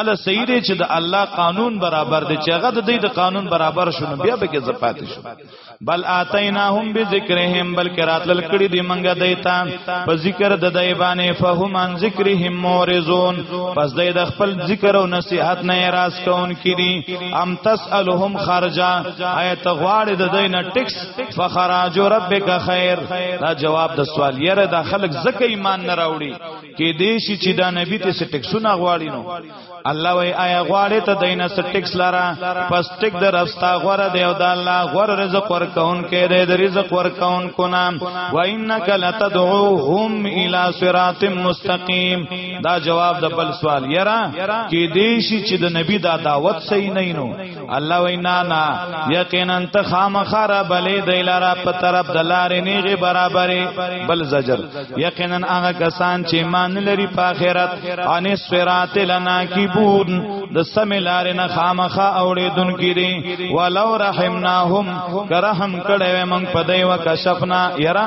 الا سید چې د الله قانون برابر دی چې هغه د دې د قانون برابر شونه بیا به کې زپات شو بل اتیناهم بذکرهم بلکې راتل کړي دی منګه دیتا په ذکر د دای باندې فهم ان ذکرهم مورزون پس دای د خپل ذکر او نصیحت نه راز کون کړي ام تسالهم خرجا ایت غواړي د دای نه ټیکس فخراج ربک خیر دا جواب د سوال یره د خلک زکه ایمان نه راوړي کې دې شي چې دا نبی ته سټکسونه غواړي نو الله وای آیا غواړي ته دینه سټکس لاره پس ټیک در افستا غوړه دی او دا الله غوړ رزق ورکون کې دې د رزق ورکون کو نام و انک لتدعوهم الی صراط مستقیم دا جواب د بل سوال یرا کې دې شي چې د نبی دا دعوت صحیح نه نو الله وینا نا یقینا ته خامخر بلې د لارا په طرف د لارې نیغه برابرې بل زجر یقینا هغه کسان چې مان لري په آخرت ان سرات لنا کی بون د سم لارې نه خامخا اوړې دن کې دي ولو رحمناهم کرهم کړه من په دی وکشفنا یرا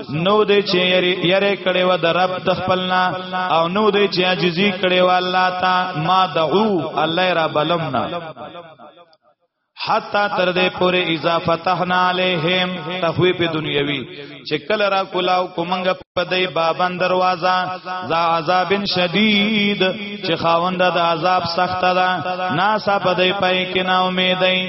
نو دې چې یری کړي و د رب تخپلنا او نو دې چې عاجزي کړي و الله تا ما دعو الله را بلمنا حتا تر دې پورې اذا فتحنا عليهم تخويف دنیوي چې کله را کولاو کومنګ په دې بابن دروازه ذا عذاب شدید چې خاوند د عذاب سخت ده ناسا په دې پای کې نا امیدای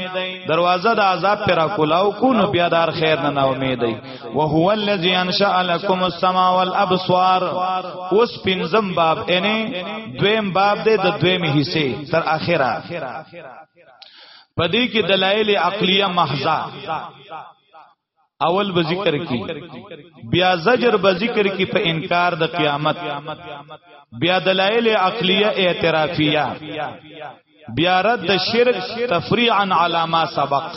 دروازه د عذاب پر کولاو کو نو بیا دار خیر نه نا امیدای وهو الذي انشأ لكم السماء والابصار اوس پنځم باب اني دویم باب دی د دویم حصے تر اخره پدې کې دلایل عقلیه محضه اول به ذکر کی بیا زجر به ذکر کی په انکار د قیامت بیا دلایل عقلیه اعترافیه بیا رد شرک تفریعا علی ما سبق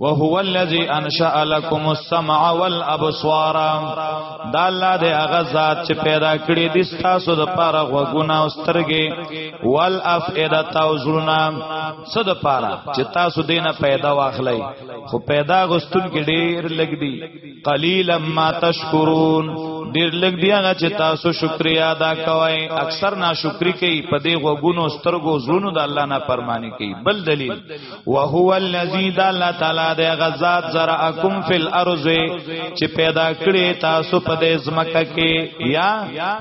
وهو الذي انشأ لكم السمع والابصار دا الله دې هغه ذات چې پیدا کړی دي تاسو د پاره غوګونه او سترګې والافئده توزرنا صد پاره چې تاسو دینه پیدا واخلئ خو پیدا غستون کې ډیر لګ دي قلیلا ما تشکرون ډیر لګ دی هغه چې تاسو شکریا ادا کوئ اکثر ناشکری کوي په دې غوګونو سترګو زړونو د الله نه پرمانی کوي بل دلیل وهو الذی د الله تعالی د غزاد زرعکم فی الارض چې پیدا کړی تاسو په دې زمکه کې یا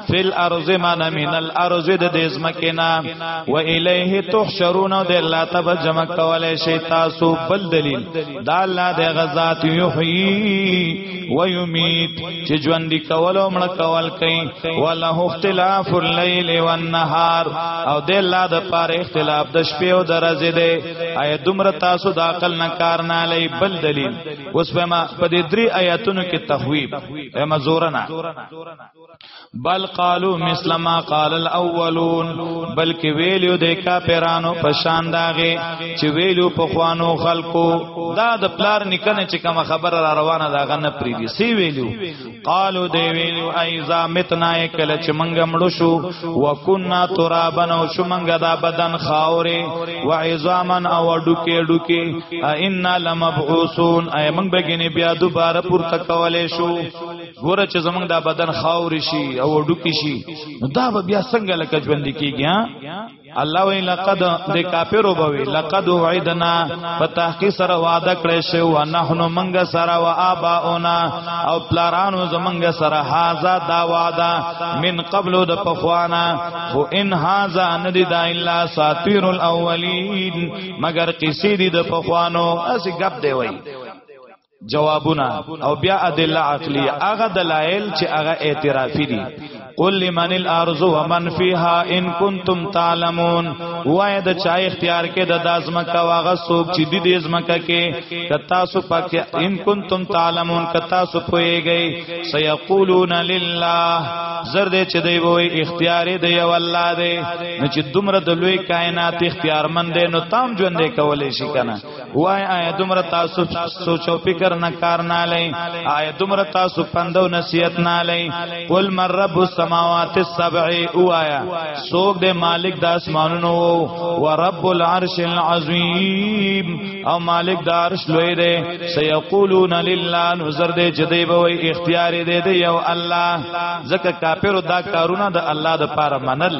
فی الارض من من الارض د دې زمکه نا و الیه تحشرون د الله تب جمع کولای شي تاسو بل دلیل د الله د غزاد یحیی و یمیت چې ژوند دی کول او مړ کول کوي ولا اختلاف الليل والنهار او د الله د پاره اختلاف د شپې او درځې دی اي دومره تاسو د عقل نه کار نه لای بل دلیل اوس په ما په دې درې آیاتونو کې تخویب اما زورنا بل قالو مثل ما قال الاولون بلکې ویلو د کافرانو په شان داغه چې ویلو په خوانو خلقو دا د پلار نکنه چې کوم خبره را روانه دا غنه پری دي سی ویلو قالو دی ویلو ایزا متنا کله چې منګه مړو شو وکنا ترابن او شو منګه دا بدن خاوره و عظامن او ډوکې ډوکې ائنا لمبعوثون اي منګه بیا دوباره پورته کولې شو ګوره چې زمونږ دا بدن خاوري شي او ډوکی شي نو دا به بیا څنګه لکه ژوند کیږي الله وی لقد د کافرو بوي لقد وعدنا فتحقی سره وعده کړی شی او نحن منګ سره و اباؤنا او پلارانو زمنګ سره هاذا دا وعده من قبل د پخوانا خو ان هاذا ندی دا الا ساتیر الاولین مگر قصې دي د پخوانو اسی غب دی وای جوابونه او بیا ادله عقلیه هغه دلایل چې هغه اعترافي دي قل لمن الارض ومن فيها ان كنتم تعلمون وای د چا اختیار کې د دازمه کا واغه سوق چې د دې زمه کا کې کتا سو پک ان كنتم تعلمون کتا سو پويږي سيقولون لله زر دې چې دی وای اختیار دې یو الله دې نو چې دومره د لوی کائنات اختیارمند نو تام ژوند کولې شي کنه وای آیا دومره تاسو سوچو فکر نه کار نه لای آیا دومره تاسو پندو نصیحت نه لای قل من رب السماوات السبع او آیا سوک دے مالک د اسمانونو و رب العرش العظیم او مالک د عرش لوی دے سیقولون لله نذر دے جدی بوئی اختیار دے دے یو الله زکه کافر دا کارونه د الله د پاره منل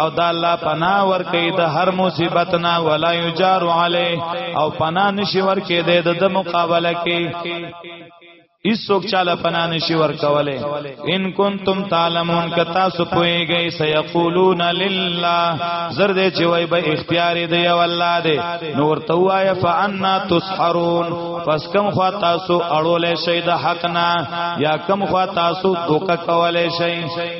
او دا الله پنا ور کوي د هر مصیبت نه ولا یجار علی او پنا نشي ور کوي د مقابله کې ایسوک چاله پنا نشي ور کوله ان کنتم تعلمون ک تاسو پويږئ سيقولون لله زر دې چې وای به اختیار دی او الله دې نور تو وای فانا تسحرون پس کم خوا تاسو اړولې شي د حق نه یا کم خوا تاسو دوک کولې شي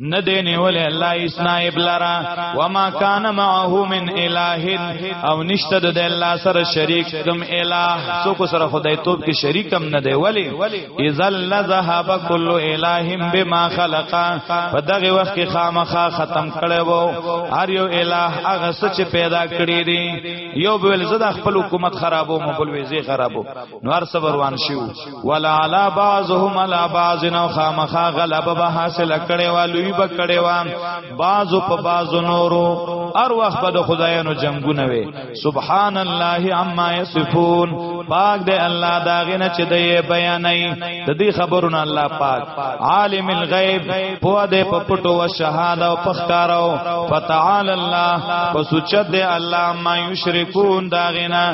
نه دی نیولې الله اسنایب لرا وما کان معه من اله او نشته د الله سره شریک کوم اله څوک سره خدای توپ کې شریک هم نه دی ولی اذا لذهب كل اله بما خلق په دغه وخت کې خامخا ختم کړي وو هر یو اله هغه څه چې پیدا کړی دی یو بل زده خپل حکومت خرابو مبل ویزه خرابو نو هر څه روان شو ولا علا بعضهم علا بعض نو خامخا غلبه به حاصل کړي وا لوی به کړي وا بعضو په بعضو نورو هر وخت به خدایانو جنگونه وي سبحان الله عما یصفون پاک دی الله دا غنه چې دی بیانې د دې خبرونه الله پاک عالم الغیب په دې په پټو او شهاده او پخکارو فتعال الله پسوچ دی الله ما یشرکون دا غنه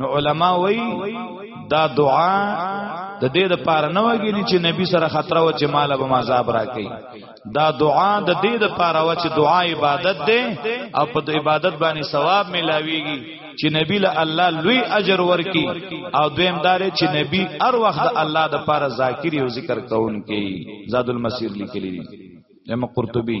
نو علما وای دا دعا د دې د پاره نه وګینی چې نبی سره خطر و چې مال به عذاب راکړي دا دعا د دې د پاره و چې دعا عبادت ده او په عبادت باندې ثواب ملاويږي چې نبی له الله لوی اجر ورکي او دویم دار چې نبی هر وخت الله د پاره ذاکر او ذکر کوونکی زاد المسیر لیکلی دی امام قرطبی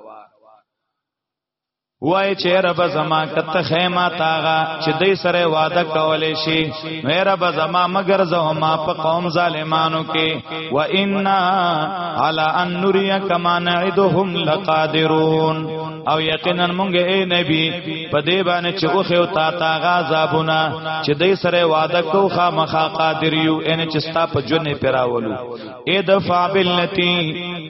وای چې رب زما کته خیمه تاغه چې دې سره وعده کولې شي مې رب زما مگر زه ما په قوم ظالمانو کې و انا علی ان نریک ما نعدهم لقادرون او یقینا مونږ اے نبی په دې باندې چې اوخه او تا تا غذابونه چې دې سره وعده کو خامخا قادر یو ان چې ستا په جون پیراولو اے دفع باللتی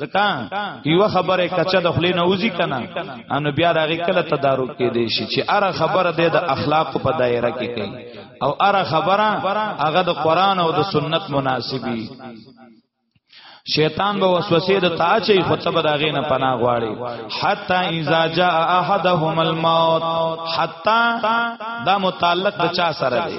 ځکه یو خبره کچا د خلی نه وځي کنه ان بیا دغه کله تدارک کې دی شي چې اره خبره د اخلاق په دایره کې کوي او اره خبره هغه د قران او د سنت مناسبي شیطان به وسوسه د تا چي خطبه داغه نه پناه غواړي حتا اذا جاء احدهم الموت حتا دا متعلق د چا سره دی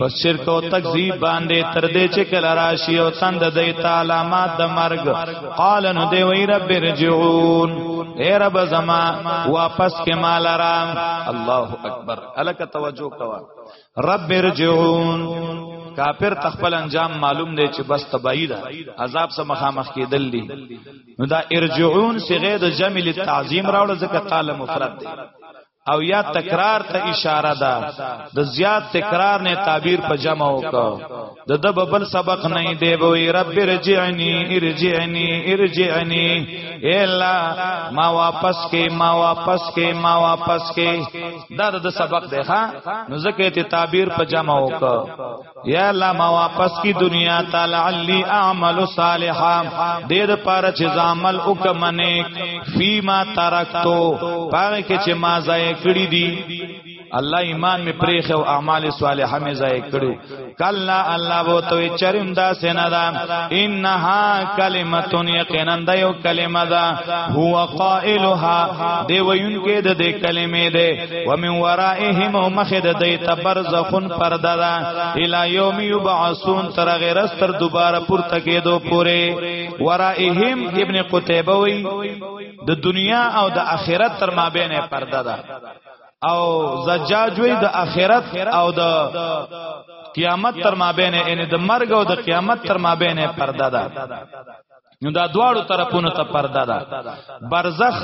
پس شرک او تکذیب باندې تر دې چې کله راشي او تند دی تعالی ما د مرګ قال نو دی وی رب رجعون اے رب زما واپس کې مال را الله اکبر الک توجه کوا رب رجعون کافر تخپل انجام معلوم دی چې بس تبعی ده عذاب سره مخامخ کېدل دي نو دا ارجعون صيغه د جمع للتعظیم راوړل ځکه قال مفرد دی او یا تکرار ته اشاره ده د زیات تکرار نه تعبیر په جمع وکاو د د ببل سبق نه دی وی رب رجعنی ارجعنی ارجعنی الا ما واپس کې ما واپس کې ما واپس کې دا د سبق دی ها نو زکه ته تعبیر په جمع وکاو یا الله ما واپس کی دنیا تعالی علی اعمل صالحا دیر پار چې عمل وکمنه فیما ترکتو پاره کې چې ما ځای کړی دی الله ایمان می پریخ او اعمال صالحه می ځای کړو کلا الله وو ته چرم دا سینا دا انها کلمتون یقینا دا یو کلمه دا هو قائلها دی وین کې د دې کلمې ده ومن ورائهم مخد دی تبرزخون پرده دا الى یوم یبعثون تر غیر استر دوباره پورته کېدو پوره ورائهم ابن قتیبه وی د دنیا او د آخرت تر مابین پرده ده او زجاج وی د آخرت او د قیامت تر مابین ان د مرګ او د قیامت تر مابین پرده ده نو دا دواړو طرفونو ته پرده ده برزخ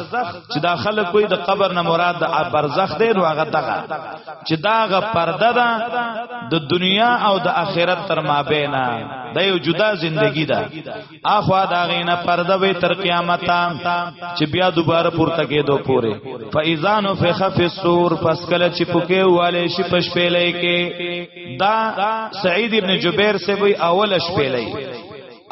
چې دا خلک وي د قبر نه مراد د برزخ دی نو هغه دغه چې داغه پرده ده د دنیا او د آخرت تر مابین دا یو جدا زندگی ده اخوا دا غینه پرده وي تر قیامت چې بیا دوباره پورته کېدو پوره فاذان فخ فی السور پس کله چې پکې والے شي پښپېلې کې دا سعید ابن جبیر سے وی اول شپېلې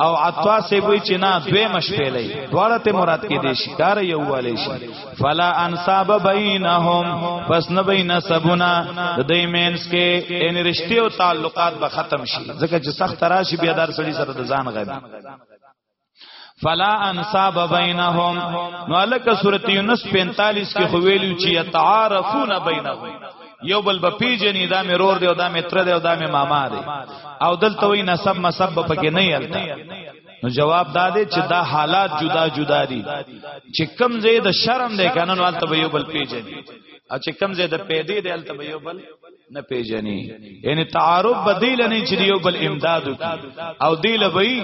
او عطا سی وی چې نه دوی مشپېلې دواړه ته مراد کې دي شي دار یو والي شي فلا انصاب بینهم پس نه بین سبنا د دې مینس کې ان رشتي او تعلقات به ختم شي ځکه چې سخت راشي بیا دار سړي سره د ځان غوي فلا انصاب بینهم نو الک سورۃ یونس 45 کې خو ویلو چې یتعارفون بینهم یو بل به پیجنې دا مې رور دی او دا مې تر دی او دا مې ماما دی او دلته وی نسب مسب پکې نه یلته نو جواب دا دی چې دا حالات جدا جدا دي چې کم زې د شرم دی کنن والته به یو بل پیجنې او چې کم زې د پیدې دی الته به یو بل نه پیژني یعنی تعارف بدیل نه چې یو بل امداد او دیل وی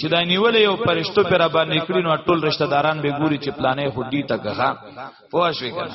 چې دا نیول یو پرشتو پر باندې کړی نو ټول رشتہ داران به ګوري چې پلانې خډی تکه ها پوه شو کنه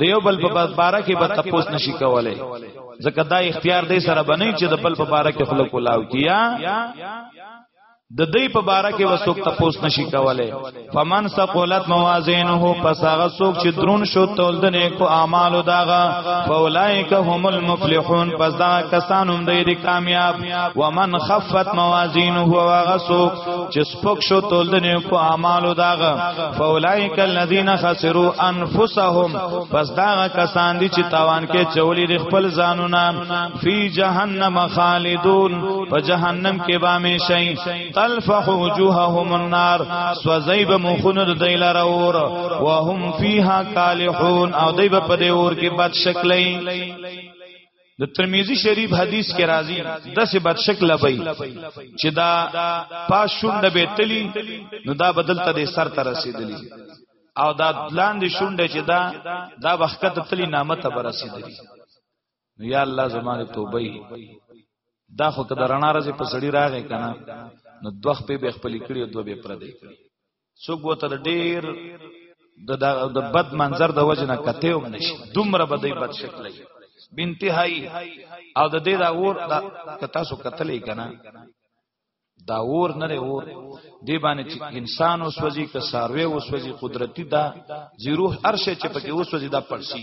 د یو بل په باره کې به تپوس نشي کولای ځکه دا اختیار دی سره بنئ چې د بل په باره کې خلق ولاو کیا د دې په باره کې وسوک تپوس نشي کولای فمن ثقلت موازینه پس هغه څوک چې درون شو تول د نیکو اعمالو داغه فاولائک هم المفلحون پس دا کسان هم د کامیاب ومن خفت موازینه وغسوک چې سپک شو تول د نیکو اعمالو داغه فاولائک الذین خسروا انفسهم پس داغه کسان دي چې تاوان کې چولی د خپل ځانونه فی جهنم خالدون په جهنم کې به همیشئ تلفح وجوههم النار سوزیب مخونه د دیل راور وهم فیها کالحون او دیب په دې اور کې بد شکلې د ترمذی شریف حدیث کې راځي د څه بد شکل بې چې دا پاس شونډه به تلی نو دا بدل ته سر ته رسیدلی او دا لاندې شونډه چې دا دا وخت تلی نامه ته رسیدلی نو یا الله زمانه توبه دا خو کده رڼا راځي په سړی راغې کنه نو دوخ په به خپل کړی او دوه به پر دی کړی څوک وته ډیر د د بد منظر د وجه نه کته هم نشي دومره بدی بد شکل دی بنتهایی او د دې دا ور د کتا سو قتلې کنا دا ور نه ور دی باندې چې انسان او سوځي ک ساروي او سوځي قدرتي دا زیروح ارشه چې پکې او سوځي دا پړسي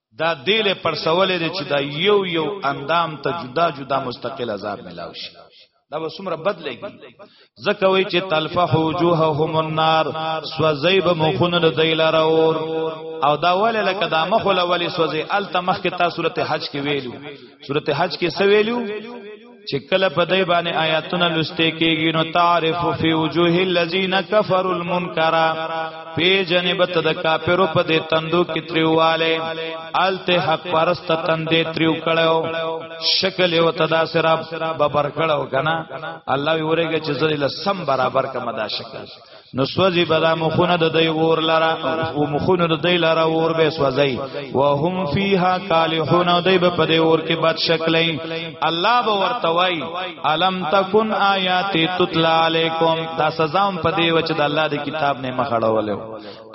دا دیل پرسولې دي چې دا یو یو اندام ته جدا جدا مستقل عذاب ملاوي شي دا به څومره بد لګي زکه وی چې تلفح وجوههم النار سوزیب مخون د دیلار اور او دا ول لکه دا مخ ول ولی سوزی ال تمخ کې تا سورته حج کې ویلو سورته حج کې سویلو چې کله په دای باندې آیاتونه لسته کېږي نو تعرف فی وجوه الذین کفروا المنکر په جنب ته د کافرو په دې تندو کې تریواله الته حق پرست تندې تریو کړو شکل یو تدا سره ببر کړو کنه الله وی ورګه چې زری لسم برابر کما دا شکل نو سوځي بلا مخونه د دی ور لرا او مخونه د دی لرا ور به سوځي وهم فیها کالحون دی به په دی ور کې بد شکلې الله به ورتوي الم تکن آیات تتلا علیکم دا سزا هم په دی وچ د الله د کتاب نه مخړولیو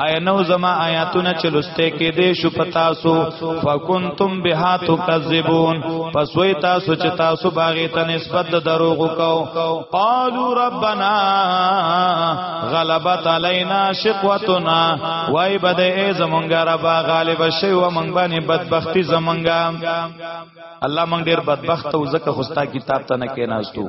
آیا نو زما آیاتونه چلوسته کې دې شو پتا سو فکنتم بها تکذبون پس وی تاسو چې تاسو باغې ته نسبت د دروغ کو قالو ربنا غلبت علینا شقوتنا وای بد ای زمونږ رب غالب شی و مونږ باندې بدبختی زمونږ الله مونږ ډیر بدبخت او زکه خوستا کتاب ته نه کیناستو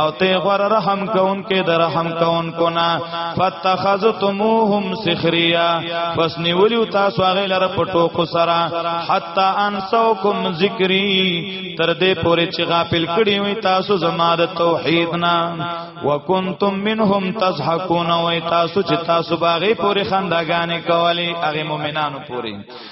او ته غور رحم کون کې د رحم کون کو نه فتخذتموهم سخریا پس نیولیو تاسو هغه لره پټو کو سرا حتا انسوکم ذکری تر دې پورې چې غافل کړی وي تاسو زما د توحید نه وکنتم منهم تضحكون وای تاسو چې تاسو باغې پورې خنداګانې کولې هغه مؤمنانو پورې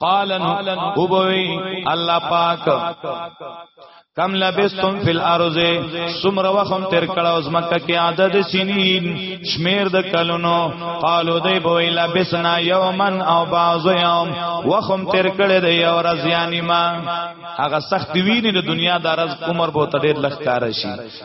قال او بوي الله پاک کم لبستم فی الارض سمر وخم تر کړه اوس مکه کې عدد سنین شمیر د کلونو قالو دی بوی لبسنا یومن او بعض یوم وخم تر کړه دی یو ورځ یعنی ما هغه سخت ویني د دنیا د ورځ عمر بو تډیر لختار شي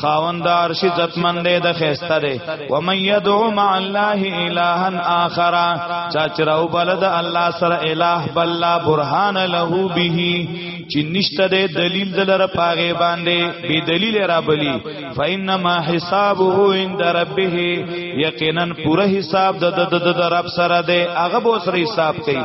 خاوند عرش عزتمن دی د خيسته دی و من يدعو مع الله الها اخر چا چرو بلد الله سره اله بل لا برهان له به چې نشته د دلیل دلر پاغه باندې به دلیل را بلی فینما حسابه عند ربه یقینا پوره حساب د د رب سره دی هغه به سره حساب کوي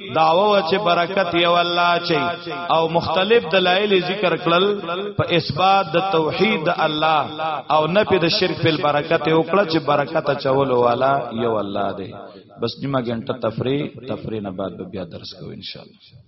داوا چې برکت یو الله چي او مختلف دلایل ذکر کړل په اثبات د توحید الله او نه په د شرک په برکت او کړه چې برکت چولو والا یو الله دی بس نیمه غنټه تفریح تفریح نه بعد بیا درس کوو ان شاء الله